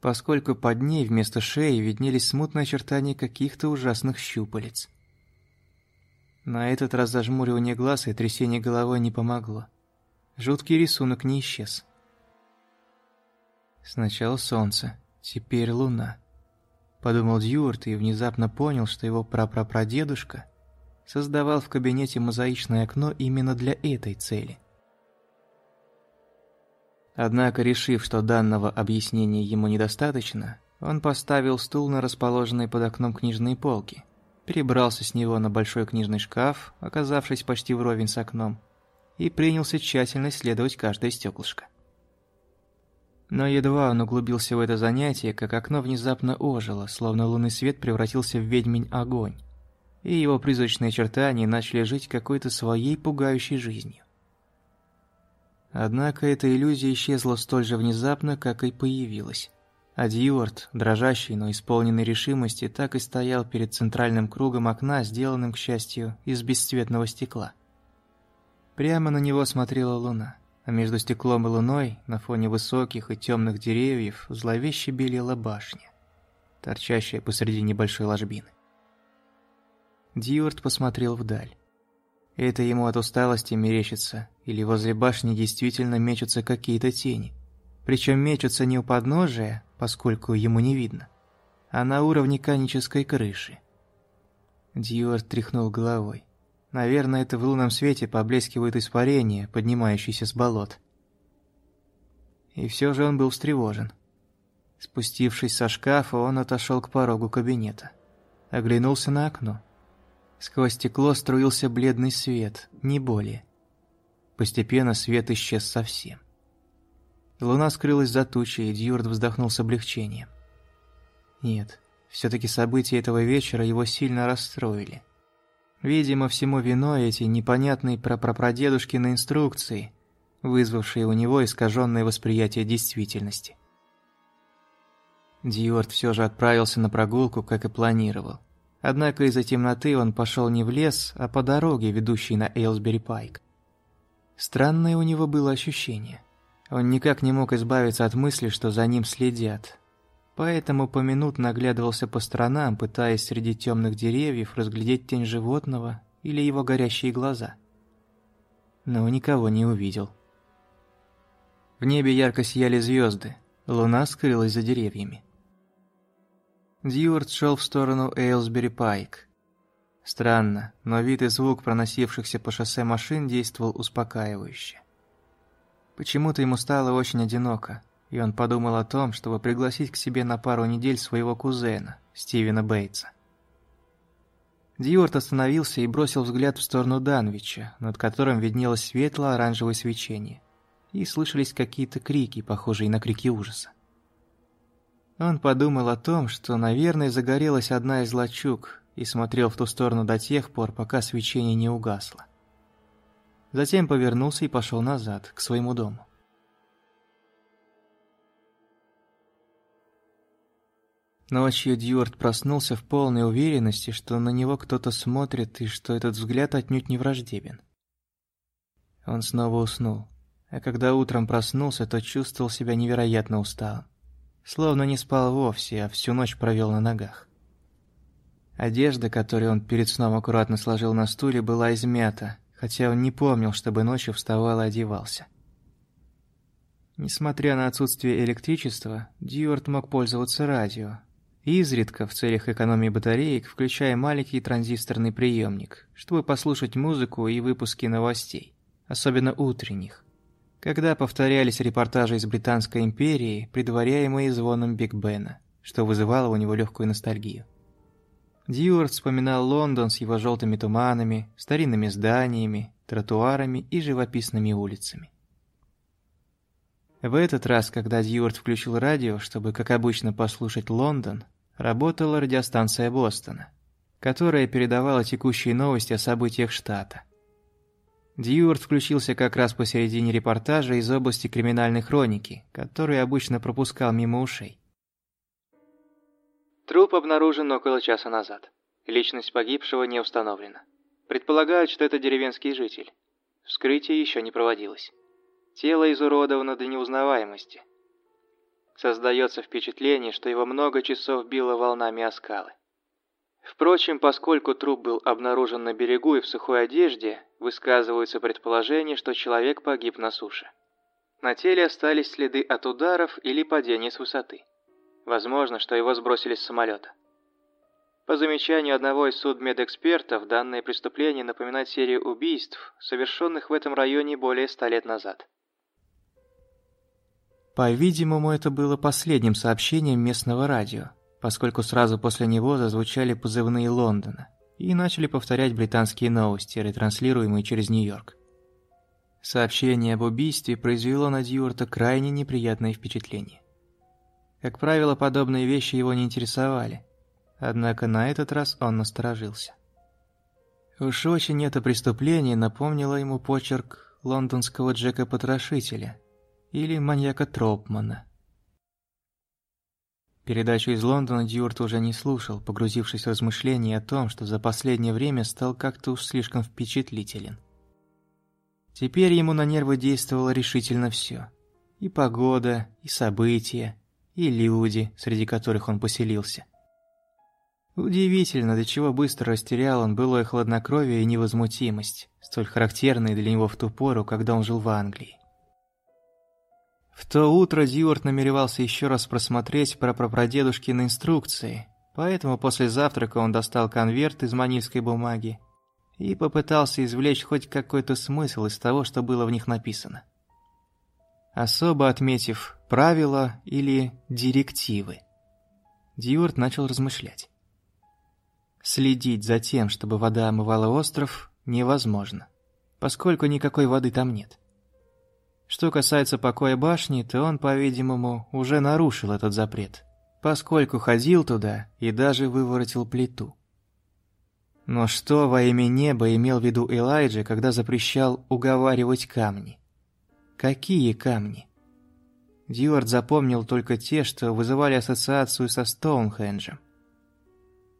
поскольку под ней вместо шеи виднелись смутные очертания каких-то ужасных щупалец. На этот раз зажмуривание глаз и трясение головой не помогло. Жуткий рисунок не исчез. Сначала солнце, теперь луна. Подумал Дьюарт и внезапно понял, что его прапрапрадедушка создавал в кабинете мозаичное окно именно для этой цели. Однако, решив, что данного объяснения ему недостаточно, он поставил стул на расположенные под окном книжные полки – перебрался с него на большой книжный шкаф, оказавшись почти вровень с окном, и принялся тщательно исследовать каждое стеклышко. Но едва он углубился в это занятие, как окно внезапно ожило, словно лунный свет превратился в ведьмин огонь, и его призрачные очертания начали жить какой-то своей пугающей жизнью. Однако эта иллюзия исчезла столь же внезапно, как и появилась. А Дьюарт, дрожащий, но исполненный решимости, так и стоял перед центральным кругом окна, сделанным, к счастью, из бесцветного стекла. Прямо на него смотрела луна, а между стеклом и луной, на фоне высоких и темных деревьев, зловеще белела башня, торчащая посреди небольшой ложбины. Дьюарт посмотрел вдаль. Это ему от усталости мерещится, или возле башни действительно мечутся какие-то тени – причем мечутся не у подножия, поскольку ему не видно, а на уровне конической крыши. Дьюарт тряхнул головой. Наверное, это в лунном свете поблескивают испарения, поднимающиеся с болот. И все же он был встревожен. Спустившись со шкафа, он отошел к порогу кабинета. Оглянулся на окно. Сквозь стекло струился бледный свет, не более. Постепенно свет исчез совсем. Луна скрылась за тучей, и Дьюард вздохнул с облегчением. Нет, все-таки события этого вечера его сильно расстроили. Видимо, всему виной эти непонятные прапрапрадедушкины инструкции, вызвавшие у него искаженное восприятие действительности. Дьюард все же отправился на прогулку, как и планировал. Однако из-за темноты он пошел не в лес, а по дороге, ведущей на Эйлсбери Пайк. Странное у него было ощущение. Он никак не мог избавиться от мысли, что за ним следят. Поэтому поминутно оглядывался по сторонам, пытаясь среди темных деревьев разглядеть тень животного или его горящие глаза. Но никого не увидел. В небе ярко сияли звезды, луна скрылась за деревьями. Дьюарт шел в сторону Эйлсбери Пайк. Странно, но вид и звук проносившихся по шоссе машин действовал успокаивающе. Почему-то ему стало очень одиноко, и он подумал о том, чтобы пригласить к себе на пару недель своего кузена, Стивена Бейтса. Дьюарт остановился и бросил взгляд в сторону Данвича, над которым виднелось светло-оранжевое свечение, и слышались какие-то крики, похожие на крики ужаса. Он подумал о том, что, наверное, загорелась одна из лачуг, и смотрел в ту сторону до тех пор, пока свечение не угасло. Затем повернулся и пошел назад, к своему дому. Ночью Дьюарт проснулся в полной уверенности, что на него кто-то смотрит и что этот взгляд отнюдь не враждебен. Он снова уснул, а когда утром проснулся, то чувствовал себя невероятно усталым. Словно не спал вовсе, а всю ночь провел на ногах. Одежда, которую он перед сном аккуратно сложил на стуле, была измята, хотя он не помнил, чтобы ночью вставал и одевался. Несмотря на отсутствие электричества, Дьюарт мог пользоваться радио. Изредка, в целях экономии батареек, включая маленький транзисторный приемник, чтобы послушать музыку и выпуски новостей, особенно утренних когда повторялись репортажи из Британской империи, предваряемые звоном Биг Бена, что вызывало у него легкую ностальгию. Дьюарт вспоминал Лондон с его желтыми туманами, старинными зданиями, тротуарами и живописными улицами. В этот раз, когда Дьюарт включил радио, чтобы, как обычно, послушать Лондон, работала радиостанция Бостона, которая передавала текущие новости о событиях штата – Дьюарт включился как раз посередине репортажа из области криминальной хроники, который обычно пропускал мимо ушей. Труп обнаружен около часа назад. Личность погибшего не установлена. Предполагают, что это деревенский житель. Вскрытие еще не проводилось. Тело изуродовано до неузнаваемости. Создается впечатление, что его много часов било волнами о скалы. Впрочем, поскольку труп был обнаружен на берегу и в сухой одежде, высказываются предположения, что человек погиб на суше. На теле остались следы от ударов или падения с высоты. Возможно, что его сбросили с самолета. По замечанию одного из судмедэкспертов, данное преступление напоминает серию убийств, совершенных в этом районе более ста лет назад. По-видимому, это было последним сообщением местного радио поскольку сразу после него зазвучали позывные Лондона и начали повторять британские новости, ретранслируемые через Нью-Йорк. Сообщение об убийстве произвело на Дьюарта крайне неприятное впечатление. Как правило, подобные вещи его не интересовали, однако на этот раз он насторожился. Уж очень это преступление напомнило ему почерк лондонского Джека-потрошителя или маньяка Тропмана – Передачу из Лондона Дьюарт уже не слушал, погрузившись в размышления о том, что за последнее время стал как-то уж слишком впечатлителен. Теперь ему на нервы действовало решительно все: И погода, и события, и люди, среди которых он поселился. Удивительно, до чего быстро растерял он былое хладнокровие и невозмутимость, столь характерные для него в ту пору, когда он жил в Англии. В то утро Дьюарт намеревался еще раз просмотреть про прапрадедушкины инструкции, поэтому после завтрака он достал конверт из манильской бумаги и попытался извлечь хоть какой-то смысл из того, что было в них написано. Особо отметив правила или директивы, Дьюарт начал размышлять. Следить за тем, чтобы вода омывала остров, невозможно, поскольку никакой воды там нет. Что касается покоя башни, то он, по-видимому, уже нарушил этот запрет, поскольку ходил туда и даже выворотил плиту. Но что во имя неба имел в виду Элайджа, когда запрещал уговаривать камни? Какие камни? Дьюард запомнил только те, что вызывали ассоциацию со Стоунхенджем.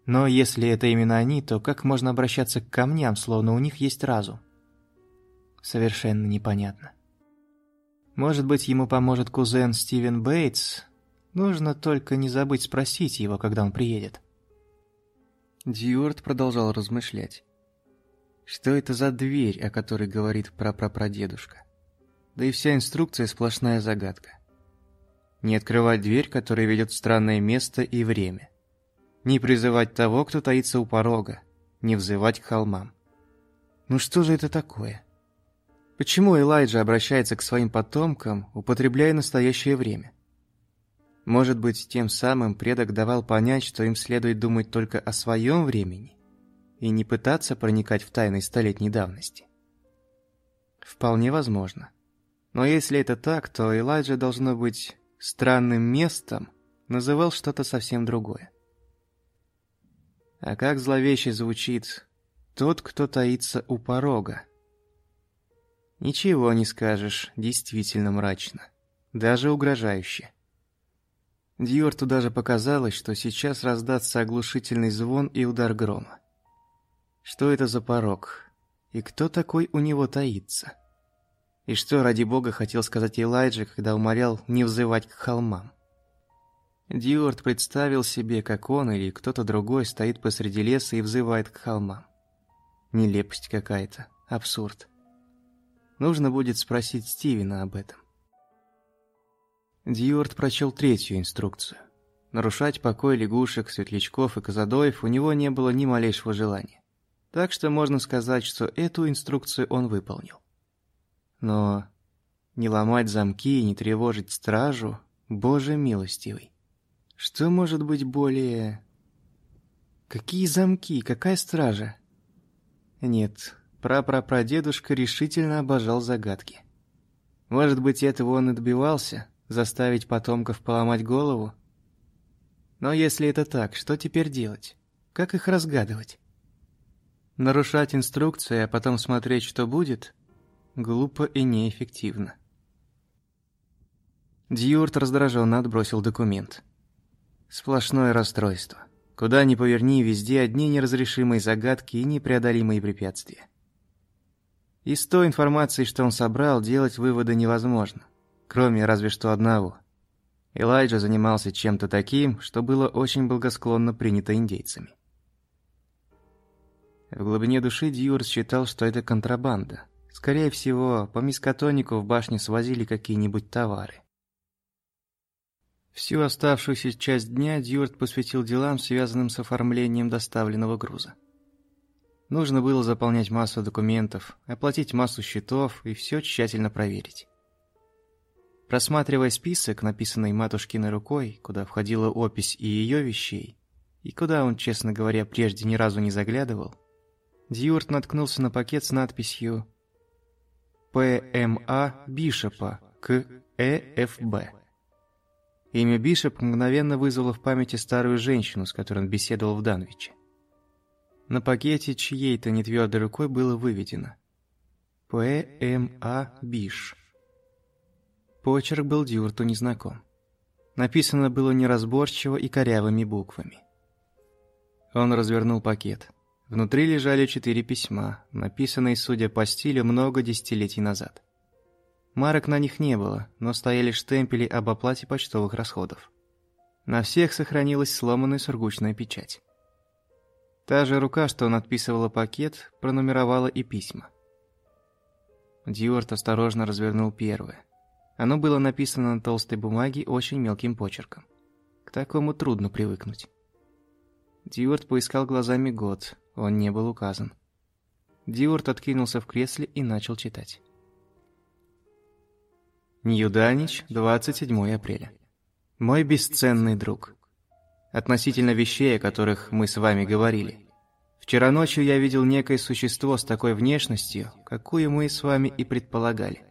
Но если это именно они, то как можно обращаться к камням, словно у них есть разум? Совершенно непонятно. Может быть, ему поможет кузен Стивен Бейтс? Нужно только не забыть спросить его, когда он приедет. Дьюарт продолжал размышлять. Что это за дверь, о которой говорит прапрапрадедушка? Да и вся инструкция сплошная загадка. Не открывать дверь, которая ведет в странное место и время. Не призывать того, кто таится у порога. Не взывать к холмам. Ну что же это такое? Почему Элайджа обращается к своим потомкам, употребляя настоящее время? Может быть, тем самым предок давал понять, что им следует думать только о своем времени и не пытаться проникать в тайны столетней давности? Вполне возможно. Но если это так, то Элайджа должно быть странным местом, называл что-то совсем другое. А как зловеще звучит «тот, кто таится у порога». Ничего не скажешь, действительно мрачно. Даже угрожающе. Дьюарту даже показалось, что сейчас раздастся оглушительный звон и удар грома. Что это за порог? И кто такой у него таится? И что, ради бога, хотел сказать Элайджа, когда умолял не взывать к холмам? Дьюарт представил себе, как он или кто-то другой стоит посреди леса и взывает к холмам. Нелепость какая-то, абсурд. Нужно будет спросить Стивена об этом. Дьюарт прочел третью инструкцию. Нарушать покой лягушек, светлячков и козадоев у него не было ни малейшего желания. Так что можно сказать, что эту инструкцию он выполнил. Но не ломать замки и не тревожить стражу, Боже милостивый. Что может быть более... Какие замки, какая стража? Нет, прапрапрадедушка решительно обожал загадки. Может быть, этого он и добивался, заставить потомков поломать голову? Но если это так, что теперь делать? Как их разгадывать? Нарушать инструкции, а потом смотреть, что будет? Глупо и неэффективно. Дьюрт раздраженно отбросил документ. Сплошное расстройство. Куда ни поверни, везде одни неразрешимые загадки и непреодолимые препятствия. Из той информации, что он собрал, делать выводы невозможно. Кроме разве что одного. Элайджа занимался чем-то таким, что было очень благосклонно принято индейцами. В глубине души Дьюр считал, что это контрабанда. Скорее всего, по мискотонику в башне свозили какие-нибудь товары. Всю оставшуюся часть дня Дьюарт посвятил делам, связанным с оформлением доставленного груза. Нужно было заполнять массу документов, оплатить массу счетов и все тщательно проверить. Просматривая список, написанный матушкиной рукой, куда входила опись и ее вещей, и куда он, честно говоря, прежде ни разу не заглядывал, Дьюарт наткнулся на пакет с надписью «ПМА Бишопа к ЭФБ». Имя Бишоп мгновенно вызвало в памяти старую женщину, с которой он беседовал в Данвиче. На пакете чьей-то нетвердой рукой было выведено «П.М.А. Биш». Почерк был Дюрту незнаком. Написано было неразборчиво и корявыми буквами. Он развернул пакет. Внутри лежали четыре письма, написанные, судя по стилю, много десятилетий назад. Марок на них не было, но стояли штемпели об оплате почтовых расходов. На всех сохранилась сломанная сургучная печать. Та же рука, что надписывала пакет, пронумеровала и письма. Дьюарт осторожно развернул первое. Оно было написано на толстой бумаге очень мелким почерком. К такому трудно привыкнуть. Дьюарт поискал глазами год, он не был указан. Дьюарт откинулся в кресле и начал читать. Ньюданич, 27 апреля. Мой бесценный друг. Относительно вещей, о которых мы с вами говорили. Вчера ночью я видел некое существо с такой внешностью, какую мы с вами и предполагали.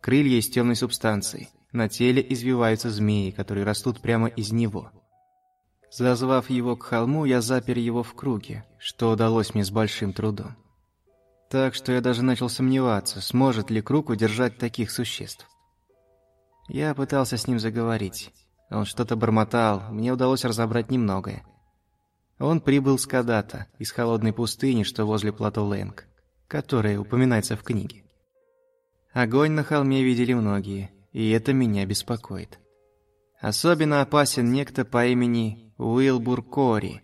Крылья из темной субстанции. На теле извиваются змеи, которые растут прямо из него. Зазвав его к холму, я запер его в круге, что удалось мне с большим трудом. Так что я даже начал сомневаться, сможет ли круг удержать таких существ. Я пытался с ним заговорить. Он что-то бормотал, мне удалось разобрать немногое. Он прибыл с Кадата, из холодной пустыни, что возле плато Лэнг, которая упоминается в книге. Огонь на холме видели многие, и это меня беспокоит. Особенно опасен некто по имени Уилбур Кори,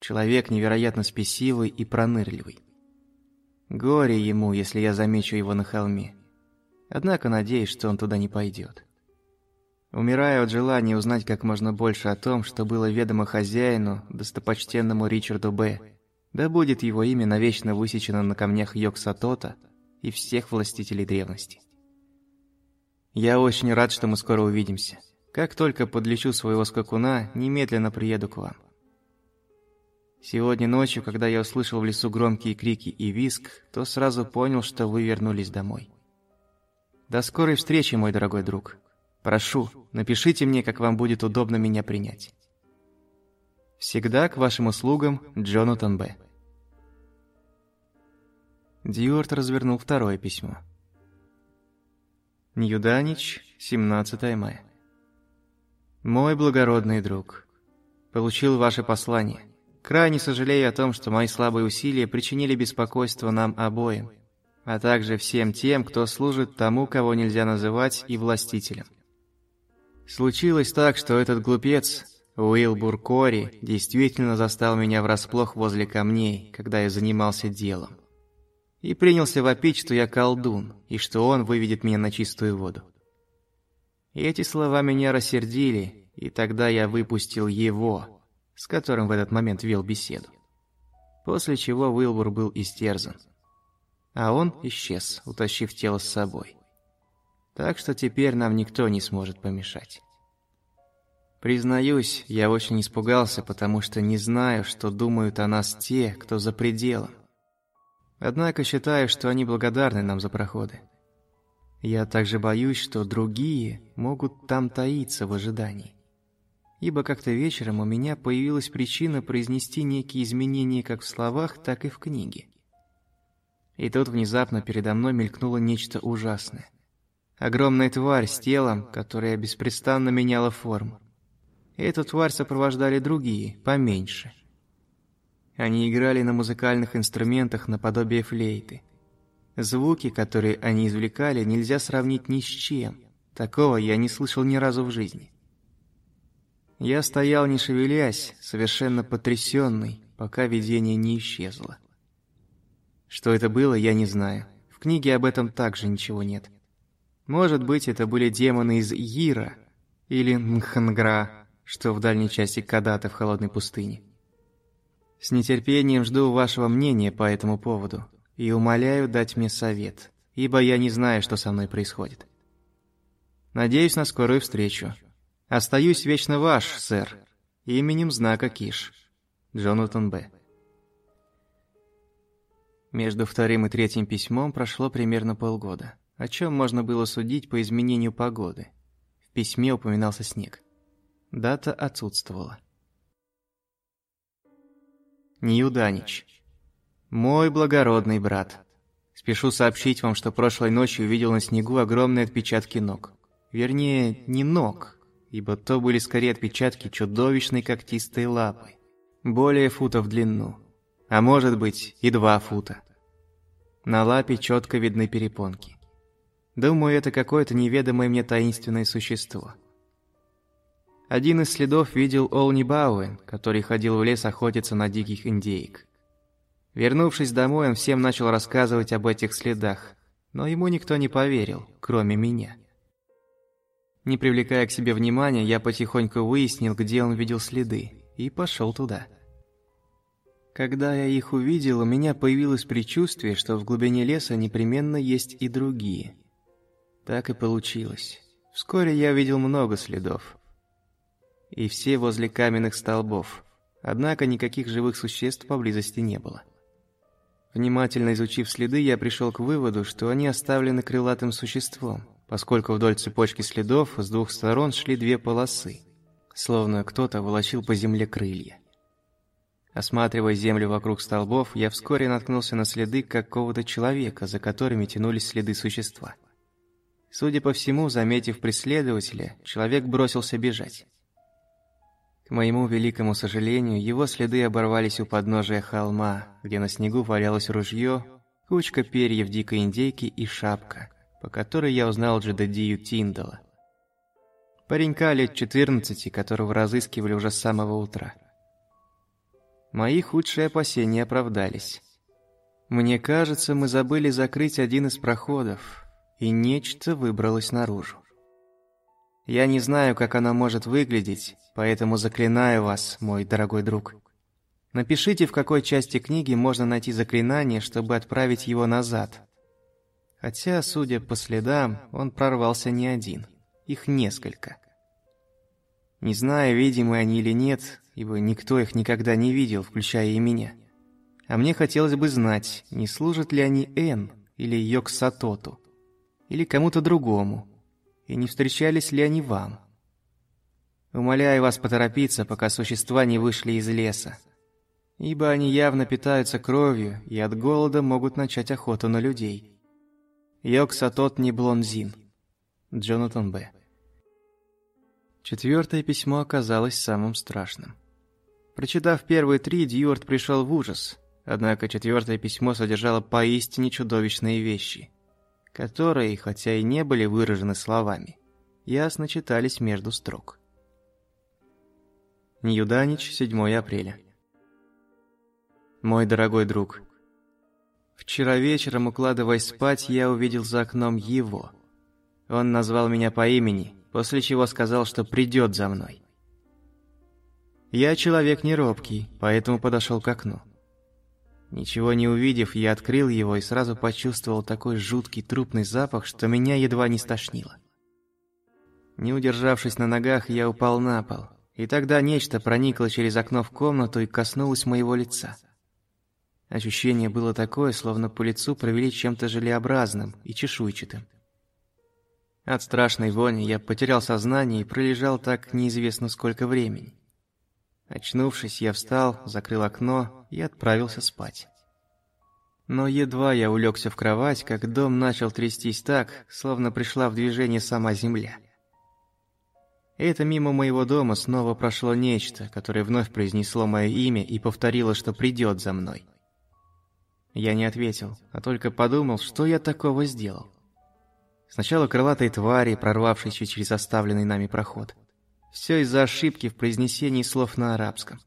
человек невероятно спесивый и пронырливый. Горе ему, если я замечу его на холме. Однако надеюсь, что он туда не пойдет. Умираю от желания узнать как можно больше о том, что было ведомо хозяину, достопочтенному Ричарду Б. Да будет его имя навечно высечено на камнях Йоксатота и всех властителей древности. Я очень рад, что мы скоро увидимся. Как только подлечу своего скакуна, немедленно приеду к вам. Сегодня ночью, когда я услышал в лесу громкие крики и визг, то сразу понял, что вы вернулись домой. До скорой встречи, мой дорогой друг. Прошу, напишите мне, как вам будет удобно меня принять. Всегда к вашим услугам, Джонатан Б. Дьюарт развернул второе письмо. Ньюданич, 17 мая. Мой благородный друг, получил ваше послание. Крайне сожалею о том, что мои слабые усилия причинили беспокойство нам обоим, а также всем тем, кто служит тому, кого нельзя называть и властителем. Случилось так, что этот глупец, Уилбур Кори, действительно застал меня врасплох возле камней, когда я занимался делом и принялся вопить, что я колдун, и что он выведет меня на чистую воду. И эти слова меня рассердили, и тогда я выпустил его, с которым в этот момент вел беседу. После чего Уилбур был истерзан. А он исчез, утащив тело с собой. Так что теперь нам никто не сможет помешать. Признаюсь, я очень испугался, потому что не знаю, что думают о нас те, кто за пределом. Однако считаю, что они благодарны нам за проходы. Я также боюсь, что другие могут там таиться в ожидании. Ибо как-то вечером у меня появилась причина произнести некие изменения как в словах, так и в книге. И тут внезапно передо мной мелькнуло нечто ужасное. Огромная тварь с телом, которая беспрестанно меняла форму. Эту тварь сопровождали другие, поменьше. Они играли на музыкальных инструментах наподобие флейты. Звуки, которые они извлекали, нельзя сравнить ни с чем. Такого я не слышал ни разу в жизни. Я стоял не шевелясь, совершенно потрясенный, пока видение не исчезло. Что это было, я не знаю. В книге об этом также ничего нет. Может быть, это были демоны из Ира или Нхангра, что в дальней части Кадата в холодной пустыне. С нетерпением жду вашего мнения по этому поводу и умоляю дать мне совет, ибо я не знаю, что со мной происходит. Надеюсь на скорую встречу. Остаюсь вечно ваш, сэр, именем знака Киш. Джонатан Б. Между вторым и третьим письмом прошло примерно полгода, о чем можно было судить по изменению погоды. В письме упоминался снег. Дата отсутствовала. Ньюданич. Мой благородный брат. Спешу сообщить вам, что прошлой ночью увидел на снегу огромные отпечатки ног. Вернее, не ног, ибо то были скорее отпечатки чудовищной когтистой лапы. Более фута в длину. А может быть и два фута. На лапе четко видны перепонки. Думаю, это какое-то неведомое мне таинственное существо. Один из следов видел Олни Бауэн, который ходил в лес охотиться на диких индейк. Вернувшись домой, он всем начал рассказывать об этих следах, но ему никто не поверил, кроме меня. Не привлекая к себе внимания, я потихоньку выяснил, где он видел следы, и пошел туда. Когда я их увидел, у меня появилось предчувствие, что в глубине леса непременно есть и другие. Так и получилось. Вскоре я видел много следов и все возле каменных столбов. Однако никаких живых существ поблизости не было. Внимательно изучив следы, я пришел к выводу, что они оставлены крылатым существом, поскольку вдоль цепочки следов с двух сторон шли две полосы, словно кто-то волочил по земле крылья. Осматривая землю вокруг столбов, я вскоре наткнулся на следы какого-то человека, за которыми тянулись следы существа. Судя по всему, заметив преследователя, человек бросился бежать. К моему великому сожалению, его следы оборвались у подножия холма, где на снегу валялось ружье, кучка перьев дикой индейки и шапка, по которой я узнал Джедадию Тиндала. Паренька лет 14, которого разыскивали уже с самого утра. Мои худшие опасения оправдались. Мне кажется, мы забыли закрыть один из проходов, и нечто выбралось наружу. Я не знаю, как оно может выглядеть, поэтому заклинаю вас, мой дорогой друг. Напишите, в какой части книги можно найти заклинание, чтобы отправить его назад. Хотя, судя по следам, он прорвался не один. Их несколько. Не знаю, видимы они или нет, ибо никто их никогда не видел, включая и меня. А мне хотелось бы знать, не служат ли они Эн или Йоксатоту, или кому-то другому, и не встречались ли они вам. Умоляю вас поторопиться, пока существа не вышли из леса, ибо они явно питаются кровью и от голода могут начать охоту на людей. Йоксатот не Блонзин. Джонатан Б. Четвертое письмо оказалось самым страшным. Прочитав первые три, Дьюарт пришел в ужас. Однако четвертое письмо содержало поистине чудовищные вещи, которые, хотя и не были выражены словами, ясно читались между строк. Ньюданич, 7 апреля. Мой дорогой друг, вчера вечером, укладываясь спать, я увидел за окном его. Он назвал меня по имени, после чего сказал, что придет за мной. Я человек не робкий, поэтому подошел к окну. Ничего не увидев, я открыл его и сразу почувствовал такой жуткий трупный запах, что меня едва не стошнило. Не удержавшись на ногах, я упал на пол, и тогда нечто проникло через окно в комнату и коснулось моего лица. Ощущение было такое, словно по лицу провели чем-то желеобразным и чешуйчатым. От страшной вони я потерял сознание и пролежал так неизвестно сколько времени. Очнувшись, я встал, закрыл окно и отправился спать. Но едва я улегся в кровать, как дом начал трястись так, словно пришла в движение сама земля. Это мимо моего дома снова прошло нечто, которое вновь произнесло мое имя и повторило, что придет за мной. Я не ответил, а только подумал, что я такого сделал. Сначала крылатые твари, прорвавшиеся через оставленный нами проход – все из-за ошибки в произнесении слов на арабском.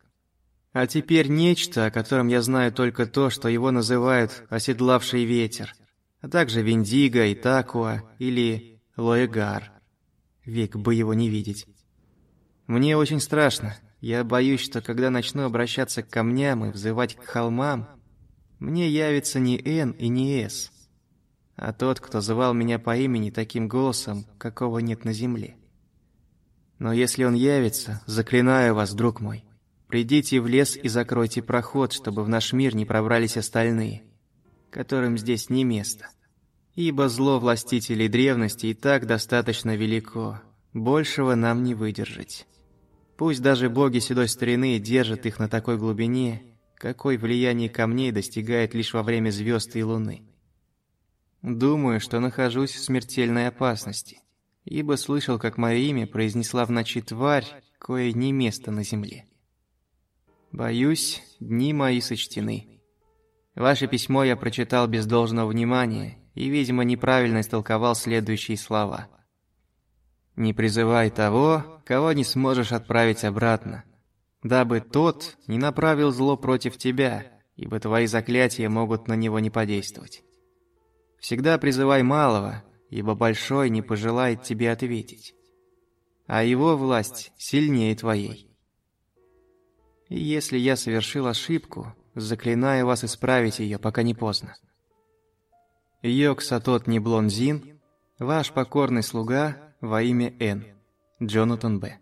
А теперь нечто, о котором я знаю только то, что его называют «оседлавший ветер», а также «виндиго» и «такуа» или «лоэгар». Век бы его не видеть. Мне очень страшно. Я боюсь, что когда начну обращаться к камням и взывать к холмам, мне явится не Н и не С, а тот, кто звал меня по имени таким голосом, какого нет на земле. Но если он явится, заклинаю вас, друг мой, придите в лес и закройте проход, чтобы в наш мир не пробрались остальные, которым здесь не место. Ибо зло властителей древности и так достаточно велико, большего нам не выдержать. Пусть даже боги седой старины держат их на такой глубине, какой влияние камней достигает лишь во время звезд и луны. Думаю, что нахожусь в смертельной опасности ибо слышал, как мое имя произнесла в ночи тварь, кое не место на земле. Боюсь, дни мои сочтены. Ваше письмо я прочитал без должного внимания и, видимо, неправильно истолковал следующие слова. «Не призывай того, кого не сможешь отправить обратно, дабы тот не направил зло против тебя, ибо твои заклятия могут на него не подействовать. Всегда призывай малого, ибо большой не пожелает тебе ответить, а его власть сильнее твоей. Если я совершил ошибку, заклинаю вас исправить ее, пока не поздно. Йоксатот Неблонзин, ваш покорный слуга во имя Н. Джонатан Б.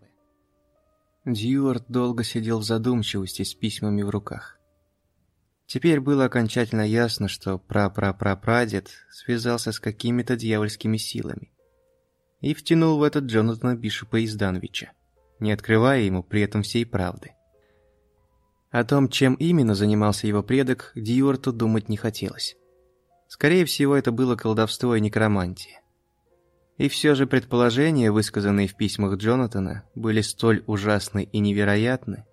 Дьюарт долго сидел в задумчивости с письмами в руках. Теперь было окончательно ясно, что прапрапрапрадед связался с какими-то дьявольскими силами. И втянул в этот Джонатана Бишопа из Данвича, не открывая ему при этом всей правды. О том, чем именно занимался его предок, Дьюарту думать не хотелось. Скорее всего, это было колдовство и некромантия. И все же предположения, высказанные в письмах Джонатана, были столь ужасны и невероятны,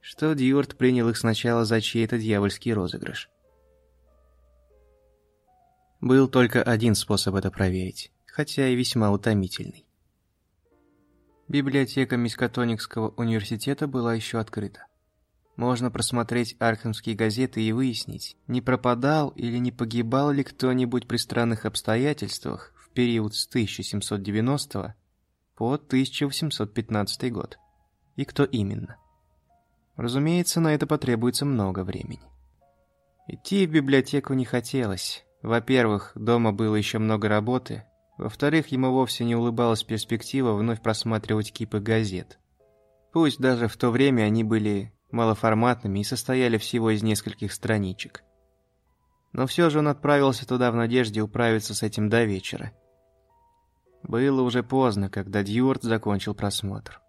что Дьюарт принял их сначала за чей-то дьявольский розыгрыш. Был только один способ это проверить, хотя и весьма утомительный. Библиотека Мискатоникского университета была еще открыта. Можно просмотреть архамские газеты и выяснить, не пропадал или не погибал ли кто-нибудь при странных обстоятельствах в период с 1790 по 1815 год. И кто именно. Разумеется, на это потребуется много времени. Идти в библиотеку не хотелось. Во-первых, дома было еще много работы. Во-вторых, ему вовсе не улыбалась перспектива вновь просматривать кипы газет. Пусть даже в то время они были малоформатными и состояли всего из нескольких страничек. Но все же он отправился туда в надежде управиться с этим до вечера. Было уже поздно, когда Дьюарт закончил просмотр.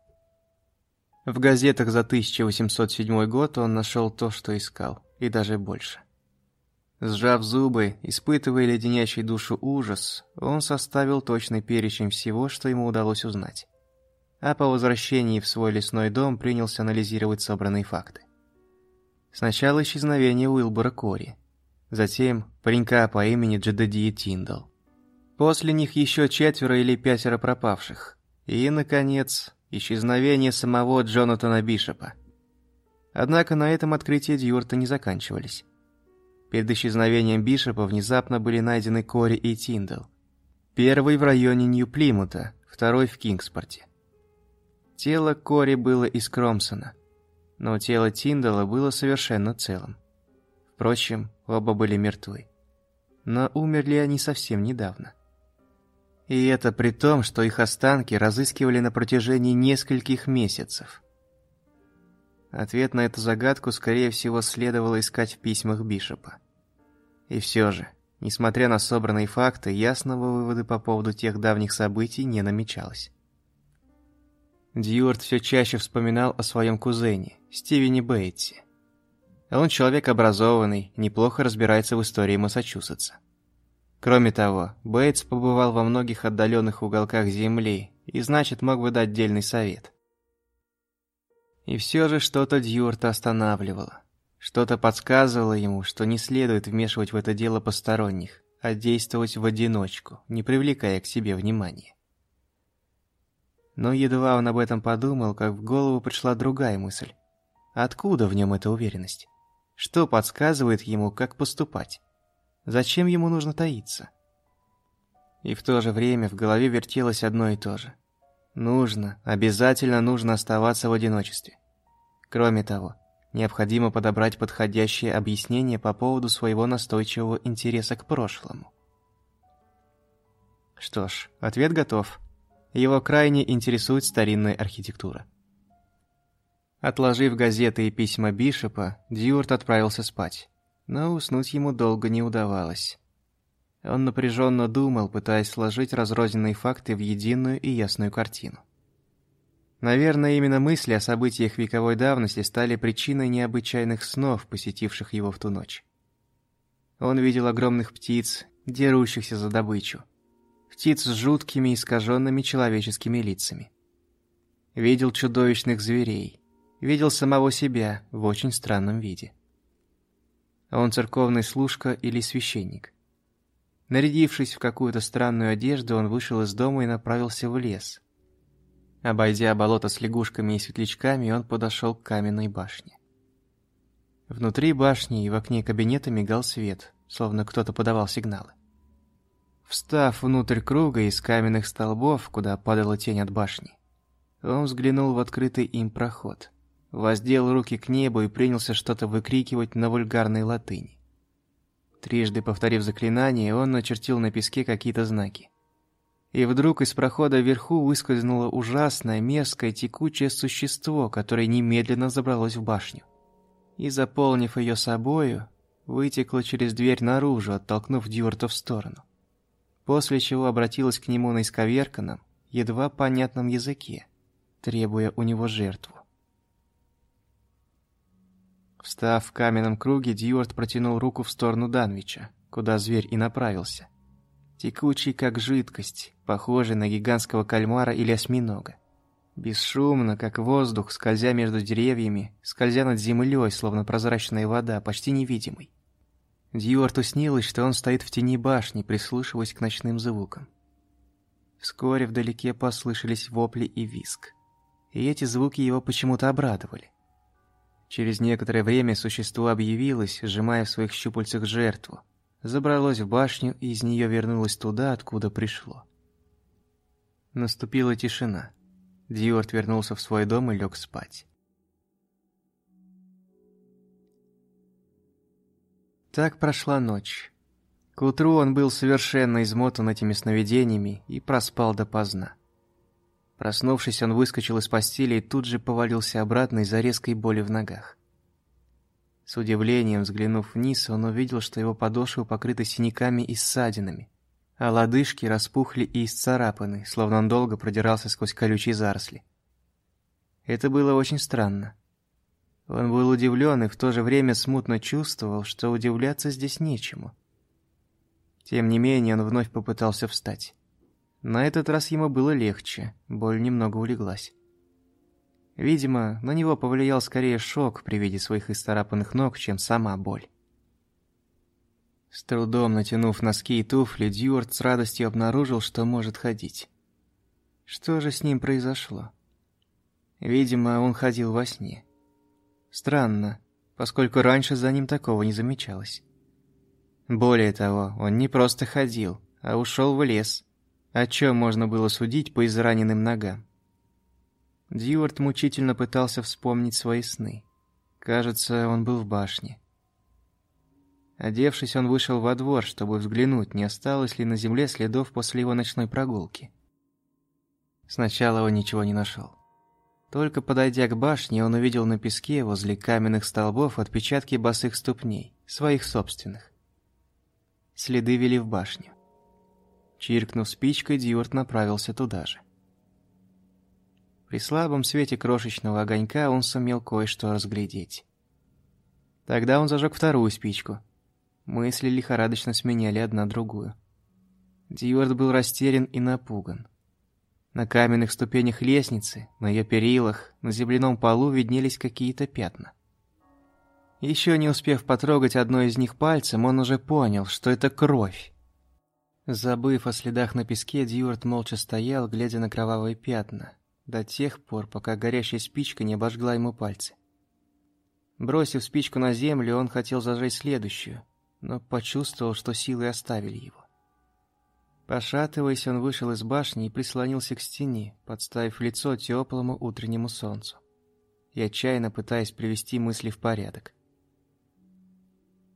В газетах за 1807 год он нашел то, что искал, и даже больше. Сжав зубы, испытывая леденящий душу ужас, он составил точный перечень всего, что ему удалось узнать а по возвращении в свой лесной дом принялся анализировать собранные факты. Сначала исчезновение Уилбора Кори, затем паренька по имени Джедедия Тиндал. После них еще четверо или пятеро пропавших. И, наконец, исчезновение самого Джонатана Бишопа. Однако на этом открытия Дьюрта не заканчивались. Перед исчезновением Бишопа внезапно были найдены Кори и Тиндал. Первый в районе Нью-Плимута, второй в Кингспорте. Тело Кори было из Кромсона, но тело Тиндала было совершенно целым. Впрочем, оба были мертвы. Но умерли они совсем недавно. И это при том, что их останки разыскивали на протяжении нескольких месяцев. Ответ на эту загадку, скорее всего, следовало искать в письмах Бишопа. И все же, несмотря на собранные факты, ясного вывода по поводу тех давних событий не намечалось. Дьюарт все чаще вспоминал о своем кузене, Стивене Бейтсе. Он человек образованный, неплохо разбирается в истории Массачусетса. Кроме того, Бейтс побывал во многих отдаленных уголках Земли и, значит, мог бы дать дельный совет. И все же что-то Дьюарта останавливало. Что-то подсказывало ему, что не следует вмешивать в это дело посторонних, а действовать в одиночку, не привлекая к себе внимания. Но едва он об этом подумал, как в голову пришла другая мысль. Откуда в нем эта уверенность? Что подсказывает ему, как поступать? Зачем ему нужно таиться? И в то же время в голове вертелось одно и то же. Нужно, обязательно нужно оставаться в одиночестве. Кроме того, необходимо подобрать подходящее объяснение по поводу своего настойчивого интереса к прошлому. Что ж, ответ готов. Его крайне интересует старинная архитектура. Отложив газеты и письма Бишопа, Дьюарт отправился спать. Но уснуть ему долго не удавалось. Он напряженно думал, пытаясь сложить разрозненные факты в единую и ясную картину. Наверное, именно мысли о событиях вековой давности стали причиной необычайных снов, посетивших его в ту ночь. Он видел огромных птиц, дерущихся за добычу, птиц с жуткими искаженными человеческими лицами. Видел чудовищных зверей, видел самого себя в очень странном виде. Он церковный служка или священник. Нарядившись в какую-то странную одежду, он вышел из дома и направился в лес. Обойдя болото с лягушками и светлячками, он подошел к каменной башне. Внутри башни и в окне кабинета мигал свет, словно кто-то подавал сигналы. Встав внутрь круга из каменных столбов, куда падала тень от башни, он взглянул в открытый им проход, воздел руки к небу и принялся что-то выкрикивать на вульгарной латыни. Трижды повторив заклинание, он начертил на песке какие-то знаки. И вдруг из прохода вверху выскользнуло ужасное, мерзкое, текучее существо, которое немедленно забралось в башню. И, заполнив ее собою, вытекло через дверь наружу, оттолкнув Дюарта в сторону после чего обратилась к нему на исковерканном, едва понятном языке, требуя у него жертву. Встав в каменном круге, Дьюарт протянул руку в сторону Данвича, куда зверь и направился. текучий как жидкость, похожий на гигантского кальмара или осьминога. Бесшумно, как воздух, скользя между деревьями, скользя над землей, словно прозрачная вода, почти невидимый. Дьюарту снилось, что он стоит в тени башни, прислушиваясь к ночным звукам. Вскоре вдалеке послышались вопли и визг. И эти звуки его почему-то обрадовали. Через некоторое время существо объявилось, сжимая в своих щупальцах жертву. Забралось в башню и из нее вернулось туда, откуда пришло. Наступила тишина. Дьюарт вернулся в свой дом и лег спать. Так прошла ночь. К утру он был совершенно измотан этими сновидениями и проспал допоздна. Проснувшись, он выскочил из постели и тут же повалился обратно из-за резкой боли в ногах. С удивлением взглянув вниз, он увидел, что его подошвы покрыты синяками и ссадинами, а лодыжки распухли и исцарапаны, словно он долго продирался сквозь колючие заросли. Это было очень странно. Он был удивлен и в то же время смутно чувствовал, что удивляться здесь нечему. Тем не менее, он вновь попытался встать. На этот раз ему было легче, боль немного улеглась. Видимо, на него повлиял скорее шок при виде своих исцарапанных ног, чем сама боль. С трудом натянув носки и туфли, Дьюарт с радостью обнаружил, что может ходить. Что же с ним произошло? Видимо, он ходил во сне. Странно, поскольку раньше за ним такого не замечалось. Более того, он не просто ходил, а ушел в лес, о чем можно было судить по израненным ногам. Дьюарт мучительно пытался вспомнить свои сны. Кажется, он был в башне. Одевшись, он вышел во двор, чтобы взглянуть, не осталось ли на земле следов после его ночной прогулки. Сначала он ничего не нашел. Только подойдя к башне, он увидел на песке возле каменных столбов отпечатки босых ступней, своих собственных. Следы вели в башню. Чиркнув спичкой, Дьюарт направился туда же. При слабом свете крошечного огонька он сумел кое-что разглядеть. Тогда он зажег вторую спичку, Мысли лихорадочно сменяли одна другую. Дьюард был растерян и напуган. На каменных ступенях лестницы, на ее перилах, на земляном полу виднелись какие-то пятна. Еще не успев потрогать одно из них пальцем, он уже понял, что это кровь. Забыв о следах на песке, Дьюард молча стоял, глядя на кровавые пятна, до тех пор, пока горящая спичка не обожгла ему пальцы. Бросив спичку на землю, он хотел зажечь следующую, но почувствовал, что силы оставили его. Пошатываясь, он вышел из башни и прислонился к стене, подставив лицо теплому утреннему солнцу, и отчаянно пытаясь привести мысли в порядок.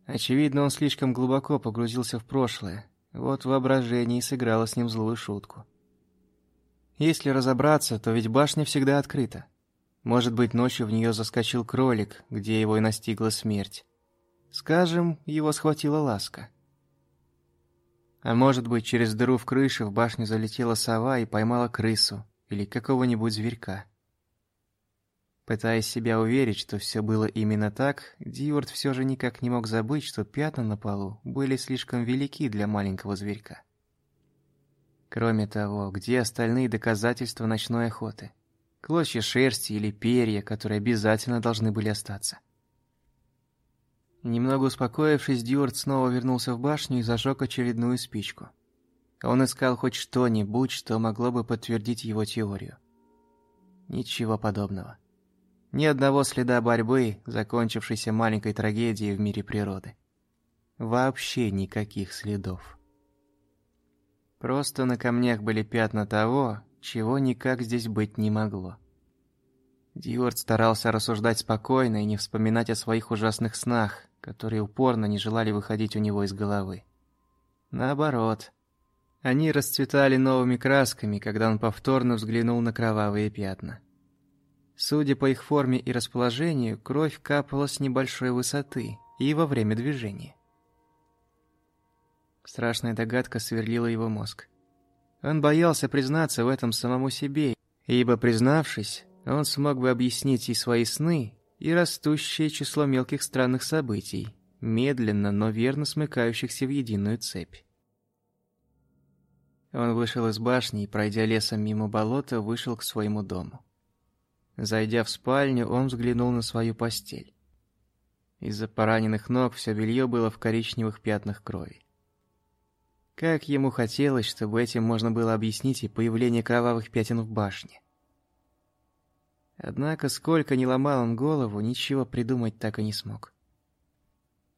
Очевидно, он слишком глубоко погрузился в прошлое, вот воображение и сыграло с ним злую шутку. Если разобраться, то ведь башня всегда открыта. Может быть, ночью в нее заскочил кролик, где его и настигла смерть. Скажем, его схватила ласка. А может быть, через дыру в крыше в башню залетела сова и поймала крысу или какого-нибудь зверька. Пытаясь себя уверить, что все было именно так, Дьюард все же никак не мог забыть, что пятна на полу были слишком велики для маленького зверька. Кроме того, где остальные доказательства ночной охоты? Клочья шерсти или перья, которые обязательно должны были остаться. Немного успокоившись, Дьюарт снова вернулся в башню и зажег очередную спичку. Он искал хоть что-нибудь, что могло бы подтвердить его теорию. Ничего подобного. Ни одного следа борьбы, закончившейся маленькой трагедией в мире природы. Вообще никаких следов. Просто на камнях были пятна того, чего никак здесь быть не могло. Дьюарт старался рассуждать спокойно и не вспоминать о своих ужасных снах, которые упорно не желали выходить у него из головы. Наоборот, они расцветали новыми красками, когда он повторно взглянул на кровавые пятна. Судя по их форме и расположению, кровь капала с небольшой высоты и во время движения. Страшная догадка сверлила его мозг. Он боялся признаться в этом самому себе, ибо, признавшись, он смог бы объяснить и свои сны, и растущее число мелких странных событий, медленно, но верно смыкающихся в единую цепь. Он вышел из башни и, пройдя лесом мимо болота, вышел к своему дому. Зайдя в спальню, он взглянул на свою постель. Из-за пораненных ног все белье было в коричневых пятнах крови. Как ему хотелось, чтобы этим можно было объяснить и появление кровавых пятен в башне. Однако, сколько ни ломал он голову, ничего придумать так и не смог.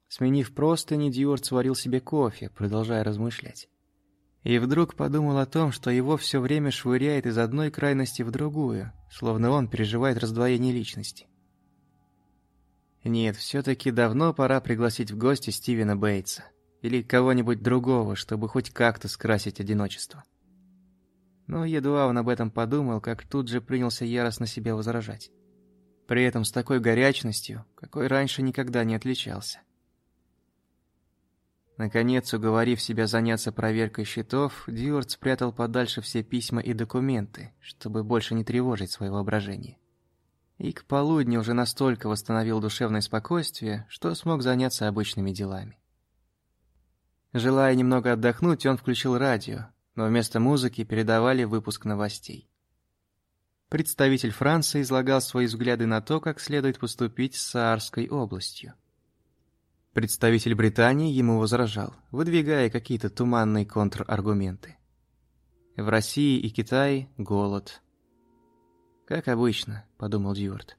Сменив простыни, Дьюард сварил себе кофе, продолжая размышлять. И вдруг подумал о том, что его все время швыряет из одной крайности в другую, словно он переживает раздвоение личности. Нет, все-таки давно пора пригласить в гости Стивена Бейтса. Или кого-нибудь другого, чтобы хоть как-то скрасить одиночество. Но едва он об этом подумал, как тут же принялся яростно себя возражать. При этом с такой горячностью, какой раньше никогда не отличался. Наконец, уговорив себя заняться проверкой счетов, Дьюард спрятал подальше все письма и документы, чтобы больше не тревожить свое воображение. И к полудню уже настолько восстановил душевное спокойствие, что смог заняться обычными делами. Желая немного отдохнуть, он включил радио, но вместо музыки передавали выпуск новостей. Представитель Франции излагал свои взгляды на то, как следует поступить с Саарской областью. Представитель Британии ему возражал, выдвигая какие-то туманные контраргументы. В России и Китае голод. «Как обычно», — подумал Дьюарт.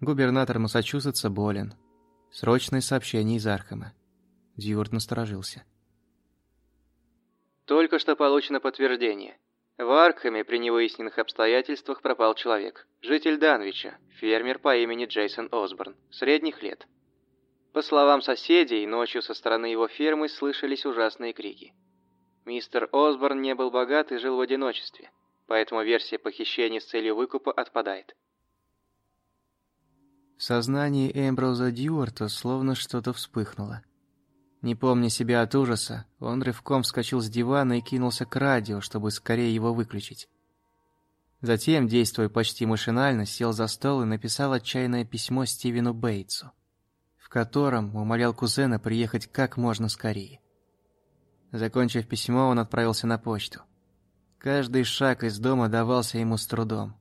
Губернатор Массачусетса болен. Срочное сообщение из Аркхэма. Дьюарт насторожился. Только что получено подтверждение. В Аркхаме при невыясненных обстоятельствах пропал человек. Житель Данвича, фермер по имени Джейсон Осборн, средних лет. По словам соседей, ночью со стороны его фермы слышались ужасные крики. Мистер Осборн не был богат и жил в одиночестве, поэтому версия похищения с целью выкупа отпадает. В сознании Эмброуза Дьюарта словно что-то вспыхнуло. Не помня себя от ужаса, он рывком вскочил с дивана и кинулся к радио, чтобы скорее его выключить. Затем, действуя почти машинально, сел за стол и написал отчаянное письмо Стивену Бейтсу котором умолял кузена приехать как можно скорее. Закончив письмо, он отправился на почту. Каждый шаг из дома давался ему с трудом.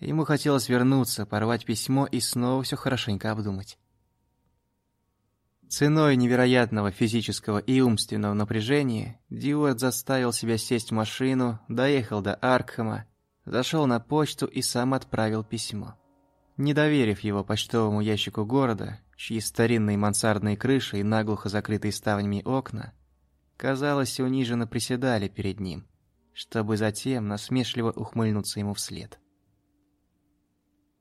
Ему хотелось вернуться, порвать письмо и снова все хорошенько обдумать. Ценой невероятного физического и умственного напряжения Дьюарт заставил себя сесть в машину, доехал до Аркхема, зашел на почту и сам отправил письмо. Не доверив его почтовому ящику города, чьи старинные мансардные крыши и наглухо закрытые ставнями окна, казалось, униженно приседали перед ним, чтобы затем насмешливо ухмыльнуться ему вслед.